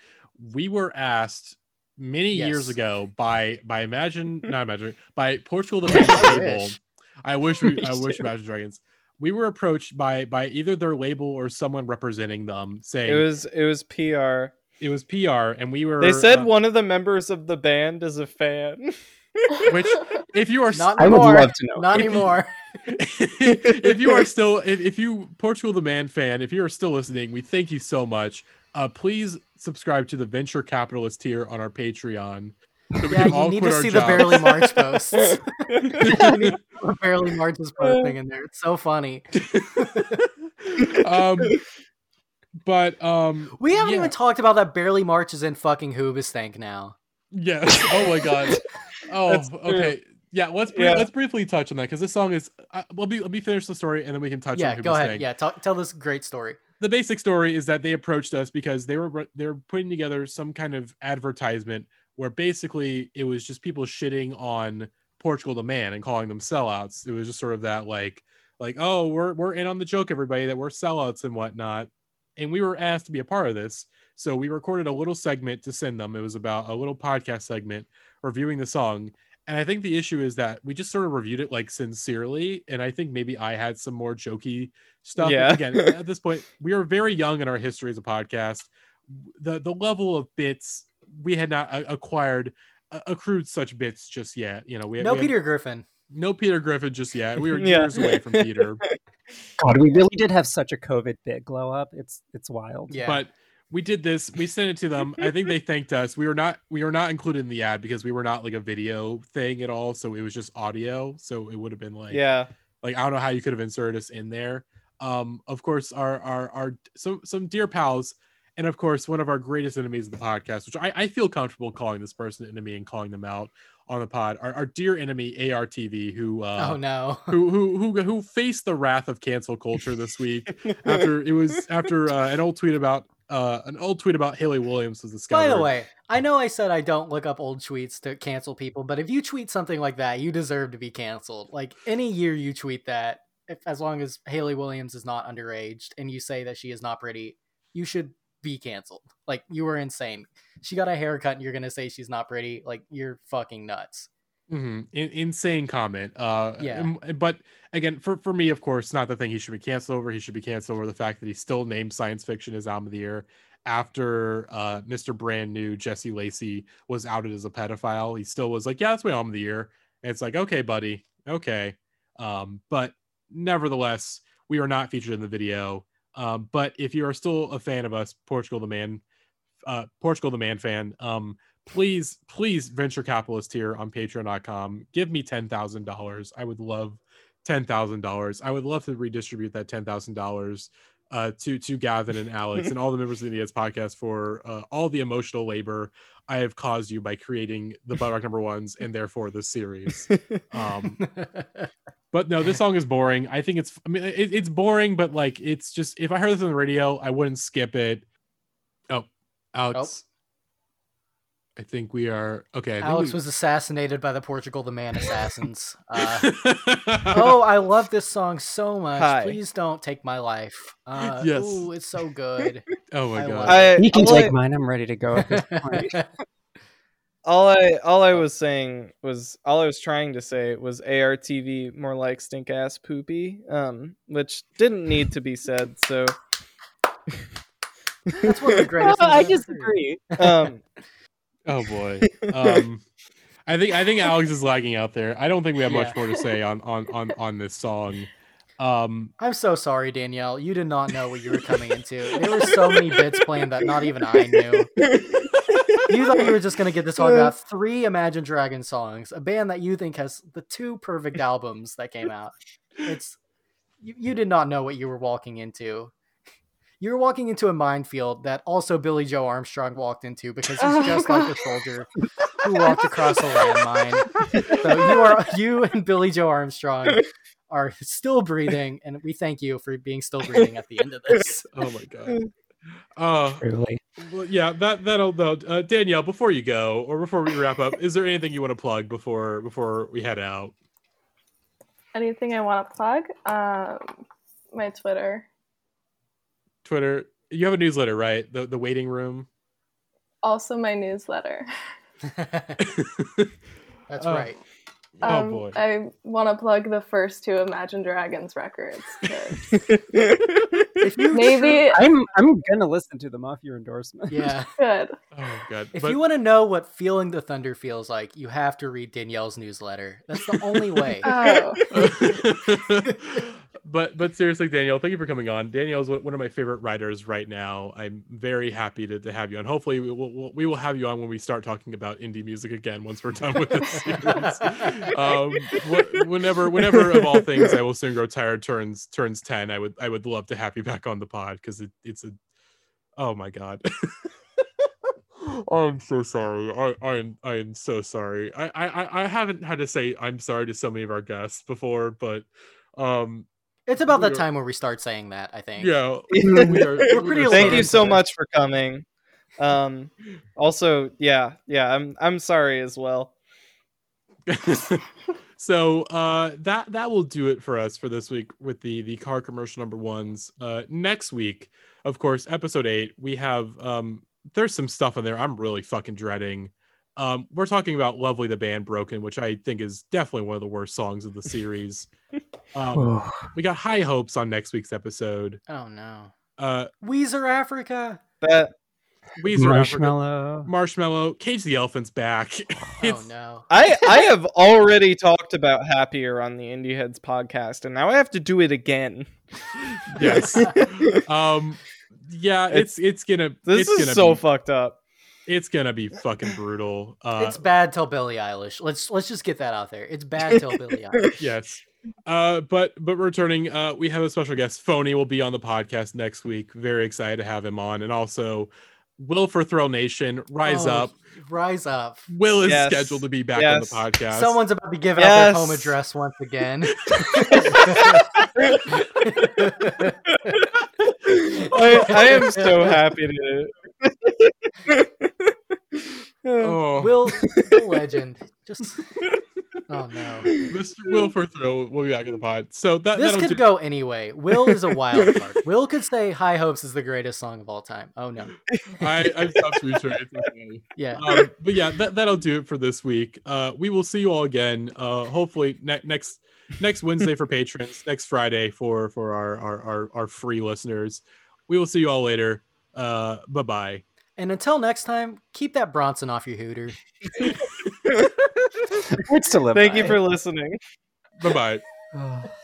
S1: we were asked many years ago by by Imagine, not Imagine, by Portugal the Band label.
S4: Wish.
S1: I wish we, I wish
S5: too.
S1: Imagine Dragons. We were approached by by either their label or someone representing them, saying
S3: It was it was PR.
S1: it was PR, and we were.
S3: They said
S1: uh,
S3: one of the members of the band is a fan.
S1: which if you are
S4: Not
S5: I would
S4: anymore.
S5: love to know.
S4: Not
S1: If you-
S4: anymore.
S1: if you are still if, if you portugal the man fan if you are still listening we thank you so much uh please subscribe to the venture capitalist tier on our patreon so we
S4: Yeah,
S1: can
S4: you need to
S1: our
S4: see the. Barely March posts. you need to see the Barely March is posting in there. It's so funny.
S1: um but um
S4: We haven't
S1: yeah.
S4: even talked about that Barely March is in fucking Hoobastank now.
S1: yes oh my god oh
S3: That's true.
S1: okay yeah let's br-
S3: Yeah.
S1: let's briefly touch on that because this song is uh, let me let me finish the story and then we can touch
S4: yeah,
S1: on
S4: go
S1: Hoobastank.
S4: ahead. Yeah, talk, tell this great story.
S1: the basic story is that they approached us because they were they were putting together some kind of advertisement where basically it was just people shitting on Portugal the man and calling them sellouts. It was just sort of that like like oh we're we're in on the joke everybody that we're sellouts and whatnot. And we were asked to be a part of this, so we recorded a little segment to send them. It was about a little podcast segment reviewing the song. And I think the issue is that we just sort of reviewed it like sincerely, and I think maybe I had some more jokey stuff.
S3: Yeah.
S1: Again, at this point, we are very young in our history as a podcast. The the level of bits we had not uh, acquired uh, accrued such bits just yet. You know, we
S4: No
S1: we had-
S4: Peter Griffin.
S1: no Peter Griffin just yet. We were
S3: Yeah.
S1: years away from Peter,
S5: God, we really did have such a COVID bit glow up. It's it's wild.
S4: Yeah.
S1: but we did this. We sent it to them. I think they thanked us. We were not we were not included in the ad because we were not like a video thing at all. So it was just audio. So it would have been like
S3: yeah.
S1: like I don't know how you could have inserted us in there. Um, of course, our our our some some dear pals, and of course one of our greatest enemies of the podcast, which I, I feel comfortable calling this person an enemy and calling them out on the pod. Our, our dear enemy ARTV, who uh,
S4: oh no.
S1: who who who who faced the wrath of cancel culture this week after it was after uh, an old tweet about uh an old tweet about Hayley Williams was discovered.
S4: By the way, I know I said I don't look up old tweets to cancel people, but if you tweet something like that, you deserve to be canceled. Like any year you tweet that, if as long as Hayley Williams is not underaged and you say that she is not pretty, you should be canceled. Like you were insane. She got a haircut and you're gonna say she's not pretty. Like you're fucking nuts.
S1: Mm-hmm. In- insane comment. Uh,
S4: Yeah.
S1: But again, for, for me, of course, not the thing he should be canceled over. He should be canceled over the fact that he still named science fiction his album of the year after uh, Mr. Brand New Jesse Lacey was outed as a pedophile. He still was like, yeah, that's my album of the year. And it's like, okay, buddy, okay. Um, but nevertheless, we are not featured in the video. Um, but if you are still a fan of us, Portugal the Man, uh, Portugal the Man fan, um, please, please venture capitalist here on patreon.com. Give me $10,000. I would love $10,000. I would love to redistribute that $10,000 uh, to, to Gavin and Alex and all the members of the Idiots podcast for uh, all the emotional labor I have caused you by creating the Butt Rock number ones and therefore this series. Um, but no, this song is boring. I think it's, I mean, it, it's boring, but like, it's just, if I heard this on the radio, I wouldn't skip it. Oh, Alex. I think we are okay. I think
S4: Alex
S1: we-
S4: was assassinated by the Portugal the Man assassins. Uh,
S1: oh,
S4: oh, I love this song so much.
S3: Hi.
S4: Please don't take my life. Uh,
S1: Yes.
S4: Ooh, it's so good.
S1: oh my
S4: I
S1: god.
S3: I,
S5: You can
S3: all
S5: take
S3: I-
S5: mine. I'm ready to go at this point.
S3: All I all I was saying was all I was trying to say was ARTV more like stink ass poopy, um, which didn't need to be said. So
S4: That's one of the greatest.
S5: I
S4: I've ever heard.
S5: disagree.
S3: um,
S1: oh boy. Um, I think I think Alex is lagging out there. I don't think we have much more to say on on on on this song. Um,
S4: I'm so sorry, Danielle. You did not know what you were coming into. There were so many bits playing that not even I knew. you thought you were just gonna get this talk about three Imagine Dragons songs, a band that you think has the two perfect albums that came out. It's you, you did not know what you were walking into. You were walking into a minefield that also Billie Joe Armstrong walked into because he's just like a soldier who walked across a landmine. So you are you and Billie Joe Armstrong are still breathing, and we thank you for being still breathing at the end of this.
S1: Oh my god. Uh,
S5: Truly.
S1: well, yeah, that that'll though. Uh, Danielle, before you go, or before we wrap up, is there anything you want to plug before before we head out?
S6: Anything I want to plug? Um, my Twitter.
S1: Twitter. You have a newsletter, right? The the waiting room.
S6: Also, my newsletter.
S4: That's
S1: Oh.
S4: right.
S1: Oh
S6: Um,
S1: boy.
S6: I want to plug the first two Imagine Dragons records. 'cause
S4: If you
S6: Maybe
S5: I'm I'm gonna listen to them off your endorsement.
S4: yeah.
S6: good.
S1: Oh god.
S4: If
S1: But-
S4: you want to know what feeling the thunder feels like, you have to read Danielle's newsletter. That's the only way.
S6: Oh,
S1: but but seriously, Danielle, thank you for coming on. Danielle's one one of my favorite writers right now. I'm very happy to, to have you on. Hopefully, we will we'll- have you on when we start talking about indie music again once we're done with this series. um, whenever whenever of all things, I will soon grow tired turns turns ten. I would I would love to have you back on the pod because it, it's a oh my god. I'm so sorry. I, I am I am so sorry. I, I I- I haven't had to say I'm sorry to so many of our guests before, but um
S4: It's about
S1: We
S4: that
S1: are-
S4: time where we start saying that, I think.
S1: yeah,
S3: we
S1: are,
S4: We're pretty
S3: Thank you so much for coming. Um, also, yeah, yeah, I'm I'm sorry as well.
S1: so uh that that will do it for us for this week with the the car commercial number ones. Uh next week of course episode eight we have um there's some stuff in there i'm really fucking dreading. Um we're talking about lovely the band broken which i think is definitely one of the worst songs of the series. Um we got high hopes on next week's episode.
S4: Oh no.
S1: uh
S4: Weezer Africa.
S3: That
S1: Weezer Africa-
S5: Marshmello.
S1: Marshmello cage the elephant's back
S4: Oh
S1: It's-
S4: no.
S3: I I have already talked about happier on the Indie Heads podcast, and now I have to do it again.
S1: yes um yeah it's it's gonna
S3: This
S1: it's
S3: is
S1: gonna
S3: so
S1: be,
S3: fucked up.
S1: it's gonna be fucking brutal uh
S4: it's bad till Billie Eilish. Let's let's just get that out there. It's bad till Billie Eilish.
S1: yes uh but but returning uh we have a special guest phony will be on the podcast next week very excited to have him on and also will for thrill nation rise
S4: Oh,
S1: up
S4: Rise up.
S1: will is
S3: Yes.
S1: scheduled to be back
S3: Yes.
S1: on the podcast
S4: Someone's about to give out their home address once again.
S3: I, I am so happy to.
S1: oh
S4: Will the legend. Just Oh no.
S1: mr will for thrill will be back in the pod so that
S4: This
S1: that'll
S4: could
S1: do-
S4: go anyway. Will is a wild card. Will could say High Hopes is the greatest song of all time. Oh no.
S1: i i've stopped reaching it's okay.
S4: Yeah.
S1: um, but yeah, that, that'll do it for this week. Uh, we will see you all again. Uh, hopefully ne- next next Wednesday for patrons, next Friday for for our our our, our free listeners. We will see you all later. Uh, bye bye.
S4: And until next time, keep that Bronson off your hooter.
S5: It's to live
S3: Thank
S5: by.
S3: you for listening.
S1: Bye bye.